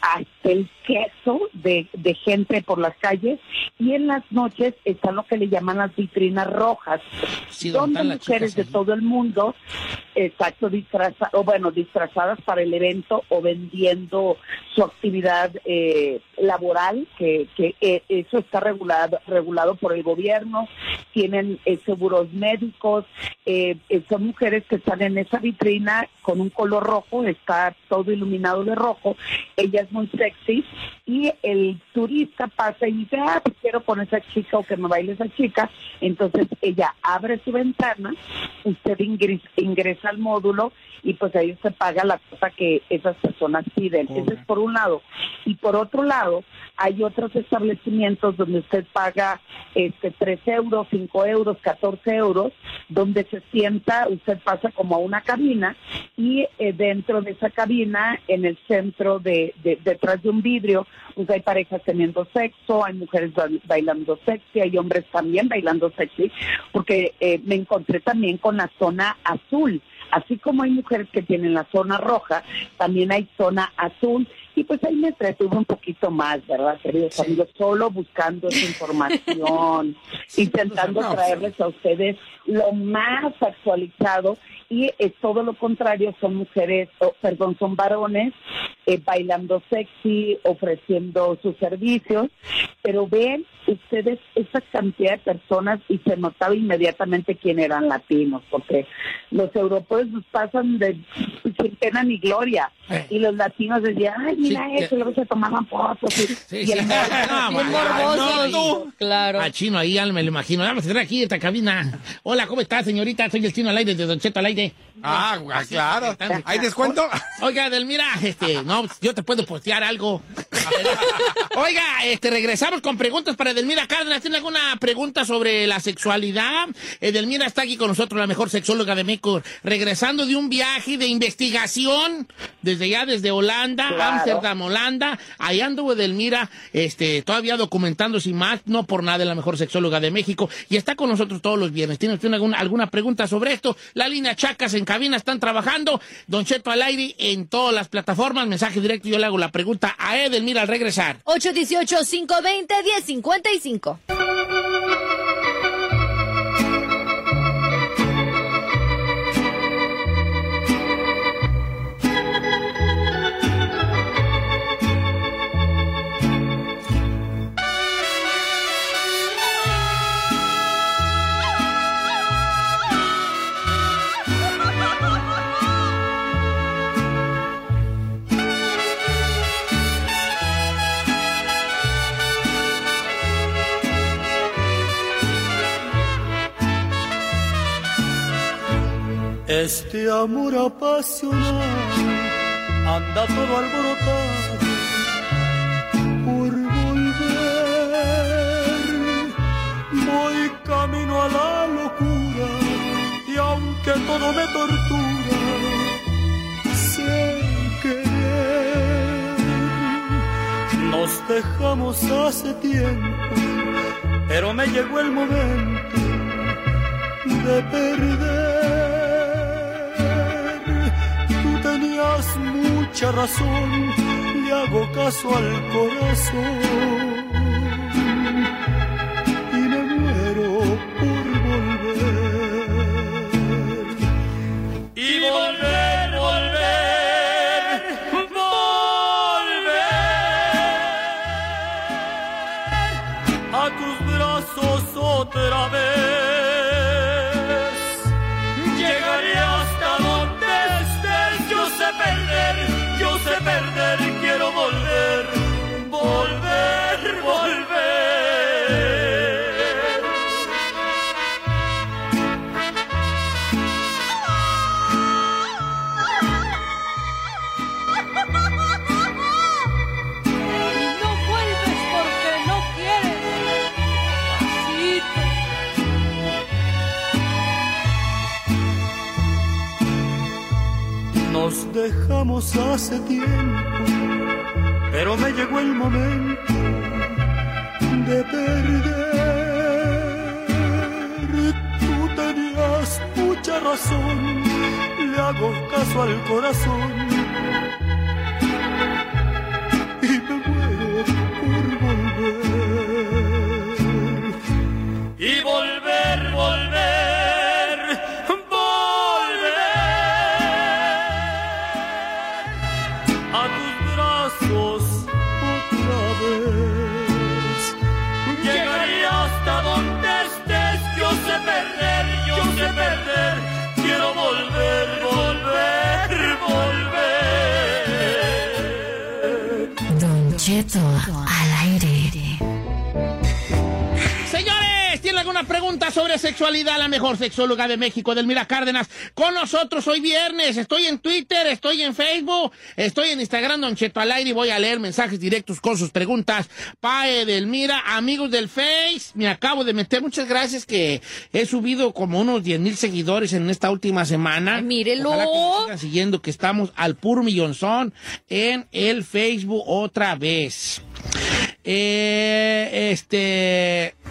hasta el queso de, de gente por las calles, y en las noches están lo que le llaman las vitrinas rojas, donde donde mujeres de todo el mundo, exacto, disfraza, o bueno, disfrazadas para el evento o vendiendo su actividad eh, laboral, que, que eh, eso está regulado, regulado por el gobierno, tienen eh, seguros médicos, eh, eh, son mujeres que están en esa vitrina con un color rojo, está todo iluminado de rojo, ella es muy sexy y el turista pasa y dice, ah, pues quiero con esa chica o que me baile esa chica, entonces ella abre su ventana, usted ingres- ingresa al módulo y pues ahí se paga la cosa que esas personas piden. Eso es por un lado. Y por otro lado, hay otros establecimientos donde usted paga este 3 euros, 5 euros, 14 euros, donde se sienta, usted pasa como a una cabina y eh, dentro de esa cabina, en el centro de, de- detrás de un vidrio, pues hay parejas teniendo sexo, hay mujeres ba- bailando sexy, hay hombres también bailando sexy, porque eh, me encontré también con la zona azul. así como hay mujeres que tienen la zona roja, también hay zona azul. Y pues ahí me entretuve un poquito más, ¿verdad, queridos amigos? Solo buscando esa información, intentando No, traerles a ustedes lo más actualizado. Y es todo lo contrario, son mujeres, o, perdón, son varones eh, bailando sexy, ofreciendo sus servicios, pero ven ustedes esa cantidad de personas y se notaba inmediatamente quién eran latinos, porque los europeos nos pasan de sin pena ni gloria. Y los latinos decían, ay, mira Sí, eso, que- y luego se tomaban fotos y, Sí, y sí. el No, morboso. no, no. Claro. A chino ahí, ya me lo imagino. Vamos a tener aquí esta cabina. Hola, ¿cómo está, señorita? Soy el chino al aire de Don Cheto al aire. Ah, ah, claro. ¿Hay descuento? Oiga, Delmira, este, no, yo te puedo postear algo. Oiga, este, regresamos con preguntas para Edelmira Cárdenas. ¿Tiene alguna pregunta sobre la sexualidad? Edelmira está aquí con nosotros, la mejor sexóloga de México, regresando de un viaje de investigación desde ya, desde Holanda, Claro. Ámsterdam, Holanda. Ahí anduvo Edelmira, este, todavía documentándose y más, no por nada, es la mejor sexóloga de México. Y está con nosotros todos los viernes. ¿Tiene usted alguna, alguna pregunta sobre esto? La línea Chacas en cabina están trabajando. Don Cheto al aire en todas las plataformas. Mensaje directo, yo le hago la pregunta a Edelmira al regresar. 818-520-1055. Este amor apasionado anda todo alborotado por volver. Voy camino a la locura y aunque todo me tortura, sé querer. Nos dejamos hace tiempo, pero me llegó el momento de perder. Tenías mucha razón, le hago caso al corazón. Y me muero por volver, Nos dejamos hace tiempo, pero me llegó el momento de perder. Tú tenías mucha razón, le hago caso al corazón Don Cheto al sobre sexualidad? La mejor sexóloga de México, Delmira Cárdenas, con nosotros hoy viernes. Estoy en Twitter, estoy en Facebook, estoy en Instagram, Don Cheto al aire y voy a leer mensajes directos con sus preguntas. Pae Delmira, amigos del Face, me acabo de meter. Muchas gracias que he subido como unos 10 mil seguidores en esta última semana. mírelo. Ojalá que nos sigan siguiendo, que estamos al puro millonzón en el Facebook otra vez. Eh, este...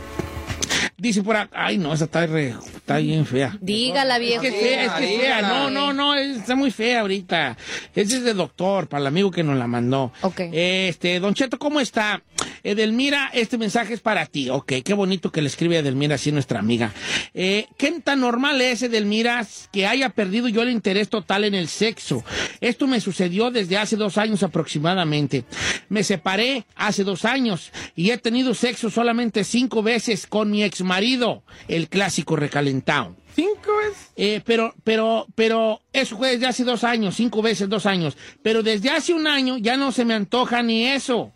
Dice por acá, ay no, esa está, re- está bien fea. Dígala, Es viejo. que es fea, es que es fea. No, no, no, es- está muy fea ahorita. Ese es de doctor, para el amigo que nos la mandó. Ok. Este, Don Cheto, ¿cómo está? Edelmira, este mensaje es para ti. Ok, qué bonito que le escribe Edelmira así nuestra amiga. Eh, ¿Qué tan normal es, Edelmira, que haya perdido yo el interés total en el sexo? Esto me sucedió desde hace dos años aproximadamente. Me separé hace dos años y he tenido sexo solamente cinco veces con mi exmarido, el clásico recalentado. ¿Cinco veces? Eh, pero, pero, pero, eso fue desde hace dos años, cinco veces dos años. Pero desde hace un año ya no se me antoja ni eso.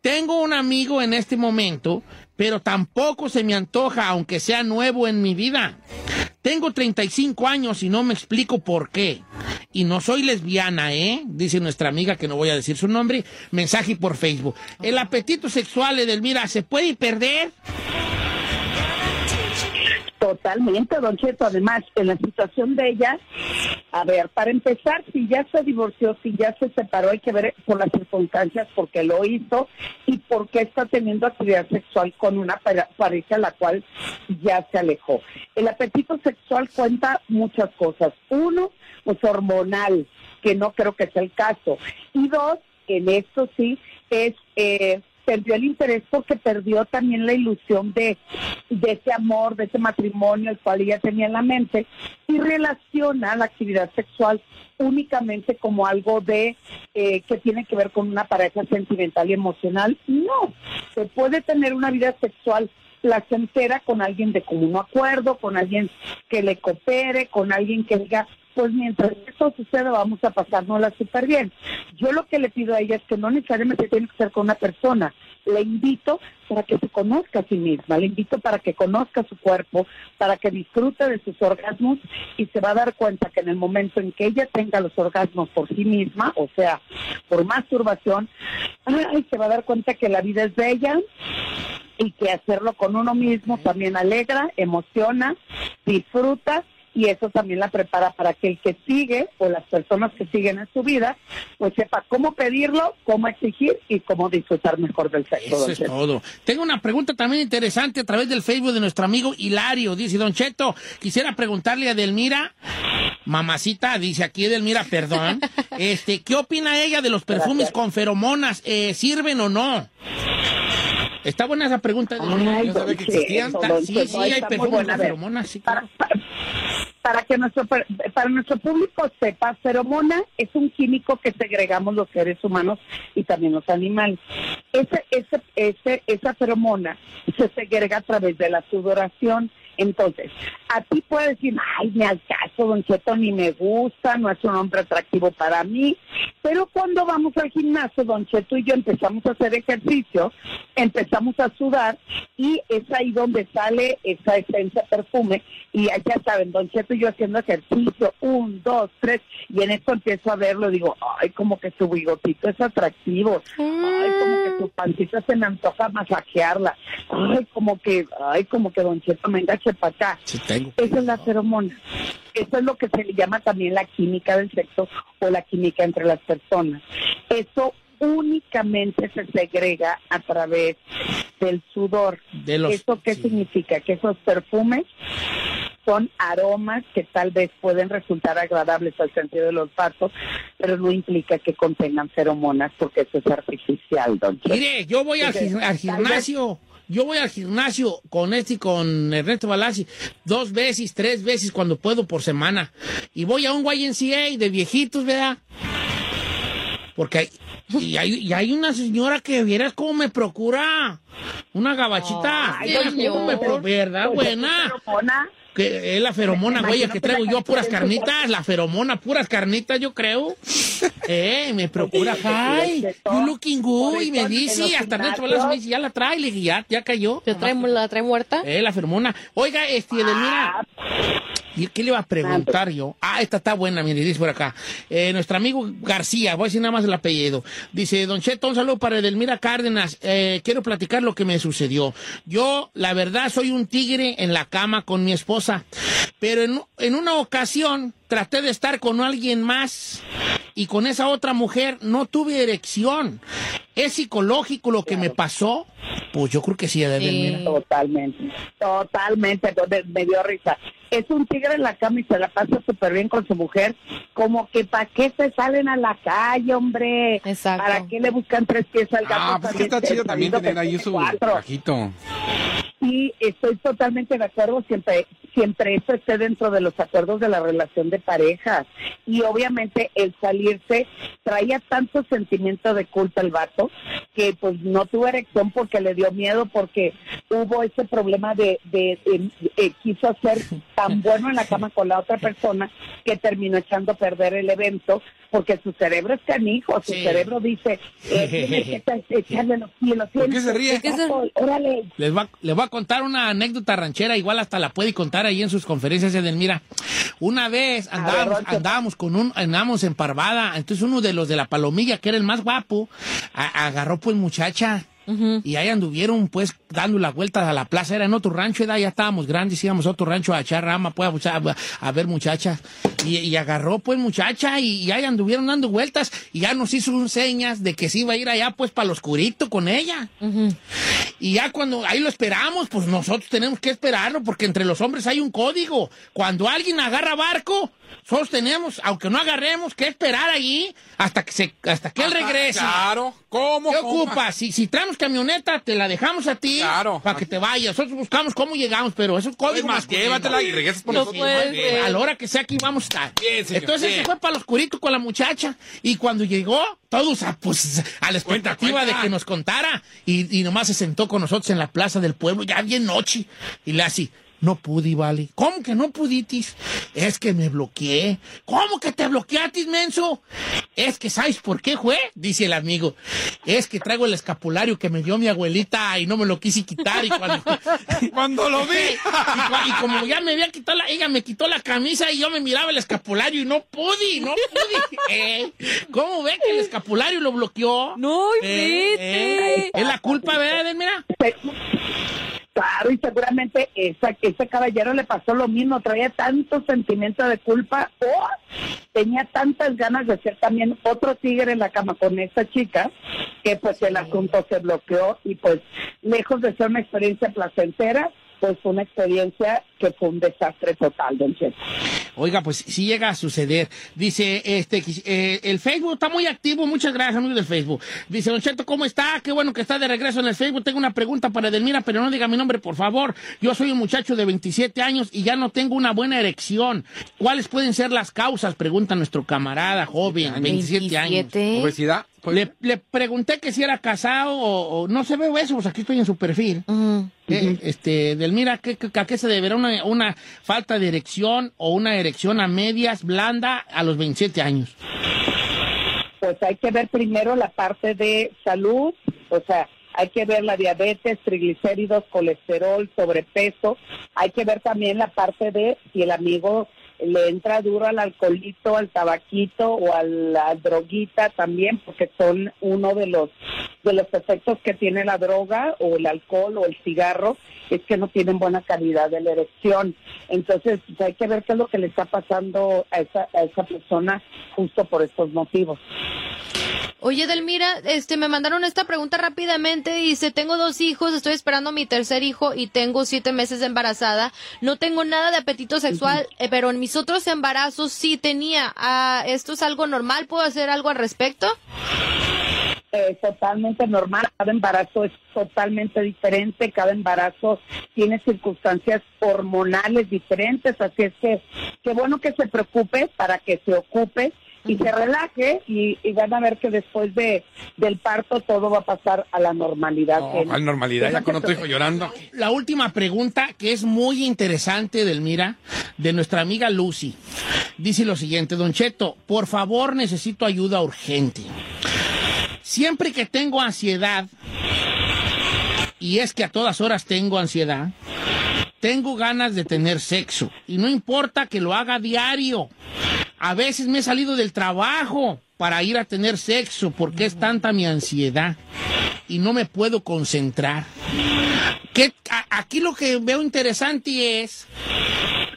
Tengo un amigo en este momento, pero tampoco se me antoja, aunque sea nuevo en mi vida. Tengo 35 años y no me explico por qué. Y no soy lesbiana, ¿eh? Dice nuestra amiga que no voy a decir su nombre. Mensaje por Facebook. El apetito sexual, Edelmira, ¿se puede perder? Totalmente, Don Cheto. Además, en la situación de ella, a ver, para empezar, si ya se divorció, si ya se separó, hay que ver por las circunstancias por qué lo hizo y por qué está teniendo actividad sexual con una pare- pareja la cual ya se alejó. El apetito sexual cuenta muchas cosas. Uno, pues hormonal, que no creo que sea el caso. Y dos, en esto sí, es... Eh, perdió el interés porque perdió también la ilusión de, ese amor, de ese matrimonio el cual ella tenía en la mente y relaciona la actividad sexual únicamente como algo de eh, que tiene que ver con una pareja sentimental y emocional. No, se puede tener una vida sexual placentera con alguien de común acuerdo, con alguien que le coopere, con alguien que diga, pues mientras esto suceda vamos a pasárnosla súper bien. Yo lo que le pido a ella es que no necesariamente tiene que ser con una persona. Le invito para que se conozca a sí misma, le invito para que conozca su cuerpo, para que disfrute de sus orgasmos y se va a dar cuenta que en el momento en que ella tenga los orgasmos por sí misma, o sea, por masturbación, ay, se va a dar cuenta que la vida es bella, y que hacerlo con uno mismo también alegra, emociona, disfruta y eso también la prepara para que el que sigue o las personas que siguen en su vida pues sepa cómo pedirlo, cómo exigir y cómo disfrutar mejor del sexo. Eso es Cheto. todo. Tengo una pregunta también interesante a través del Facebook de nuestro amigo Hilario. Dice, Don Cheto, quisiera preguntarle a Edelmira, mamacita, dice aquí Edelmira, perdón, este, ¿qué opina ella de los perfumes con feromonas? Eh, ¿Sirven o no? Está buena esa pregunta. Ay, Yo sabía que existían. Don Sí, sí, hay perfumes con feromonas, sí, para, para- para que nuestro para nuestro público sepa, feromona es un químico que segregamos los seres humanos y también los animales. Ese, ese, ese, esa feromona se segrega a través de la sudoración. Entonces, a ti puede decir, ay, me al caso, don Cheto, ni me gusta, no es un hombre atractivo para mí. Pero cuando vamos al gimnasio, don Cheto y yo empezamos a hacer ejercicio, empezamos a sudar y es ahí donde sale esa esencia perfume. Y ya saben, don Cheto y yo haciendo ejercicio, un, dos, tres, y en esto empiezo a verlo, digo, ay, como que su bigotito es atractivo, ay, como que su pancita se me antoja masajearla, ay, como que, ay, como que don Cheto me para acá. Esa es la feromona. Eso es lo que se le llama también la química del sexo o la química entre las personas. Eso únicamente se segrega a través del sudor. De los- ¿Eso qué significa? Que esos perfumes son aromas que tal vez pueden resultar agradables al sentido del olfato, pero no implica que contengan feromonas porque eso es artificial, don. Mire, yo voy al, vez- gimnasio. Yo voy al gimnasio con este y con Ernesto Balazzi dos veces, tres veces cuando puedo por semana. Y voy a un YNCA de viejitos, ¿verdad? Porque hay, y hay, y hay una señora que vieras cómo me procura una gabachita. Ay, me ¿Verdad? Buena. Que es la feromona, güey, que traigo yo puras carnitas, la feromona, puras carnitas, yo creo. Eh, me procura, hi, you looking good, y me dice, hasta gimnasios- Velasco me dice, ya la trae, le dije, ya, ya cayó. ¿Ya trae, la trae muerta? Eh, la feromona. Oiga, este, Edelmira, ¿y qué le iba a preguntar yo? Ah, esta está buena, mire, dice por acá. Eh, nuestro amigo García, voy a decir nada más el apellido. Dice, Don Cheto, un saludo para Edelmira Cárdenas. Eh, quiero platicar lo que me sucedió. Yo, la verdad, soy un tigre en la cama con mi esposa. Pero en, en una ocasión traté de estar con alguien más y con esa otra mujer no tuve erección. ¿Es psicológico lo que me pasó? Pues yo creo que sí, Edelmira. Totalmente, totalmente, entonces me dio risa. Es un tigre en la cama y se la pasa súper bien con su mujer, como que ¿para qué se salen a la calle, hombre? ¿Para qué le buscan tres pies al gato? Ah, pues que está chido también tener ahí su cuatro? cajito. Sí, estoy totalmente de acuerdo, siempre, siempre eso esté dentro de los acuerdos de la relación de pareja. Y obviamente el salirse traía tanto sentimiento de culpa el vato que pues no tuvo erección porque le dio miedo, porque hubo ese problema de, de, de- eh, quiso ser tan bueno en la cama con la otra persona que terminó echando a perder el evento porque su cerebro es canijo, su Sí. cerebro dice, eh, echarle los cielos. ¿Por qué se ríe? Órale, Les va, les voy a contar una anécdota ranchera, igual hasta la puede contar ahí en sus conferencias, Edelmira. Una vez andábamos, andábamos con un, andábamos en Parvada, entonces uno de los de la palomilla, que era el más guapo, a- agarró pues muchacha. Y ahí anduvieron pues dando la vuelta a la plaza, era en otro rancho, edad, ya estábamos grandes, íbamos a otro rancho a echar rama, pues a, ver muchachas. Y, y agarró pues muchacha y, y ahí anduvieron dando vueltas y ya nos hizo un señas de que se iba a ir allá pues para lo oscurito con ella. Y ya cuando ahí lo esperamos, pues nosotros tenemos que esperarlo porque entre los hombres hay un código. Cuando alguien agarra barco, nosotros tenemos, aunque no agarremos, que esperar allí hasta que se, hasta que él regrese. claro. ¿Cómo, ¿Qué ocupa? Si, si traemos camioneta, te la dejamos a ti para que te vayas. Nosotros buscamos cómo llegamos, pero eso es código más, masculino. llévatela y regresas por No puede. A la hora que sea aquí vamos a estar. Bien, señor, Entonces bien. se fue para lo oscurito con la muchacha y cuando llegó, todos a, pues, a la expectativa cuenta. de que nos contara y, y nomás se sentó con nosotros en la plaza del pueblo, ya bien noche, y le así. No pude, vale. ¿Cómo que no puditis? Es que me bloqueé. ¿Cómo que te bloqueatis, menso? Es que, ¿sabes por qué, fue? Dice el amigo. Es que traigo el escapulario que me dio mi abuelita y no me lo quise quitar. Y cuando, cuando lo vi. y, como ya me había quitado la, ella me quitó la camisa y yo me miraba el escapulario y no pude, no pude. Eh, ¿Cómo ve que el escapulario lo bloqueó? No, Eh, Es la culpa, ¿verdad, mira? Claro, y seguramente esa, ese caballero le pasó lo mismo, traía tanto sentimiento de culpa o tenía tantas ganas de ser también otro tigre en la cama con esta chica que pues el asunto se bloqueó y pues lejos de ser una experiencia placentera, pues fue una experiencia que fue un desastre total, don Cheto. Oiga, pues sí llega a suceder. Dice, este, eh, el Facebook está muy activo. Muchas gracias, amigos del Facebook. Dice, Don Cheto, ¿cómo está? Qué bueno que está de regreso en el Facebook. Tengo una pregunta para Edelmira, pero no diga mi nombre, por favor. Yo soy un muchacho de 27 años y ya no tengo una buena erección. ¿Cuáles pueden ser las causas? Pregunta nuestro camarada joven, 27, años. 27. Obesidad. Pues, Le, le pregunté que si era casado o, o- no se ve eso, pues aquí estoy en su perfil. Eh, este, Delmira, ¿qué, qué- ¿a qué se deberá una, una falta de erección o una erección a medias blanda a los 27 años? Pues hay que ver primero la parte de salud, o sea, hay que ver la diabetes, triglicéridos, colesterol, sobrepeso. Hay que ver también la parte de si el amigo le entra duro al alcoholito, al tabaquito o a la droguita también, porque son uno de los de los efectos que tiene la droga o el alcohol o el cigarro es que no tienen buena calidad de la erección. Entonces pues, hay que ver qué es lo que le está pasando a esa, a esa persona justo por estos motivos. Oye, Delmira, este, me mandaron esta pregunta rápidamente. Dice, tengo dos hijos, estoy esperando a mi tercer hijo y tengo siete meses de embarazada. No tengo nada de apetito sexual, eh, pero en mis otros embarazos sí tenía. Ah, ¿Esto es algo normal? ¿Puedo hacer algo al respecto? eh, totalmente normal. Cada embarazo es totalmente diferente. Cada embarazo tiene circunstancias hormonales diferentes. Así es que qué bueno que se preocupe para que se ocupe y se relaje y, y van a ver que después de del parto todo va a pasar a la normalidad. que- ¿Cuál normalidad? Ya con otro hijo llorando. La última pregunta, que es muy interesante, Delmira, de nuestra amiga Lucy. Dice lo siguiente, Don Cheto, por favor necesito ayuda urgente. Siempre que tengo ansiedad, y es que a todas horas tengo ansiedad, tengo ganas de tener sexo. Y no importa que lo haga diario. A veces me he salido del trabajo para ir a tener sexo porque es tanta mi ansiedad y no me puedo concentrar. Que aquí lo que veo interesante es,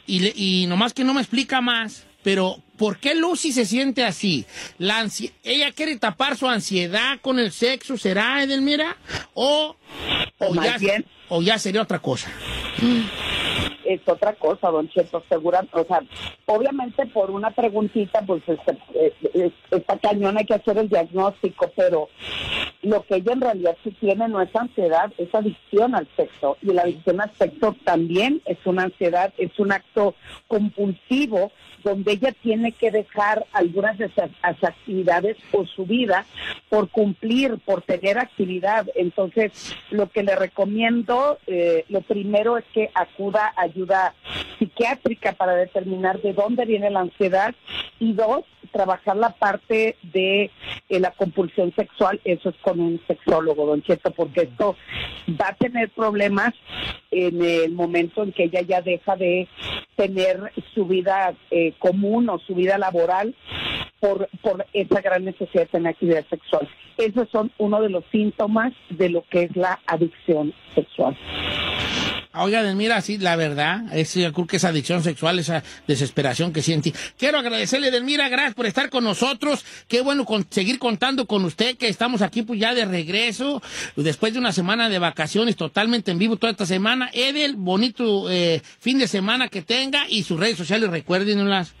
y, y nomás que no me explica más, pero ¿por qué Lucy se siente así? La ¿Ella quiere tapar su ansiedad con el sexo? ¿Será, Edelmira? ¿O, o, ya, o ya sería otra cosa? es otra cosa, don Cheto, segura, o sea, obviamente por una preguntita, pues este, eh, está cañón, hay que hacer el diagnóstico, pero lo que ella en realidad sí tiene no es ansiedad, es adicción al sexo, y la adicción al sexo también es una ansiedad, es un acto compulsivo donde ella tiene que dejar algunas de esas, actividades o su vida por cumplir, por tener actividad. Entonces, lo que le recomiendo, eh, lo primero es que acuda a ayuda psiquiátrica para determinar de dónde viene la ansiedad y dos, trabajar la parte de eh, la compulsión sexual, eso es con un sexólogo, don Cheto, porque esto va a tener problemas en el momento en que ella ya deja de tener su vida eh, común o su vida laboral por, por esa gran necesidad de tener actividad sexual. Esos son uno de los síntomas de lo que es la adicción sexual. Oiga, Edelmira, sí, la verdad, es, yo creo que esa adicción sexual, esa desesperación que siente. Quiero agradecerle, Edelmira, gracias por estar con nosotros. Qué bueno con- seguir contando con usted, que estamos aquí pues ya de regreso, después de una semana de vacaciones totalmente en vivo toda esta semana. Edel, bonito eh, fin de semana que tenga y sus redes sociales, recuérdenlas.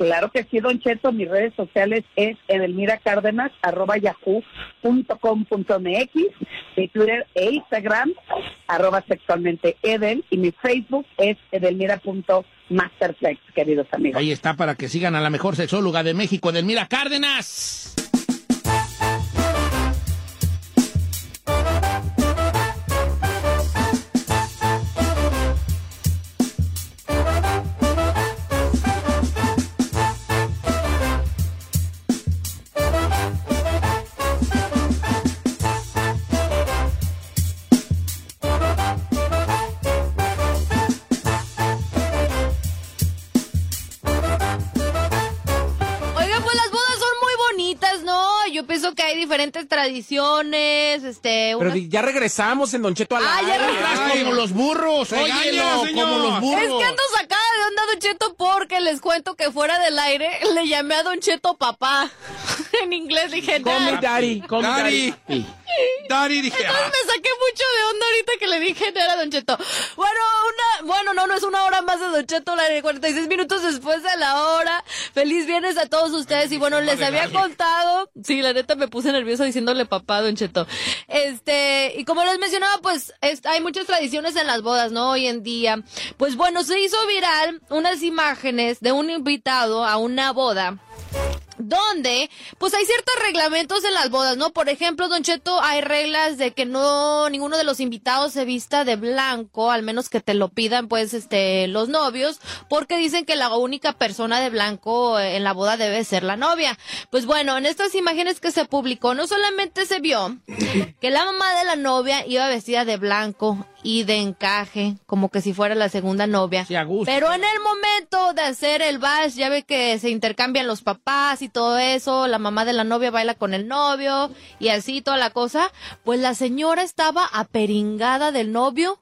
Claro que sí, Don Cheto, mis redes sociales es Edelmira Cárdenas, arroba yahoo.com.mx, mi Twitter e Instagram, arroba sexualmente Edel, y mi Facebook es edelmira.masterflex, queridos amigos. Ahí está para que sigan a la mejor sexóloga de México, Edelmira Cárdenas. Yo pienso que hay diferentes tradiciones, este... Pero unas- ya regresamos en Don Cheto al Ah, ya regresamos. Como los burros, señor. como los burros. Es que ando sacada de onda, Don Cheto, porque les cuento que fuera del aire le llamé a Don Cheto papá. en inglés dije Call me "Dad". daddy, call me Daddy. daddy. Dari, dije, Entonces ah, me saqué mucho de onda ahorita que le dije era Don Cheto. Bueno, una, bueno, no, no es una hora más de Don Cheto, la de 46 minutos después de la hora. Feliz viernes a todos ustedes. Y bueno, les había contado, sí, la neta me puse nerviosa diciéndole papá Don Cheto. Este, y como les mencionaba, pues es- hay muchas tradiciones en las bodas, ¿no? Hoy en día. Pues bueno, se hizo viral unas imágenes de un invitado a una boda donde pues hay ciertos reglamentos en las bodas, ¿no? Por ejemplo, Don Cheto, hay reglas de que no ninguno de los invitados se vista de blanco, al menos que te lo pidan pues este los novios, porque dicen que la única persona de blanco eh, en la boda debe ser la novia. Pues bueno, en estas imágenes que se publicó no solamente se vio que la mamá de la novia iba vestida de blanco y de encaje, como que si fuera la segunda novia. Pero en el momento de hacer el bash, ya ve que se intercambian los papás y todo eso, la mamá de la novia baila con el novio y así toda la cosa, pues la señora estaba aperingada del novio.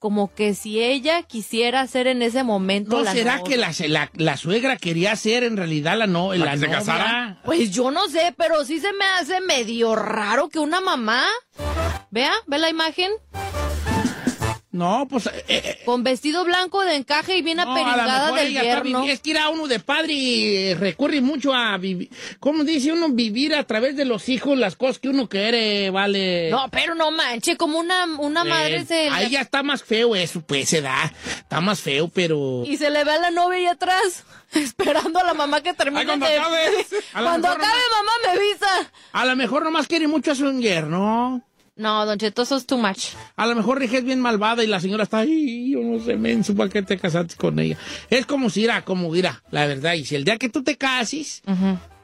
Como que si ella quisiera ser en ese momento ¿No la será novia. que la, la, la suegra quería ser en realidad la, no, la, que se novia? casara? Pues yo no sé, pero sí se me hace medio raro que una mamá, vea, ve la imagen, No, pues... eh, eh, con vestido blanco de encaje y bien no, a aperingada del vivi- Es que era uno de padre y eh, recurre mucho a vivir... ¿Cómo dice uno? Vivir a través de los hijos las cosas que uno quiere, vale... No, pero no manche, como una, una madre Eh, se... Ahí ya está más feo eso, pues, se da. Está más feo, pero... Y se le ve a la novia ahí atrás, esperando a la mamá que termine Ay, cuando de... acabe. A cuando mamá, me avisa. A lo mejor nomás quiere mucho a su yerno. No, Don Cheto, eso es too much. A lo mejor Rige es bien malvada y la señora está ahí, yo no sé, menso, ¿para qué te casaste con ella? Es como si irá, como irá, la verdad. Y si el día que tú te cases,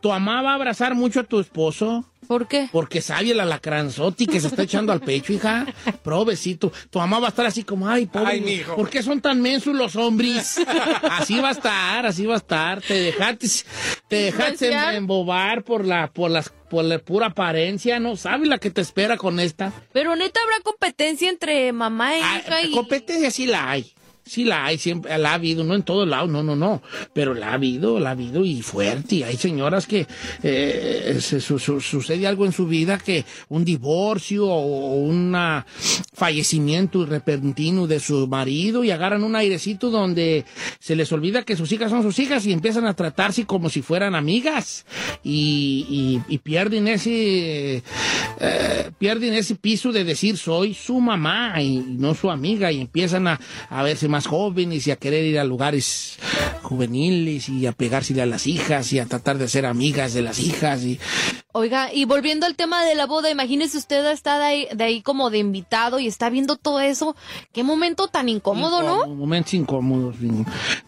tu mamá va a abrazar mucho a tu esposo. ¿Por qué? Porque sabe el alacranzotti que se está echando al pecho, hija. Provecito. Tu mamá va a estar así como, ay, pobre. Ay, mijo. ¿Por qué son tan mensos los hombres? Así va a estar, así va a estar. Te dejaste, te dejaste embobar por la, por las, por la pura apariencia, ¿no? ¿Sabes la que te espera con esta? Pero neta habrá competencia entre mamá e hija y... Competencia sí la hay. Sí la hay, siempre la ha habido, no en todos lados, no, no, no, pero la ha habido, la ha habido y fuerte. Y hay señoras que eh, se- su- su- sucede algo en su vida que un divorcio o un fallecimiento repentino de su marido y agarran un airecito donde se les olvida que sus hijas son sus hijas y empiezan a tratarse como si fueran amigas y pierden ese eh, pierden ese piso de decir soy su mamá y no su amiga y empiezan a, a verse más jóvenes y a querer ir a lugares juveniles y a pegársele a las hijas y a tratar de ser amigas de las hijas y Oiga, y volviendo al tema de la boda, imagínese usted estar de ahí, de ahí como de invitado y está viendo todo eso. Qué momento tan incómodo, ¿no? Momentos incómodos.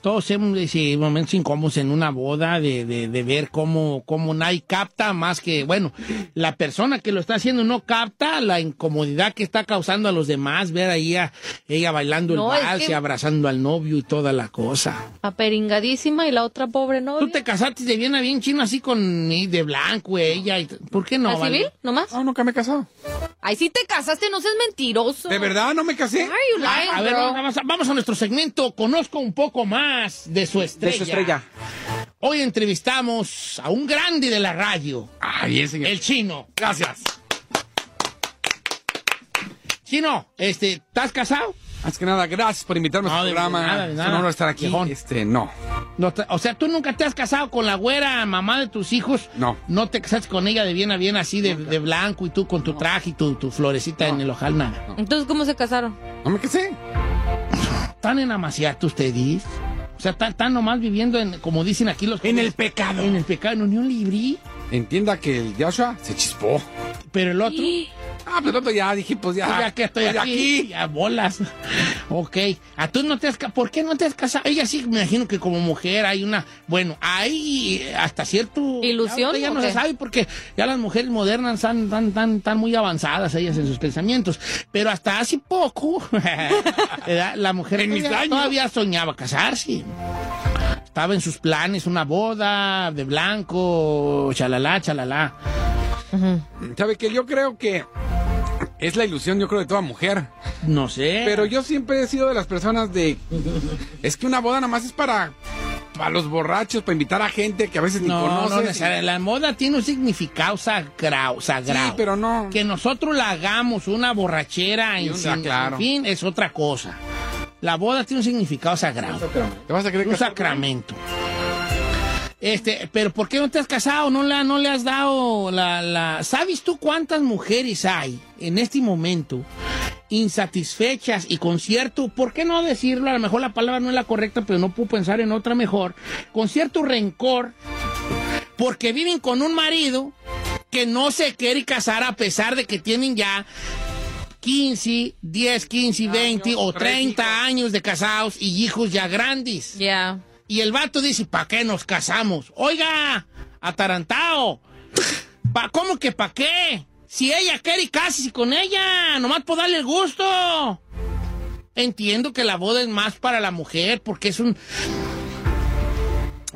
Todos hemos sí, momentos incómodos en una boda de, de, de ver cómo, cómo nadie capta más que, bueno, la persona que lo está haciendo no capta la incomodidad que está causando a los demás, ver ahí a ella bailando No, el es vals que- y abrazando al novio y toda la cosa. Aperingadísima y la otra pobre novia. Tú te casaste de bien a bien chino así con de blanco ella. y ¿Por qué no? ¿A vale? civil? ¿Nomás? No, nunca me he casado. Ay, sí te casaste, no seas mentiroso. ¿De verdad no me casé? Ay, you lying, A ver, vamos a, vamos a nuestro segmento. Conozco un poco más de su estrella. De su estrella. Hoy entrevistamos a un grande de la radio. Ah, bien, señor. El chino. Gracias. Chino, este, ¿estás casado? Más que nada, gracias por invitarme a No, su de programa. nada, de Es nada. un honor estar aquí. Viejón. Este, no. No te- o sea, tú nunca te has casado con la güera mamá de tus hijos. No. No te casaste con ella de bien a bien así de, de blanco y tú con tu traje y tu, tu florecita en el ojal, nada. Entonces, ¿cómo se casaron? No me casé. Tan en amaciato ustedes. O sea, tan, tan nomás viviendo en, como dicen aquí los En el pecado. En el pecado, en unión libre. Entienda que el Joshua se chispó. Pero el otro. Ah, pero el otro ya dije, pues ya. Pues ya que estoy pues aquí, ya bolas. Ok. ¿A tú no te has ¿Por qué no te has casado? Ella sí, me imagino que como mujer hay una. Bueno, hay eh, hasta cierto. ¿Ilusión Ya, ya no qué? se sabe porque ya las mujeres modernas están tan, tan, tan muy avanzadas ellas en sus pensamientos. Pero hasta hace poco, la mujer En todavía, todavía soñaba casarse. Estaba en sus planes una boda de blanco, chalala, chalala. ¿Sabe que Yo creo que es la ilusión, yo creo, de toda mujer. No sé. Pero yo siempre he sido de las personas de. Es que una boda nada más es para. Para los borrachos, para invitar a gente que a veces ni No, conoces. no necesariamente. La moda tiene un significado sagrado, sagrado. Sí, pero no. Que nosotros la hagamos una borrachera Y en, un- sin- claro. en fin, es otra cosa. La boda tiene un significado sagrado. ¿Te vas a creer Un sacramento. Este, pero ¿por qué no te has casado? No le, no le has dado la, la... ¿Sabes tú cuántas mujeres hay en este momento insatisfechas y con cierto, ¿por qué no decirlo? A lo mejor la palabra no es la correcta, pero no puedo pensar en otra mejor. Con cierto rencor, porque viven con un marido que no se quiere casar a pesar de que tienen ya 15, 10, 15, 20 o tres 30 años de casados y hijos ya grandes. Ya. Y el vato dice, ¿para qué nos casamos? Oiga, atarantado. ¿Pa ¿Cómo que para qué? Si ella quiere, cásese con ella. Nomás por darle el gusto. Entiendo que la boda es más para la mujer porque es un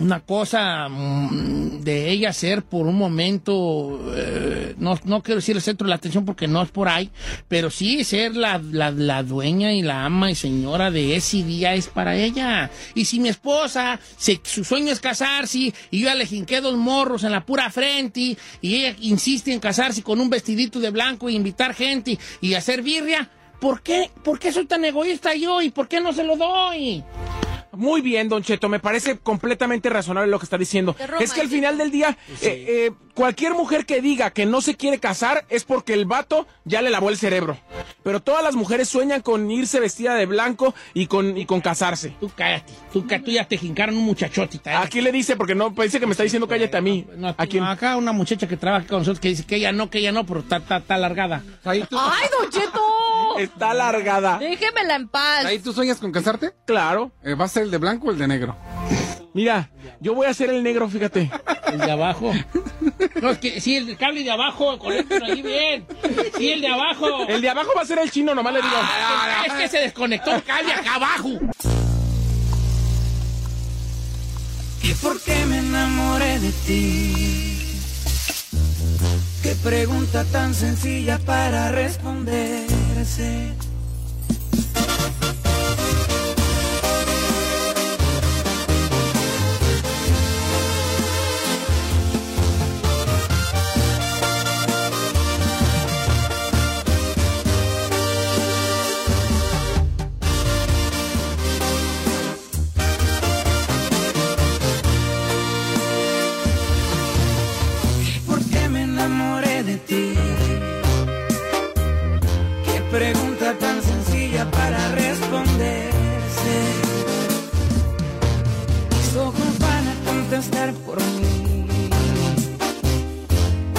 una cosa mm, de ella ser por un momento, eh, no, no quiero decir el centro de la atención porque no es por ahí, pero sí ser la, la, la dueña y la ama y señora de ese día es para ella. Y si mi esposa, se- su sueño es casarse y yo le jinqué dos morros en la pura frente y ella insiste en casarse con un vestidito de blanco y invitar gente y hacer birria, ¿por qué, ¿por qué soy tan egoísta yo y por qué no se lo doy? Muy bien, Don Cheto, me parece completamente razonable lo que está diciendo. Es que al final del día, eh, eh, cualquier mujer que diga que no se quiere casar es porque el vato ya le lavó el cerebro. Pero todas las mujeres sueñan con irse vestida de blanco y con, y con casarse. Tú cállate. Tú, tú ya te jincaron un muchachotita. ¿eh? Aquí le dice, porque no, parece que me está diciendo cállate a mí. No, ¿A quién? Acá una muchacha que trabaja con nosotros que dice que ella no, que ella no, pero está, está, está alargada. Ahí tú, ¡Ay, Don Cheto! Está alargada. Déjemela en paz. ¿Ahí tú sueñas con casarte? Claro. Eh, ¿Va a ser el de blanco o el de negro? Mira, yo voy a ser el negro, fíjate. El de abajo. No, es que sí, el cable de abajo, conéctalo ahí bien. Sí, el de abajo. El de abajo va a ser el chino, nomás le digo. Es que se desconectó el cable acá abajo. ¿Y por qué me enamoré de ti? Qué pregunta tan sencilla para responderse. A contestar por mí.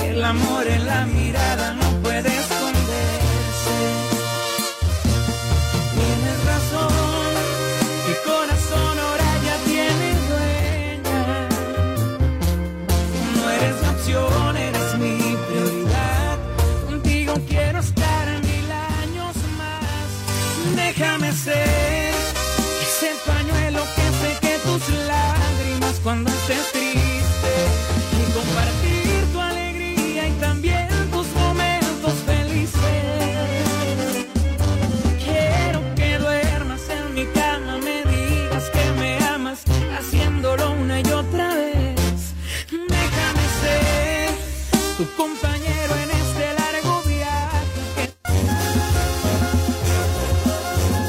El amor en la mirada no puede esconderse. Estés compartir tu alegría y también tus momentos felices. Quiero que duermas en mi cama, me digas que me amas, haciéndolo una y otra vez. Déjame ser tu compañero en este largo viaje.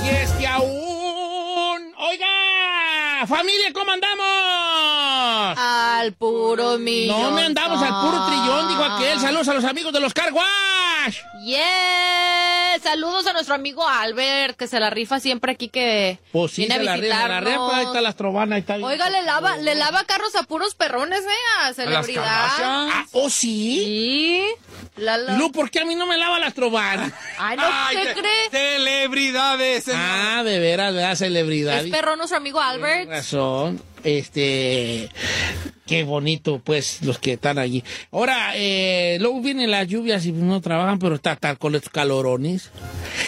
Y es que aún. ¡Oiga! ¡Familia, ¿cómo andamos! Al puro millón. No me andamos al puro trillón, dijo aquel. Saludos a los amigos de los Car Wash. Yes. Saludos a nuestro amigo Albert, que se la rifa siempre aquí que Pues sí, viene se a la rifa, la rifa, ahí está la trobana, ahí está. bien. Oiga, le lava, le lava carros a puros perrones, ¿eh? A celebridad. Ah, ¿Oh, sí? Sí. La, la- ¿Y luego por qué a mí no me lava las trobanas? Ay, no se cree. Celebridades. Ah, de veras, ¿verdad? Celebridad. Es perrón nuestro amigo Albert. Tienes razón. Este. Qué bonito, pues, los que están allí. Ahora, eh, luego vienen las lluvias y no trabajan, pero está, está con los calorones.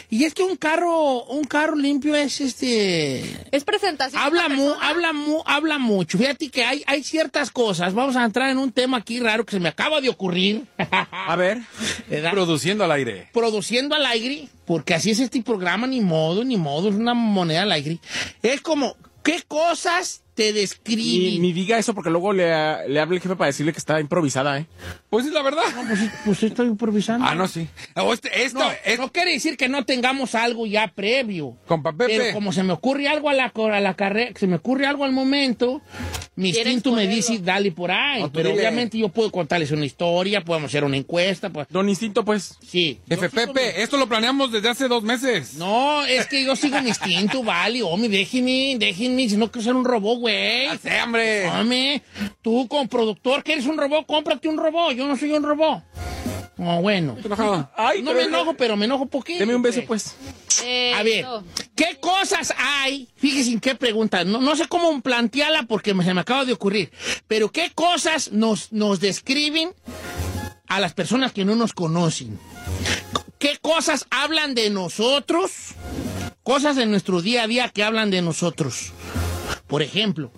Y es que un carro, un carro limpio es este. Es presentación. Habla, mu, habla, mu, habla mucho. Fíjate que hay, hay ciertas cosas. Vamos a entrar en un tema aquí raro que se me acaba de ocurrir. A ver, produciendo al aire. produciendo al aire, porque así es este programa, ni modo, ni modo, es una moneda al aire. Es como, ¿qué cosas te Ni, describen? ni diga eso porque luego le, le habla el jefe para decirle que está improvisada, ¿eh? Pues es la verdad. pues, pues estoy improvisando. Ah, no, sí. Oh, este- esto, No, es- no quiere decir que no tengamos algo ya previo. Compa Pepe. Pero como se me ocurre algo a la, a la carrera, se me ocurre algo al momento, mi instinto me dice, dale por ahí. No, pero dile. obviamente yo puedo contarles una historia, podemos hacer una encuesta. Pues, Don Instinto, pues. sí. Jefe mi- Pepe, esto lo planeamos desde hace dos meses. No, es que yo sigo mi instinto, vale. Hombre, déjenme, déjenme, si no quiero ser un robot, güey. Hombre. Hombre, tú como productor que eres un robot, cómprate un robot. Yo no soy un robot. No, bueno. Ay, No pero- me enojo, pero me enojo poquito. Deme un beso, pues. A ver. ¿qué cosas hay? Fíjese en qué pregunta. No, no sé cómo plantearla porque me- se me acaba de ocurrir. Pero ¿qué cosas nos, nos describen a las personas que no nos conocen? ¿Qué cosas hablan de nosotros? Cosas de nuestro día a día que hablan de nosotros. Por ejemplo,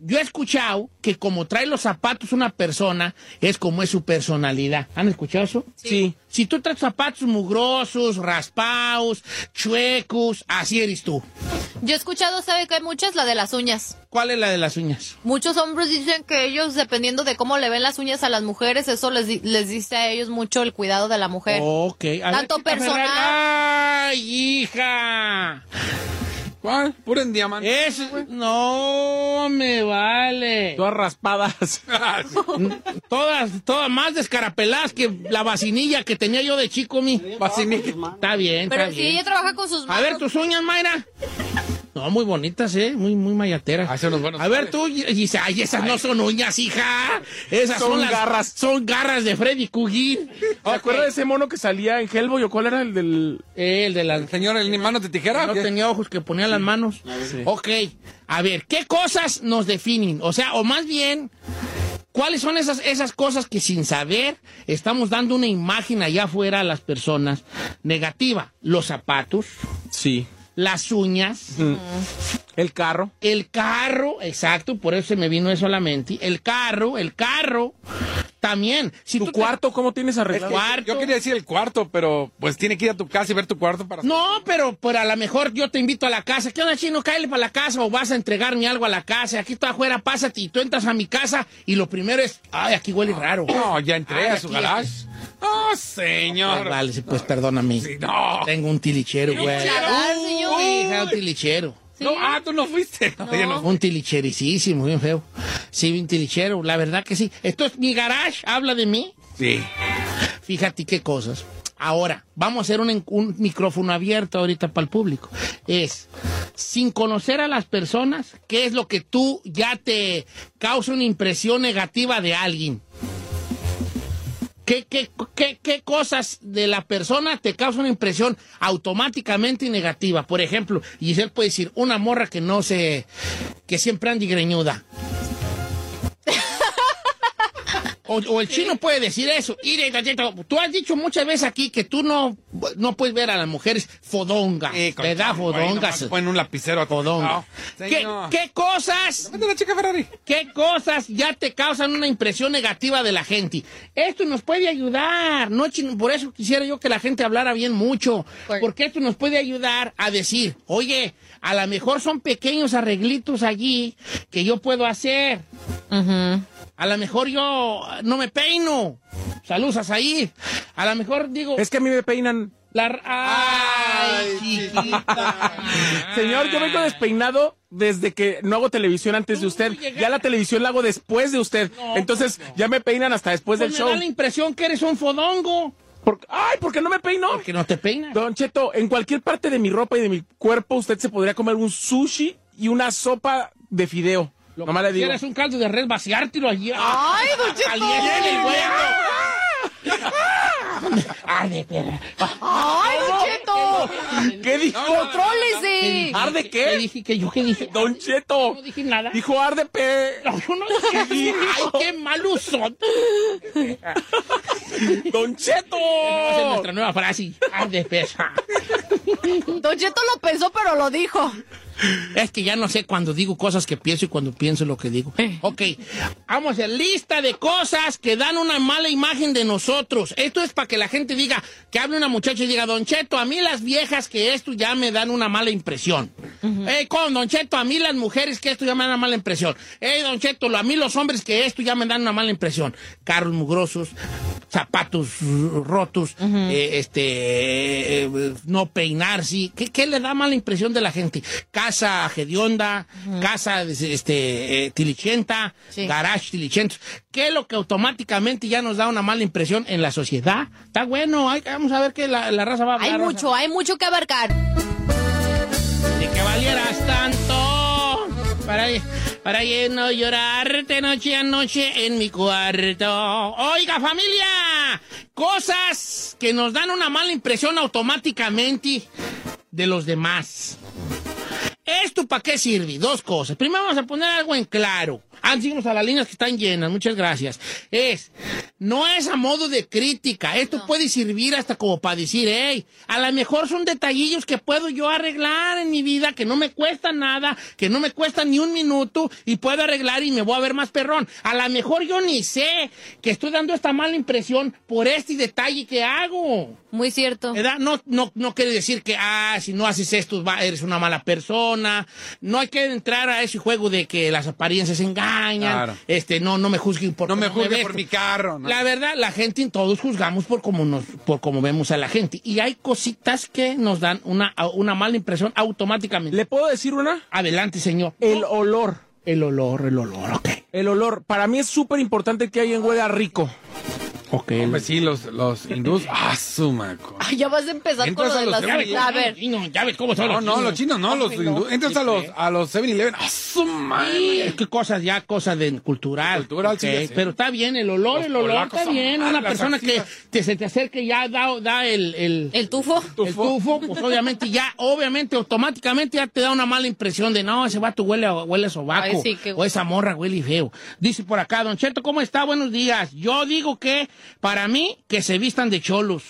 yo he escuchado que como trae los zapatos una persona, es como es su personalidad. ¿Han escuchado eso? Sí. Si tú traes zapatos mugrosos, raspados, chuecos, así eres tú. Yo he escuchado, ¿sabe que hay muchas? La de las uñas. ¿Cuál es la de las uñas? Muchos hombres dicen que ellos, dependiendo de cómo le ven las uñas a las mujeres, eso les, les dice a ellos mucho el cuidado de la mujer. Ok. a Tanto ver, personal. ¡Ay, hija! ¿Cuál? Pura en diamante. Es... No me vale. Todas raspadas. Todas, todas más descarapeladas que la vacinilla que tenía yo de chico, mi. Vacinilla. Está bien, Pero está si bien. ella trabaja con sus manos. A ver tus uñas, Mayra. No, muy bonitas, ¿eh? Muy, muy mayateras. Hace unos buenos A ver tú, y, ay, esas no son uñas, hija. Esas son, Son las garras. Son garras de Freddy Cugin. ¿Se acuerda de ese mono que salía en Hellboy o cuál era el del...? el de las... Señor, ¿el manos de tijera? No qué? tenía ojos que ponía las manos. Ok, a ver, ¿qué cosas nos definen? O sea, o más bien, ¿cuáles son esas, esas cosas que sin saber estamos dando una imagen allá afuera a las personas negativa? Los zapatos, Sí. Las uñas, El carro. el carro, exacto, por eso se me vino eso a la mente. El carro, el carro, también. Si ¿Tu tú te- cuarto cómo tienes el arreglado? cuarto. Yo quería decir el cuarto, pero pues tiene que ir a tu casa y ver tu cuarto para... No, pero, pero a lo mejor yo te invito a la casa. ¿Qué onda, chino? Cállate para la casa o vas a entregarme algo a la casa. Aquí está afuera, pásate y tú entras a mi casa y lo primero es, ay, aquí huele raro. No, ya entré Ay, a su garage. Oh, señor. vale, sí, pues perdóname. Sí, no. Tengo un tilichero, güey. Señor. hija, un tilichero. No, ah, tú no fuiste. No, yo no. Un tilichericísimo, bien feo. Sí, un tilichero, la verdad que sí. Entonces, mi garage habla de mí. Sí. Fíjate qué cosas. Ahora, vamos a hacer un, un micrófono abierto ahorita para el público. Es, sin conocer a las personas, ¿qué es lo que tú ya te causa una impresión negativa de alguien? ¿Qué, qué, qué, qué cosas de la persona te causan una impresión automáticamente negativa? Por ejemplo, Giselle puede decir, una morra que no se... que siempre anda greñuda. O, o el chino puede decir eso. Tú has dicho muchas veces aquí que tú no, no puedes ver a las mujeres fodongas, ¿verdad? Fodongas. Ponen un lapicero a Fodongas. ¿Qué, señor. qué cosas? ¿Qué cosas ya te causan una impresión negativa de la gente? Esto nos puede ayudar. No, chino, por eso quisiera yo que la gente hablara bien mucho. Porque esto nos puede ayudar a decir, oye, a lo mejor son pequeños arreglitos allí que yo puedo hacer. A lo mejor yo no me peino. Saludos ahí. A lo mejor digo. Es que a mí me peinan. La... Ay, chiquita. Señor, yo vengo despeinado desde que no hago televisión antes de usted. Ya la televisión la hago después de usted. Entonces ya me peinan hasta después Pues del me show. da la impresión que eres un fodongo. Ay, ¿por qué no me peino? Porque no te peinas. Don Cheto, en cualquier parte de mi ropa y de mi cuerpo usted se podría comer un sushi y una sopa de fideo. Lo Nomás le que digo. quieras un caldo de red, vaciártelo allí. ¡Ay, Don Cheto! Caliente el huevo. Arde, perra. ¡Ay, Don Cheto! ¿Qué dijo? ¡Contrólese! ¿Arde qué? ¿Qué dije? ¿Qué yo qué dije? Don Cheto. No dije nada. Dijo arde pe... No, yo no dije. Ay, qué malos son. Don Cheto. Esa es nuestra nueva frase. Arde, perra. Don Cheto lo pensó, pero lo dijo. Es que ya no sé cuando digo cosas que pienso y cuando pienso lo que digo. Ok, vamos a hacer lista de cosas que dan una mala imagen de nosotros. Esto es para que la gente diga, que hable una muchacha y diga, Don Cheto, a mí las viejas que esto ya me dan una mala impresión. Eh, con Don Cheto, a mí las mujeres que esto ya me dan una mala impresión. Eh, Don Cheto, a mí los hombres que esto ya me dan una mala impresión. Carros mugrosos, zapatos uh, rotos, eh, este, eh, no peinarse. ¿Qué, ¿Qué le da mala impresión de la gente? Casa hedionda, casa este, eh, tilichenta, garage tilichentos. ¿Qué es lo que automáticamente ya nos da una mala impresión en la sociedad? Está bueno, hay- vamos a ver qué la, la raza va a hablar. Hay mucho, hay mucho que abarcar. De que valieras tanto para, para no llorarte noche a noche en mi cuarto. Oiga, familia, cosas que nos dan una mala impresión automáticamente de los demás. ¿Esto para qué sirve? Dos cosas. Primero vamos a poner algo en claro. Antes de irnos a las líneas que están llenas, muchas gracias. Es, no es a modo de crítica. Esto puede servir hasta como para decir, hey, a lo mejor son detallillos que puedo yo arreglar en mi vida, que no me cuesta nada, que no me cuesta ni un minuto y puedo arreglar y me voy a ver más perrón. A lo mejor yo ni sé que estoy dando esta mala impresión por este detalle que hago. Muy cierto. ¿Verdad? No, no, no quiere decir que, ah, si no haces esto eres una mala persona. No hay que entrar a ese juego de que las apariencias engañan. Claro. Este, no, no me juzguen por No me cómo juzgue ve por mi carro. ¿no? La verdad, la gente, todos juzgamos por cómo nos, por cómo vemos a la gente. Y hay cositas que nos dan una, una mala impresión automáticamente. ¿Le puedo decir una? Adelante, señor. El olor. El olor, el olor, ok. El olor. Para mí es súper importante que alguien huela rico. Ok. Hombre, sí, los, los hindús. Ah, su maco. Ay, ya vas a empezar con Entras lo a de los las... A ver. Ya ves cómo son No, los no, chinos. los chinos no, los no. hindús. Entras a los, a los 7-Eleven. ¡Ah, su madre! Es que cosas ya, cosas de cultural. Cultural, sí, ok, ya sé. Pero está bien, el olor, Los el olor está bien. Una persona que axilas. te, se te acerque ya da, da el, el, ¿El tufo? el tufo, pues obviamente ya, obviamente, automáticamente ya te da una mala impresión de no, ese vato huele, a- huele a sobaco. Ay, sí, qué o esa morra huele feo. Dice por acá, Don Cheto, ¿cómo está? Buenos días. Yo digo que, para mí, que se vistan de cholos.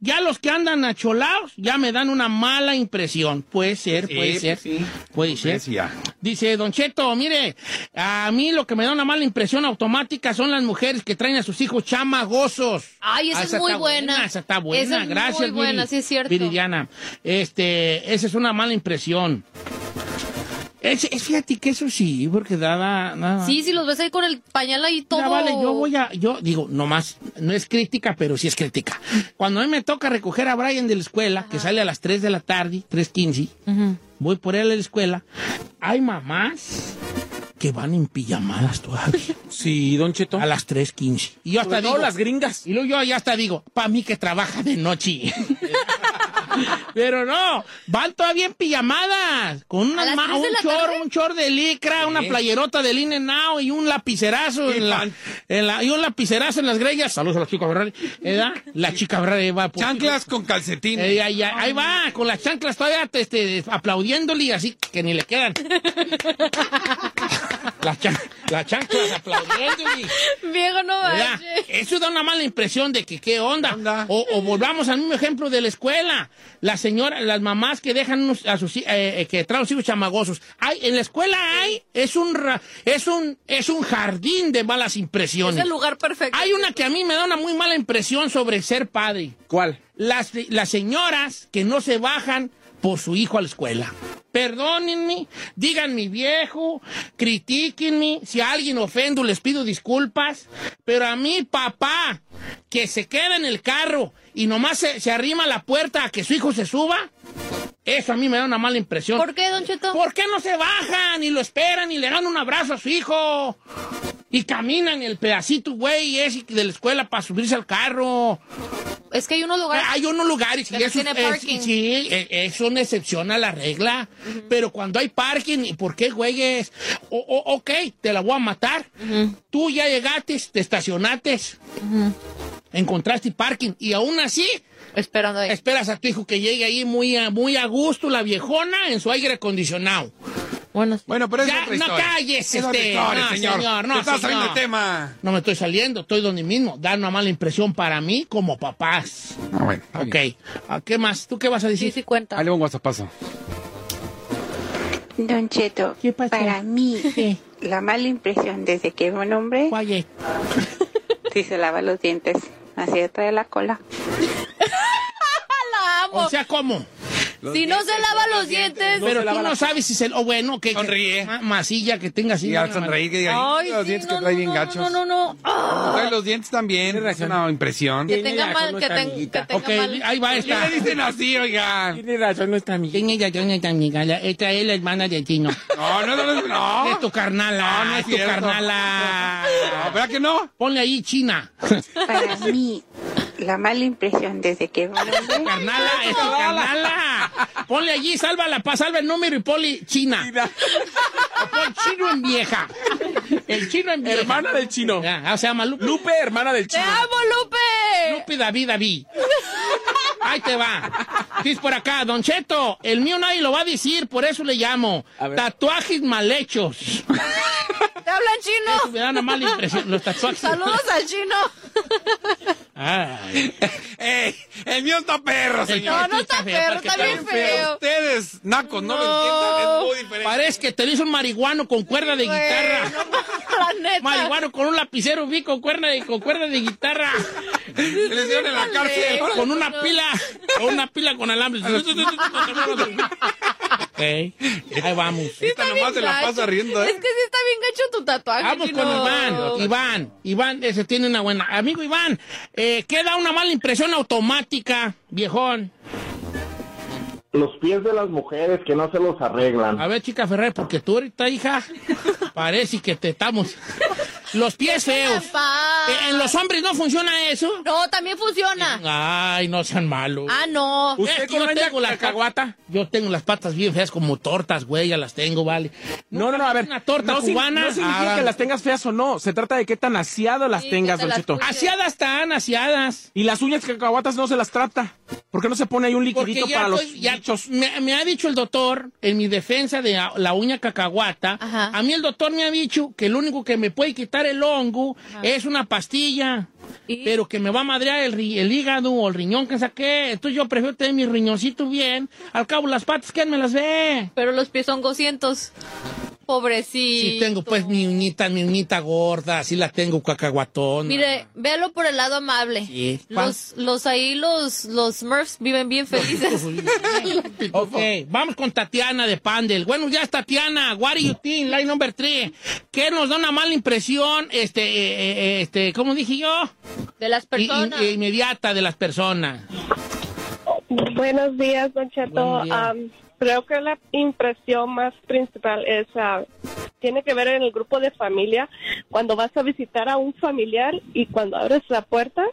Ya los que andan acholados ya me dan una mala impresión. Puede ser, Sí, puede pues ser. sí. Puede ser. Sí, ya. Dice Don Cheto, mire, a mí lo que me da una mala impresión automática son las mujeres que traen a sus hijos chamagosos. Ay, esa Ah, es muy buena. Esa está buena, Esa es muy gracias. buena, Viri- sí es cierto. Viridiana. Este, esa es una mala impresión. Es, es- fíjate que eso sí, porque daba... nada. Sí, si los ves ahí con el pañal ahí todo. Mira, vale, yo voy a, yo digo, nomás, no es crítica, pero sí es crítica. Cuando a mí me toca recoger a Brian de la escuela, que sale a las 3 de la tarde, 3.15, voy por él a la escuela, hay mamás que van en pijamadas todavía. Sí, Don Cheto. A las 3.15. Y yo hasta digo... las gringas. Y luego yo ya hasta digo, para mí que trabaja de noche. Pero no, van todavía en pijamadas, con ¿A unas las ma- un la chor, tarde? un chor de licra, una playerota de line now y un lapicerazo en la, en la- y un lapicerazo en las greñas. Saludos a la chica Ferrari. La chica Ferrari va por Chanclas con calcetín. Eh, ahí, ahí- ahí va, con las chanclas todavía este, aplaudiéndole y así que ni le quedan. las, chan- las chanclas aplaudiéndole. Viejo, no manches. Eso da una mala impresión de que qué onda. O, o volvamos al mismo ejemplo de la escuela. Las señoras, las mamás que dejan unos- a sus eh, eh, que traen a sus hijos chamagosos. Hay, en la escuela hay, es un, ra- es un, es un jardín de malas impresiones. Es el lugar perfecto. Hay una que a mí me da una muy mala impresión sobre ser padre. ¿Cuál? Las, las señoras que no se bajan por su hijo a la escuela. Perdónenme, digan mi viejo, critíquenme, si a alguien ofendo les pido disculpas, pero a mí papá que se queda en el carro y nomás se, se arrima a la puerta a que su hijo se suba, eso a mí me da una mala impresión. ¿Por qué, Don Cheto? ¿Por qué no se bajan y lo esperan y le dan un abrazo a su hijo? Y caminan el pedacito, güey, ese de la escuela para subirse al carro. Es que hay unos lugares. Hay unos lugares que y eso tiene es- parking. sí, e- es una excepción a la regla. Pero cuando hay parking, ¿y por qué, güeyes? O, o- ok, te la voy a matar. Tú ya llegaste, te estacionaste, encontraste parking y aún así Esperando ahí. esperas a tu hijo que llegue ahí muy a, muy a gusto, la viejona, en su aire acondicionado. Bueno, Bueno, pero es Ya, otra no calles, Es este. historia, no, señor. señor, no, estás señor. saliendo del tema. No me estoy saliendo, estoy donde mismo. Da una mala impresión para mí como papás. Ah, bueno. Ok. bien. ¿A ¿Qué más? ¿Tú qué vas a decir? Sí, sí cuenta. Ahí le un WhatsAppazo. Don Cheto, ¿Qué pasó? para mí, ¿Qué? la mala impresión desde que ve un hombre, Oye, si se lava los dientes hacia atrás de la cola. La amo. o sea, ¿cómo? Si no se lava los dientes. Pero tú no sabes si se... O bueno, que... Sonríe. ma- masilla que tenga así. Y al sonreír que diga, Ay, los sí, dientes no, que trae no, bien no, gachos. No, no, no. Ah. Trae los dientes también. Es una impresión. Que Tiene tenga razón mal, que, nuestra ten- que amiguita. tenga Ok, mal. ahí va ¿Qué esta. le dicen así, oigan? Tiene razón nuestra amiga. ¿Quién es esta amiga? La- Esta es la hermana del chino. No, no, no, no. Es tu carnala, No, no es es tu carnala. No, ¿Verdad que no? Ponle ahí China. Para mí, la mala impresión desde que Carnala, es tu carnala. Ponle allí, sálvala, pa, salva el número y ponle China. Pon chino en vieja. El chino en vieja. Hermana del chino. Ah, se llama Lupe. Lupe, hermana del ¡Te chino. amo, Lupe! Lupe David David. Ahí te va. Dice por acá, Don Cheto, el mío nadie lo va a decir, por eso le llamo. Tatuajes mal hechos. ¿Te hablan chino? Me da una mala impresión. Los tatuajes. Saludos al chino. Ay. ¡Ey! El mío está perro, señor. No, no está perro, está bien feo. Ustedes, nacos, no, lo entiendan. Es muy diferente. Parece que te lo hizo un marihuano con cuerda de guitarra. La neta. Marihuano con un lapicero vi con cuerda de, con cuerda de guitarra. Les dieron en la cárcel. con una pila, con una pila con alambre. Ok, ahí vamos. Esta nomás se la pasa riendo, Es ¿eh? que sí está bien gacho tu tatuaje. Vamos chino. con Iván. Iván, Iván, ese tiene una buena. Amigo Iván, eh, queda una mala impresión automática, viejón. Los pies de las mujeres que no se los arreglan. A ver, chica Ferrer, porque tú ahorita, hija, parece que te estamos. Los pies feos. Eh, ¿En los hombres no funciona eso? No, también funciona. Ay, no sean malos. Ah, no. ¿Usted con yo tengo las cacahuata? Yo tengo las patas bien feas como tortas, güey, ya las tengo, vale. No, no, no, a ver. Una torta no, cubana. No significa Ah, que las tengas feas o no. Se trata de qué tan asiado las Sí, tengas, te Don. Asiadas están, asiadas. Y las uñas cacahuatas no se las trata. ¿Por qué no se pone ahí un liquidito ya, para los estoy- ya me, me ha dicho el doctor, en mi defensa de la, la uña cacahuata, Ajá. a mí el doctor me ha dicho que lo único que me puede quitar el hongo es una pastilla. ¿Y? Pero que me va a madrear el, ri- el hígado o el riñón que saqué. Entonces yo prefiero tener mi riñoncito bien. Al cabo, las patas, ¿quién me las ve? Pero los pies son 200. Pobrecito. Sí tengo pues mi uñita, mi uñita gorda, así la tengo cacahuatón. Mire, véalo por el lado amable. Sí. Los, los ahí, los, los Smurfs viven bien felices. ok, vamos con Tatiana de Pandel. Bueno, ya es Tatiana, what do you think? Line number three. ¿Qué nos da una mala impresión, este, eh, eh, este, ¿cómo dije yo? De las personas. inmediata de las personas. Buenos días, Don Cheto. Buen día. Am, creo que la impresión más principal es, ah, tiene que ver en el grupo de familia, cuando vas a visitar a un familiar y cuando abres la puerta,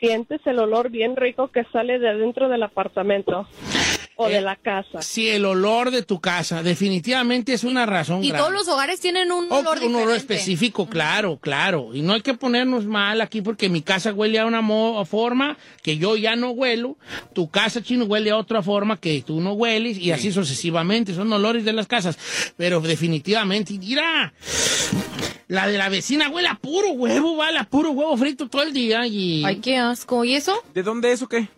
sientes el olor bien rico que sale de adentro del apartamento o de la casa. Sí, el olor de tu casa, definitivamente es una razón Y grande. todos los hogares tienen un Oh, olor un olor específico, claro, claro. Y no hay que ponernos mal aquí porque mi casa huele a una mo- forma que yo ya no huelo, tu casa chino huele a otra forma que tú no hueles y así sucesivamente. Son olores de las casas. Pero definitivamente, mira, la de la vecina huele a puro huevo, vale, a puro huevo frito todo el día y... Ay, qué asco. ¿Y eso? ¿De dónde es o qué?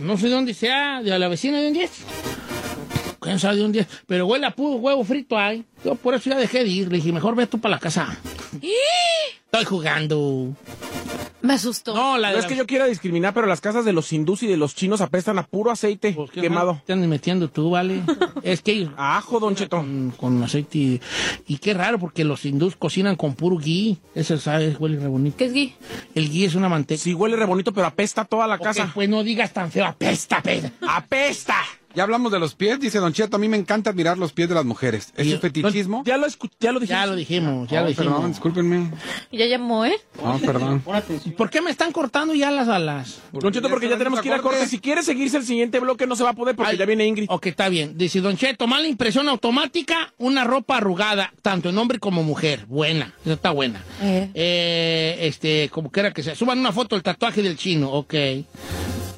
No sé de dónde sea, de la vecina de un 10. ¿Quién sabe de un 10? Pero huele a puro huevo frito ahí. Yo por eso ya dejé de ir. Le dije, mejor ve tú para la casa. Estoy jugando. Me asustó. No, la No es la- que yo quiera discriminar, pero las casas de los hindús y de los chinos apestan a puro aceite ¿Qué quemado. te andas metiendo tú, vale? es que ellos... Ajo, don Cheto. Con, con aceite. Y, y qué raro, porque los hindús cocinan con puro ghee. Eso, ¿sabes? Huele re bonito. ¿Qué es ghee? El ghee es una manteca. Sí, huele re bonito, pero apesta toda la casa. pues no digas tan feo. Apesta, apesta. ¡Apesta! Ya hablamos de los pies, dice Don Cheto. A mí me encanta admirar los pies de las mujeres. ¿Es Y- un fetichismo? Ya lo, escu- ya lo dijimos. Ya lo dijimos, ya Oh, lo dijimos. Perdón, discúlpenme. Ya llamó, ¿eh? No, perdón. ¿Por qué me están cortando ya las alas? Don Cheto, porque ya tenemos que ir a corte. Si quiere seguirse el siguiente bloque, no se va a poder porque Ay. ya viene Ingrid. Ok, está bien. Dice Don Cheto, mala impresión automática, una ropa arrugada, tanto en hombre como mujer. Buena, esa está buena. Eh. Eh, este, como quiera que sea. Suban una foto del tatuaje del chino, ok.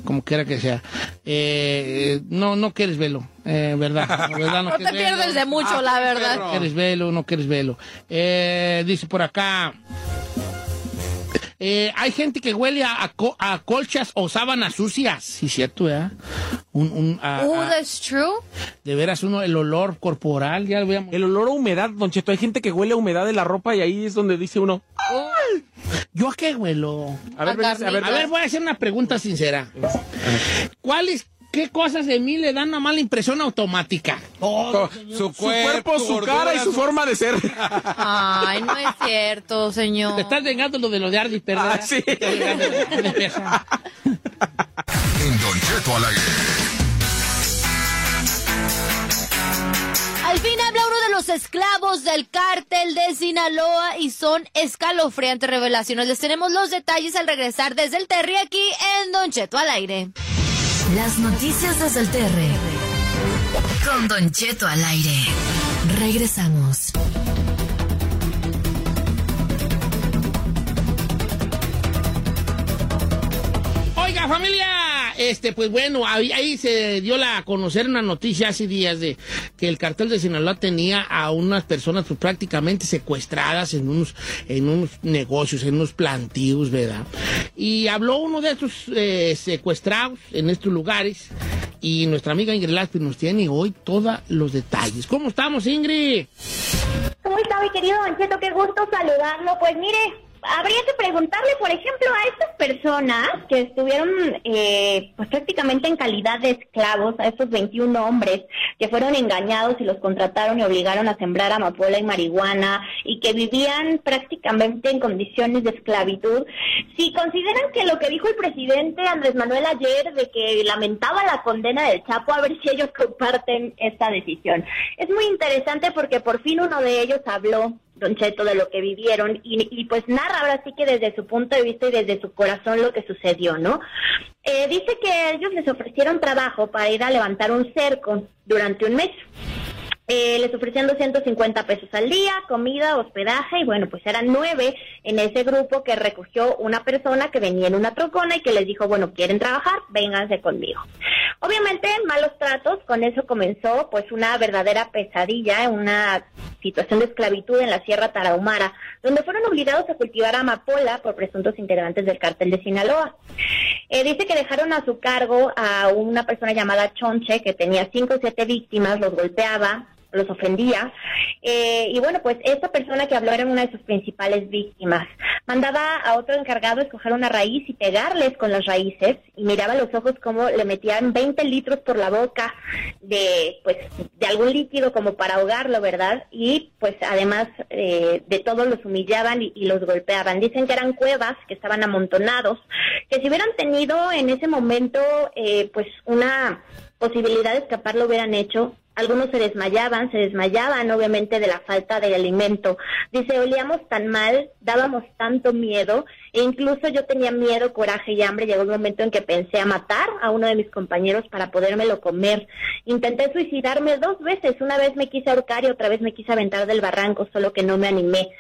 Como quiera que sea. Eh, no, no quieres verlo, eh, ¿verdad? ¿verdad? No te pierdes de mucho, la verdad. No quieres verlo, no quieres verlo. Eh, dice por acá. Eh, hay gente que huele a, a co- a colchas o sábanas sucias. Sí, cierto, ¿verdad? Un, un, a- Oh, a- that's true. de veras uno, el olor corporal, ya lo veamos. El olor a humedad, Don Cheto. Hay gente que huele a humedad de la ropa y ahí es donde dice uno. ¿Yo a qué huelo? A ver, Belis, a ver, A ver, voy a hacer una pregunta sincera. ¿Cuáles, qué cosas de mí le dan una mala impresión automática? Oh, su Su cuerpo, su gordura, cara y su forma de ser. Ay, no es cierto, señor. Te estás vengando lo de lo de Ardis, ¿verdad? Ah, sí. Te estás vengando de- de pesa. En Don Cheto al aire. Al fin habla uno de los esclavos del cártel de Sinaloa y son escalofriantes revelaciones. Les tenemos los detalles al regresar desde el Terry aquí en Don Cheto al aire. Las noticias desde el Terre. Con Don Cheto al aire. Regresamos. Oiga, familia, este, pues bueno, ahí, se dio la, a conocer una noticia hace días de que el cartel de Sinaloa tenía a unas personas pues, prácticamente secuestradas en unos, en unos negocios, en unos plantíos, ¿verdad? Y habló uno de estos eh, secuestrados en estos lugares y nuestra amiga Ingrid Laspi nos tiene hoy todos los detalles. ¿Cómo estamos, Ingrid? ¿Cómo está mi querido Don Cheto? Qué gusto saludarlo. Pues mire, habría que preguntarle, por ejemplo, a estas personas que estuvieron eh, pues prácticamente en calidad de esclavos, a estos 21 hombres que fueron engañados y los contrataron y obligaron a sembrar amapola y marihuana y que vivían prácticamente en condiciones de esclavitud, si consideran que lo que dijo el presidente Andrés Manuel ayer de que lamentaba la condena del Chapo, a ver si ellos comparten esta decisión. Es muy interesante porque por fin uno de ellos habló Don de lo que vivieron y, y, pues narra ahora sí que desde su punto de vista y desde su corazón lo que sucedió, ¿no? Eh, dice que ellos les ofrecieron trabajo para ir a levantar un cerco durante un mes. Eh, les ofrecían 250 pesos al día, comida, hospedaje y bueno, pues eran nueve en ese grupo que recogió una persona que venía en una trocona y que les dijo, bueno, quieren trabajar, vénganse conmigo. Obviamente, malos tratos, con eso comenzó pues una verdadera pesadilla, una situación de esclavitud en la Sierra Tarahumara, donde fueron obligados a cultivar amapola por presuntos integrantes del cártel de Sinaloa. Eh, dice que dejaron a su cargo a una persona llamada Chonche, que tenía cinco o siete víctimas, los golpeaba, los ofendía. Eh, y bueno, pues esta persona que habló era una de sus principales víctimas. Mandaba a otro encargado escoger una raíz y pegarles con las raíces y miraba a los ojos como le metían 20 litros por la boca de, pues, de algún líquido como para ahogarlo, ¿verdad? Y pues además eh, de todo los humillaban y, y los golpeaban. Dicen que eran cuevas que estaban amontonados, que si hubieran tenido en ese momento eh, pues una posibilidad de escapar lo hubieran hecho. Algunos se desmayaban, se desmayaban obviamente de la falta de alimento. Dice, olíamos tan mal, dábamos tanto miedo, e incluso yo tenía miedo, coraje y hambre. Llegó un momento en que pensé a matar a uno de mis compañeros para podérmelo comer. Intenté suicidarme dos veces, una vez me quise ahorcar y otra vez me quise aventar del barranco, solo que no me animé.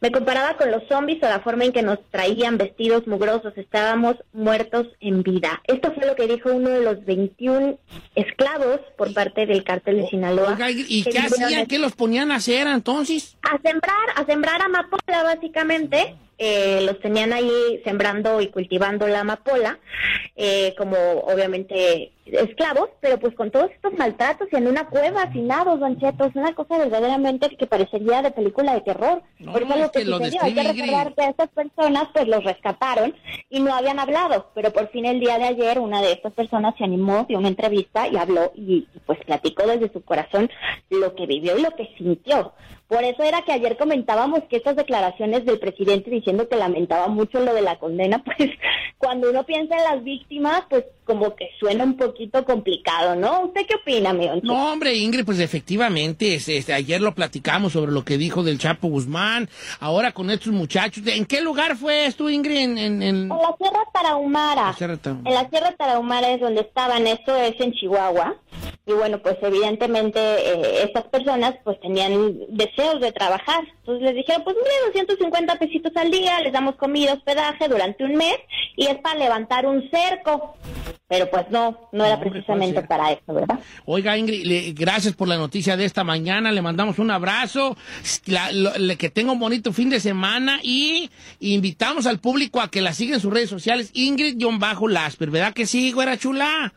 Me comparaba con los zombies o la forma en que nos traían vestidos mugrosos, estábamos muertos en vida. Esto fue lo que dijo uno de los 21 esclavos por parte del cártel de Sinaloa. Oiga, ¿y qué hacían? ¿Qué los ponían a hacer entonces? a sembrar, a sembrar amapola básicamente. Eh, los tenían ahí sembrando y cultivando la amapola, eh, como obviamente esclavos, pero pues con todos estos maltratos y en una cueva hacinados, Don Cheto, es una cosa verdaderamente que parecería de película de terror. No, Por eso es lo que, que lo sucedió, hay que recordar que a estas personas pues los rescataron y no habían hablado, pero por fin el día de ayer una de estas personas se animó, dio una entrevista y habló y, y, pues platicó desde su corazón lo que vivió y lo que sintió. Por eso era que ayer comentábamos que estas declaraciones del presidente diciendo que lamentaba mucho lo de la condena, pues cuando uno piensa en las víctimas, pues como que suena un poquito complicado, ¿no? ¿Usted qué opina, Cheto? No, hombre, Ingrid, pues efectivamente, es- es- ayer lo platicamos sobre lo que dijo del Chapo Guzmán, ahora con estos muchachos. ¿En qué lugar fue esto, Ingrid? En, en- en- En la Sierra Tarahumara. La Sierra Tarahumara. En la Sierra Tarahumara es donde estaban, eso es en Chihuahua. Y bueno, pues evidentemente eh, estas personas pues tenían deseos de trabajar. Entonces les dijeron, pues mire, 250 pesitos al día, les damos comida, hospedaje durante un mes y es para levantar un cerco. Pero pues no, no era precisamente para eso, ¿verdad? Oiga, Ingrid, le- gracias por la noticia de esta mañana. Le mandamos un abrazo. La- lo- le- que tenga un bonito fin de semana y invitamos al público a que la siga en sus redes sociales. Ingrid-Lasper, ¿verdad que sí, güera chula?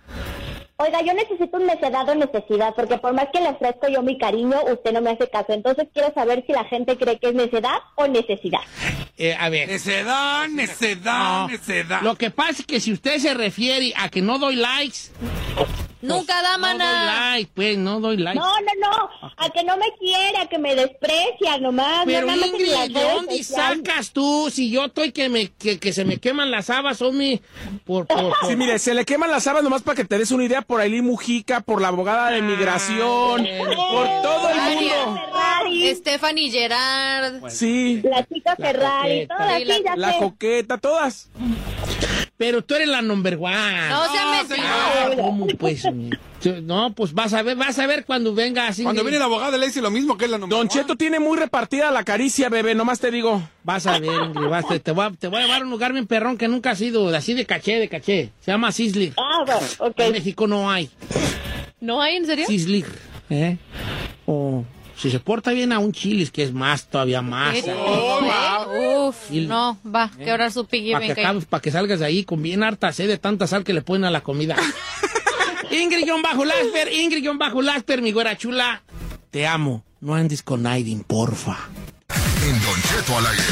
Oiga, yo necesito un necedad o necesidad, porque por más que le ofrezco yo mi cariño, usted no me hace caso. Entonces quiero saber si la gente cree que es necedad o necesidad. Eh, a ver. Necedad, necedad, No. necedad. Lo que pasa es que si usted se refiere a que no doy likes, Nunca da, no doy mana. like, pues no doy like. No, no, no, a que no me quiere, a que me desprecia nomás. Pero en Ingrid, ¿de dónde sacas tú? Si yo estoy que me que, que se me queman las habas, homie, por, por, por- Sí, mire, se le queman las habas nomás para que te des una idea por Aileen Mujica, por la abogada de migración, por todo el mundo. Stephanie Gerard. Sí, la chica Ferrari, coqueta. todas Sí, la- coqueta, todas. Pero tú eres la number one. No se No. Ah, ¿cómo pues? No, pues vas a ver, vas a ver cuando venga así. Cuando viene el abogado le dice lo mismo que es la número Don. Cheto tiene muy repartida la caricia, bebé, nomás te digo. Vas a ver, Ingrid, vas, te, te voy a, te voy a llevar a un lugar bien perrón que nunca has ido, así de caché, de caché. Se llama Sizzler. Ah, bueno, ok. En México no hay. ¿No hay, en serio? Sizzler. ¿eh? O si se porta bien a un chilis, que es más, todavía más. ¿Eh? Uf, Y- no, va, quebrar su piggy Para que, pa' que salgas de ahí con bien harta sed de tanta sal que le ponen a la comida. Ingrid-Lasper, Ingrid-Lasper, mi güera chula. Te amo. No andes con Aidin, porfa. En Don Cheto al aire.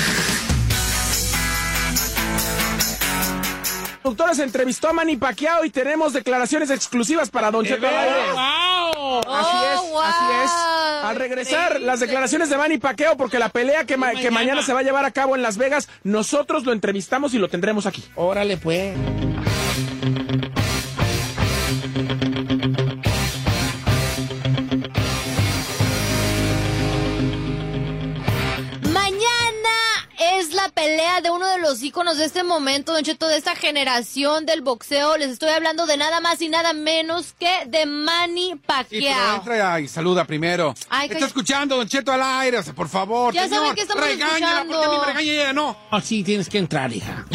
Doctora se entrevistó a Manny Pacquiao y tenemos declaraciones exclusivas para Don Cheto al aire. ¡Wow! Así es, Oh, wow. así es. Al regresar, las declaraciones de Manny Pacquiao, porque la pelea que, ma- mañana. que mañana se va a llevar a cabo en Las Vegas, nosotros lo entrevistamos y lo tendremos aquí. Órale, pues. Los íconos de este momento, Don Cheto, de esta generación del boxeo. Les estoy hablando de nada más y nada menos que de Manny Sí, Pacquiao. entra y saluda primero. Ay, Está escuchando, Don Cheto al aire, por favor. Ya señor, saben que estamos regáñala, escuchando. porque a mí me regaña y ella no. Ah, sí, tienes que entrar, hija.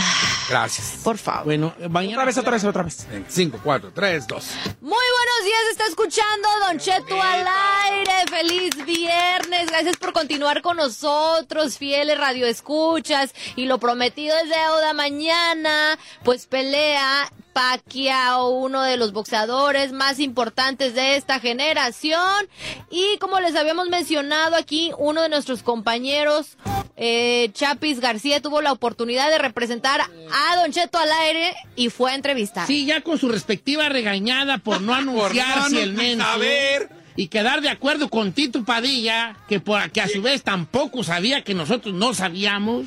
Gracias. Por favor. Bueno, eh, mañana. Otra vez, otra vez, otra vez. 5, 4, 3, 2. Muy buenos días, está escuchando Don Cheto al aire. Feliz viernes. Gracias por continuar con nosotros, fieles radioescuchas. Y lo prometido es deuda mañana. Pues pelea Pacquiao, uno de los boxeadores más importantes de esta generación. Y como les habíamos mencionado aquí, uno de nuestros compañeros, eh, Chapis García, tuvo la oportunidad de representar a Don Cheto al aire y fue a entrevistar. Sí, ya con su respectiva regañada por no anunciarse no el menso. Y quedar de acuerdo con Tito Padilla, que, por, que a su vez tampoco sabía que nosotros no sabíamos.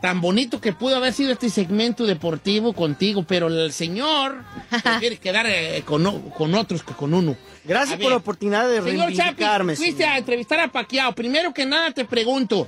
tan bonito que pudo haber sido este segmento deportivo contigo, pero el señor quiere quedar eh, con, con otros que con uno. Gracias A por la oportunidad de Señor Chapi, reivindicarme. fuiste a entrevistar a Paquiao. Primero que nada te pregunto,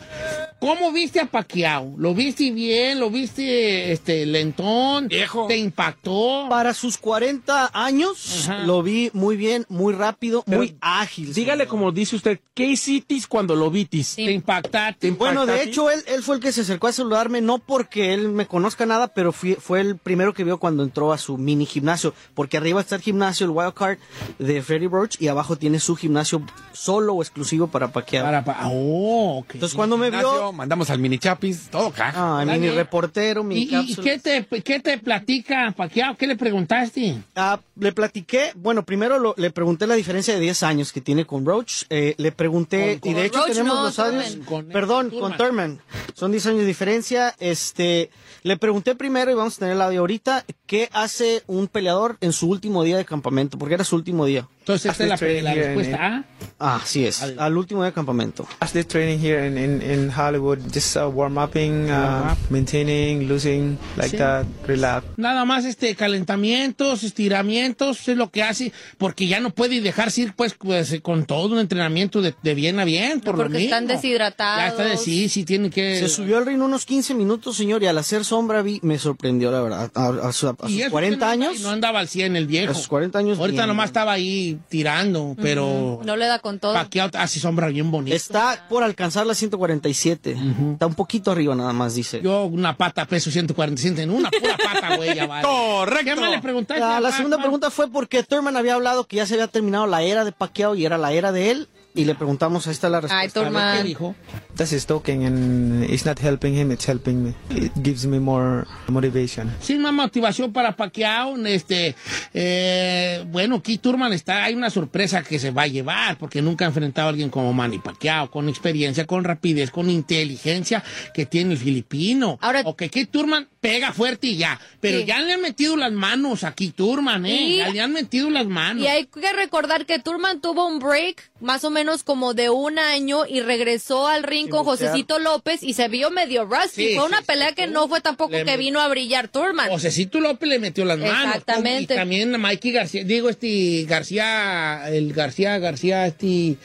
¿cómo viste a Paquiao? ¿Lo viste bien? ¿Lo viste este lentón? Viejo. ¿Te impactó? Para sus 40 años, Ajá. lo vi muy bien, muy rápido, Pero muy ágil. Dígale como dice usted, ¿qué hiciste cuando lo vitis? ¿Te impactaste? ¿Te Bueno, de hecho, él, él fue el que se acercó a saludarme, no porque él me conozca nada, pero fui- fue el primero que vio cuando entró a su mini gimnasio, porque arriba está el gimnasio, el Wild Card de Freddy Roach, y abajo tiene su gimnasio solo o exclusivo para Pacquiao. Para pa- oh. Entonces, cuando me Gimnasio, vio, mandamos al mini chapis, todo caja. ah, mini reportero, ¿Y, mini y- y qué, te, qué te platica Paquiao? ¿Qué le preguntaste? Ah, le platiqué, bueno, primero lo- le pregunté la diferencia de 10 años que tiene con Roach. eh, le pregunté, Con- y de hecho Roach, tenemos no, los. Con- perdón, con Thurman. Son 10 años de diferencia. Este, le pregunté primero, y vamos a tener el audio ahorita, ¿qué hace un peleador en su último día de campamento? Porque era su último día. Entonces, esta es la, la respuesta A. Ah, así es, al último día de campamento. After training here in, in, in Hollywood, just uh, warm upping, uh, maintaining, losing, like Sí. that, relax. Nada más este calentamientos, estiramientos, es lo que hace, porque ya no puede dejarse ir pues, pues, con todo un entrenamiento de, de bien a bien, por lo Porque están mismo. deshidratados. Ya está de sí, sí tiene que... Se subió al ring unos 15 minutos, señor, y al hacer sombra vi, me sorprendió, la verdad. A, a a Y sus eso 40 que no- años. No andaba al 100 el viejo. A sus 40 años. Ahorita bien. nomás estaba ahí tirando, pero No le da con todo. Pacquiao hace sombra bien bonita. Está por alcanzar la 147. Está un poquito arriba nada más, dice. Yo una pata peso 147 en una pura pata, güey, ya vale. Correcto. ¿Qué más le preguntaste? Ah, la Pac, segunda pregunta fue porque Thurman había hablado que ya se había terminado la era de Pacquiao y era la era de él. Y le preguntamos, ahí está la respuesta. Ay, ¿Qué dijo? That's his talking, and it's not helping him, it's helping me. It gives me more motivation. Sin más motivación para Pacquiao, este, eh, bueno, Keith Turman está, hay una sorpresa que se va a llevar, porque nunca ha enfrentado a alguien como Manny Pacquiao, con experiencia, con rapidez, con inteligencia que tiene el filipino. Ahora- ok, Keith Turman pega fuerte y ya, pero Sí. ya le han metido las manos a Keith Turman, eh, Y- ya le han metido las manos. Y hay que recordar que Turman tuvo un break más o menos como de un año y regresó al ring con boxear. Josecito López y se vio medio rusty. Sí, fue una pelea sí. que no fue tampoco que vino a brillar Turman. Josecito López le metió las manos. Exactamente. Y también Mikey García, digo, este García, el García, García, este,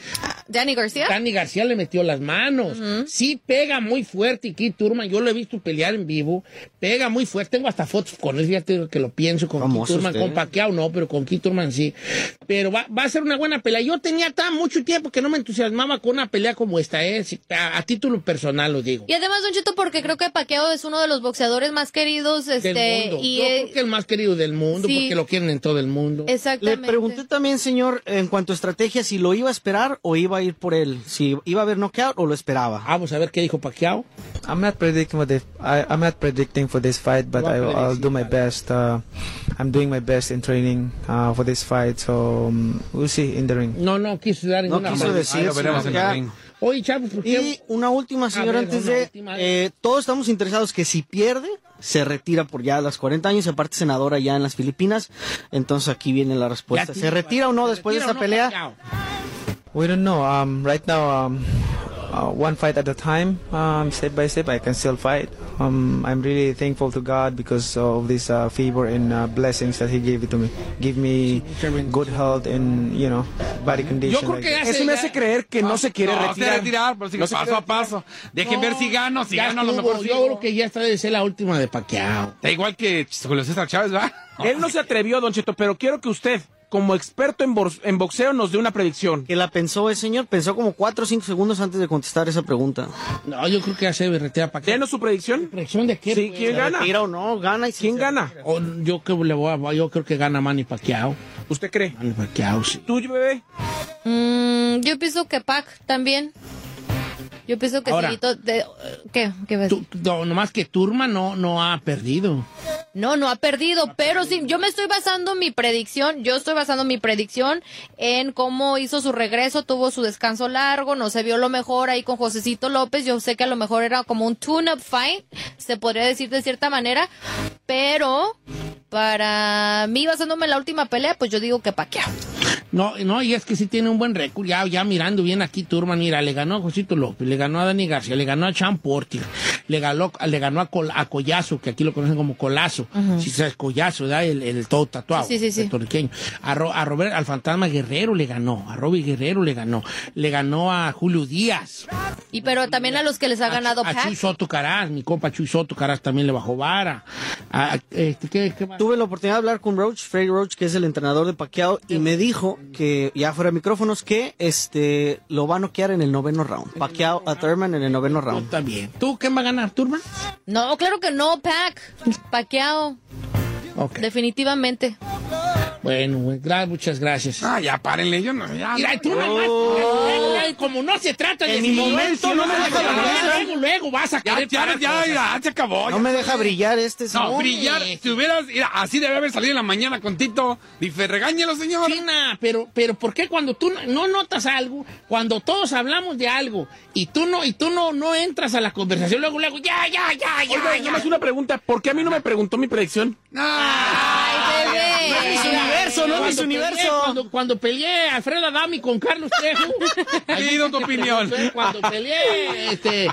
Danny García. Dani García le metió las manos. Sí pega muy fuerte y Keith Turman, yo lo he visto pelear en vivo, pega muy fuerte. Tengo hasta fotos con él, fíjate que lo pienso con Keith Turman, usted. con Pacquiao no, pero con Keith Turman sí. Pero va, va a ser una buena pelea. Yo tenía tan mucho tiempo que no me entusiasmaba con una pelea como esta, ¿eh? A, a título personal lo digo. Y además, Don Cheto, porque creo que Pacquiao es uno de los boxeadores más queridos, este, del mundo. y yo eh, creo que el más querido del mundo, sí. porque lo quieren en todo el mundo. Le exactamente. pregunté también, señor, en cuanto a estrategia, si lo iba a esperar o iba a ir por él. Si iba a haber knockout o lo esperaba. Vamos a ver qué dijo Pacquiao. I'm not predicting for the I, I'm not predicting for this fight, but No I, I'll do my best. Uh, I'm doing my best in training uh, for this fight, so um, we'll see in the ring. No, no quiso dar No ninguna quiso mano. decir. Oye, Chavo, ¿por qué? Y una última, señor, ver, antes de... última. eh, todos estamos interesados que si pierde, se retira por ya a los 40 años aparte senadora ya en las Filipinas. Entonces aquí viene la respuesta. ¿Se retira o no ¿Se después de o no, pelea? Pacquiao? We don't know. Um, right now, um, uh, one fight at a time, um, step by step. I can still fight. Um, I'm really thankful to God because of this uh, favor and uh, blessings that He gave it to me. Give me good health and you know body condition. Yo creo like que hace Eso me hace creer que no, se quiere no, retirar. se retirar, pero sigue No paso a paso. Dejen No, ver si gano, si gano a lo estuvo. mejor Yo creo que ya esta debe ser la última de Pacquiao. Da igual que Julio César Chávez, ¿va? Él no se atrevió, Don Cheto, pero quiero que usted, como experto en, boxeo, nos dé una predicción. Que la pensó el señor, pensó como 4 o 5 segundos antes de contestar esa pregunta. No, yo creo que ya se debe retirar Pacquiao. ¿Denos su predicción? ¿Predicción de qué? Sí, pues? ¿quién ¿Se gana? retira o no? Gana y ¿Quién gana? O yo, creo, le voy a- yo creo que gana Manny Pacquiao. ¿Usted cree? Manny Pacquiao, sí. ¿Tú, bebé? Mm, yo pienso que Pac también. Yo pienso que Ahora. sí. de- ¿Qué? ¿Qué ves? Tú- no, nomás que Turma no, no ha perdido. No, no ha perdido, pero sí, yo me estoy basando mi predicción, yo estoy basando mi predicción en cómo hizo su regreso, tuvo su descanso largo, no se vio lo mejor ahí con Josecito López, yo sé que a lo mejor era como un tune-up fight, se podría decir de cierta manera, pero para mí basándome en la última pelea, pues yo digo que Pacquiao. No, no, y es que sí tiene un buen récord. Ya, ya mirando bien aquí, Turman, mira, le ganó a Josito López, le ganó a Dani García, le ganó a Chan Porti, le ganó, le ganó a, Col- a Collazo, que aquí lo conocen como Colazo. Si sabes, Collazo, ¿verdad? El, el todo tatuado. Sí, sí, sí. A, Ro- a Robert, al Fantasma Guerrero le ganó, a Robbie Guerrero le ganó, le ganó a Julio Díaz. Y pero también a los que les ha ganado A Pac. Chuy Soto Caraz, mi compa Chuy Soto Caraz también le bajó vara. A- este, ¿qué, qué más? Tuve la oportunidad de hablar con Roach, Freddy Roach, que es el entrenador de Pacquiao, y me dijo que, ya fuera de micrófonos, que este lo va a noquear en el noveno round. Pacquiao a Thurman en el noveno round. También. ¿Tú quién va a ganar, Turman? No, claro que no, Pac. Paqueado. Ok. Definitivamente. Bueno, güey, gra- muchas gracias. Ah, ya párenle, yo no, ya. Mira, tú nomás, luego, como no se trata de En mi momento no me deja brillar. Luego, luego vas a Ya, querer ya, ya, cosas. ya, se acabó. No ya. me deja brillar este No, brillar. Si hubieras, mira, así debe haber salido en la mañana con Tito. Dice, regáñelo, señor. China, pero, pero ¿por qué cuando tú no- no notas algo, cuando todos hablamos de algo y tú no, y tú no, no entras a la conversación, luego, luego, ya, ya, ya, ya, Oiga, ya. nada más una pregunta. ¿Por qué a mí no me preguntó mi predicción? Ay, bebé. Miss Universo, ¿no? Cuando Universo. peleé- Cuando, cuando peleé a Alfredo Adami con Carlos Trejo. Pido tu opinión. Cuando peleé este,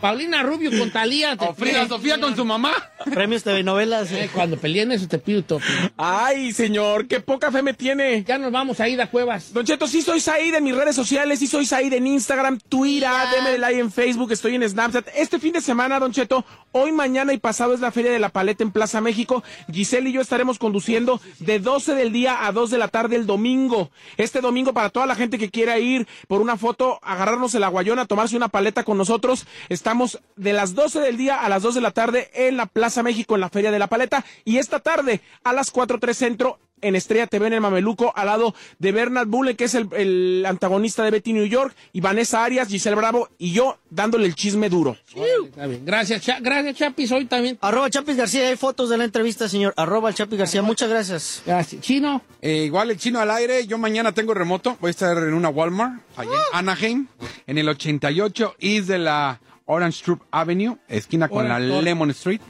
Paulina Rubio con Talía. O Frida Sofía con su mamá. Premios TV novelas. Eh, cuando peleé en eso te pido tu opinión. Ay, señor, qué poca fe me tiene. Ya nos vamos a ir a Cuevas. Don Cheto, sí soy Said en mis redes sociales, sí soy Said en Instagram, Twitter, deme like en Facebook, estoy en Snapchat. Este fin de semana, Don Cheto, hoy, mañana y pasado es la Feria de la Paleta en Plaza México. Giselle y yo estaremos conduciendo de 12 del día a 2 de la tarde el domingo. Este domingo, para toda la gente que quiera ir por una foto, agarrarnos el aguayón, tomarse una paleta con nosotros, estamos de las 12 del día a las 2 de la tarde en la Plaza México, en la Feria de la Paleta. Y esta tarde, a las 4.3 Centro, en Estrella TV en el Mameluco, al lado de Bernard Bulle, que es el, el antagonista de Betty New York, y Vanessa Arias, Giselle Bravo y yo dándole el chisme duro. Está bien. Gracias, Cha- gracias, Chapis. Hoy también. Arroba Chapis García, hay fotos de la entrevista, señor. Arroba el Chapis García, muchas gracias. Gracias. Chino. Eh, igual el chino al aire. Yo mañana tengo remoto. Voy a estar en una Walmart, allá en Anaheim, en el 88 East de la Orange Troop Avenue, esquina con la Lemon Street.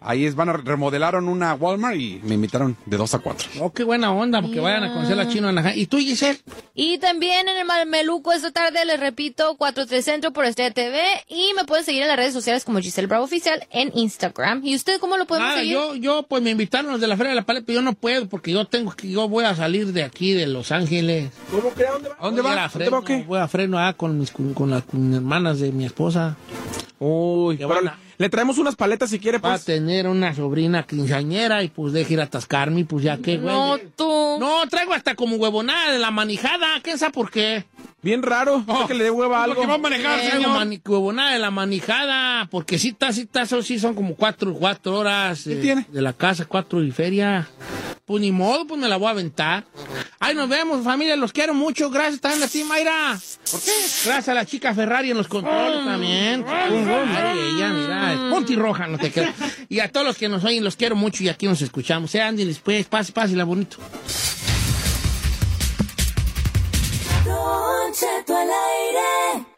Ahí es, van a remodelaron una Walmart y me invitaron de 2 a 4. Oh, qué buena onda, porque vayan a conocer a Chino Anaheim. ¿Y tú, Giselle? Y también en el Mameluco esta tarde, les repito, 43 Centro por Estrella TV. Y me pueden seguir en las redes sociales como Giselle Bravo Oficial en Instagram. ¿Y usted cómo lo podemos Nada, seguir? yo, yo, pues me invitaron los de la Feria de la Paleta, pero yo no puedo porque yo tengo que, yo voy a salir de aquí, de Los Ángeles. ¿Cómo que? ¿A dónde va? ¿A dónde Voy a va? a Fresno, ¿Dónde va qué? Voy a Fresno ah, con, mis, con, con las con hermanas de mi esposa. Uy, Que pero a- le traemos unas paletas si quiere, Va a pues. tener una sobrina quinceañera y pues deje ir a atascarme, pues ya que, güey. No, tú. No, traigo hasta como huevonada de la manijada. ¿Quién sabe por qué? Bien raro, Oh, que le dé hueva algo. Porque va a manejar, señor. mani- huevonada de la manijada. Porque sí, está, sí, está, eso sí son como cuatro, cuatro horas eh, tiene? de la casa, cuatro y feria. Pues ni modo, pues me la voy a aventar. Ay, nos vemos, familia, los quiero mucho. Gracias también a ti, Mayra. ¿Por qué? Gracias a la chica Ferrari en los controles también. Ay, ella, mira, es Ponti Roja, no te creas. Y a todos los que nos oyen, los quiero mucho y aquí nos escuchamos. Eh, ándeles, pues, pase, pase, la bonito. Don Cheto al aire.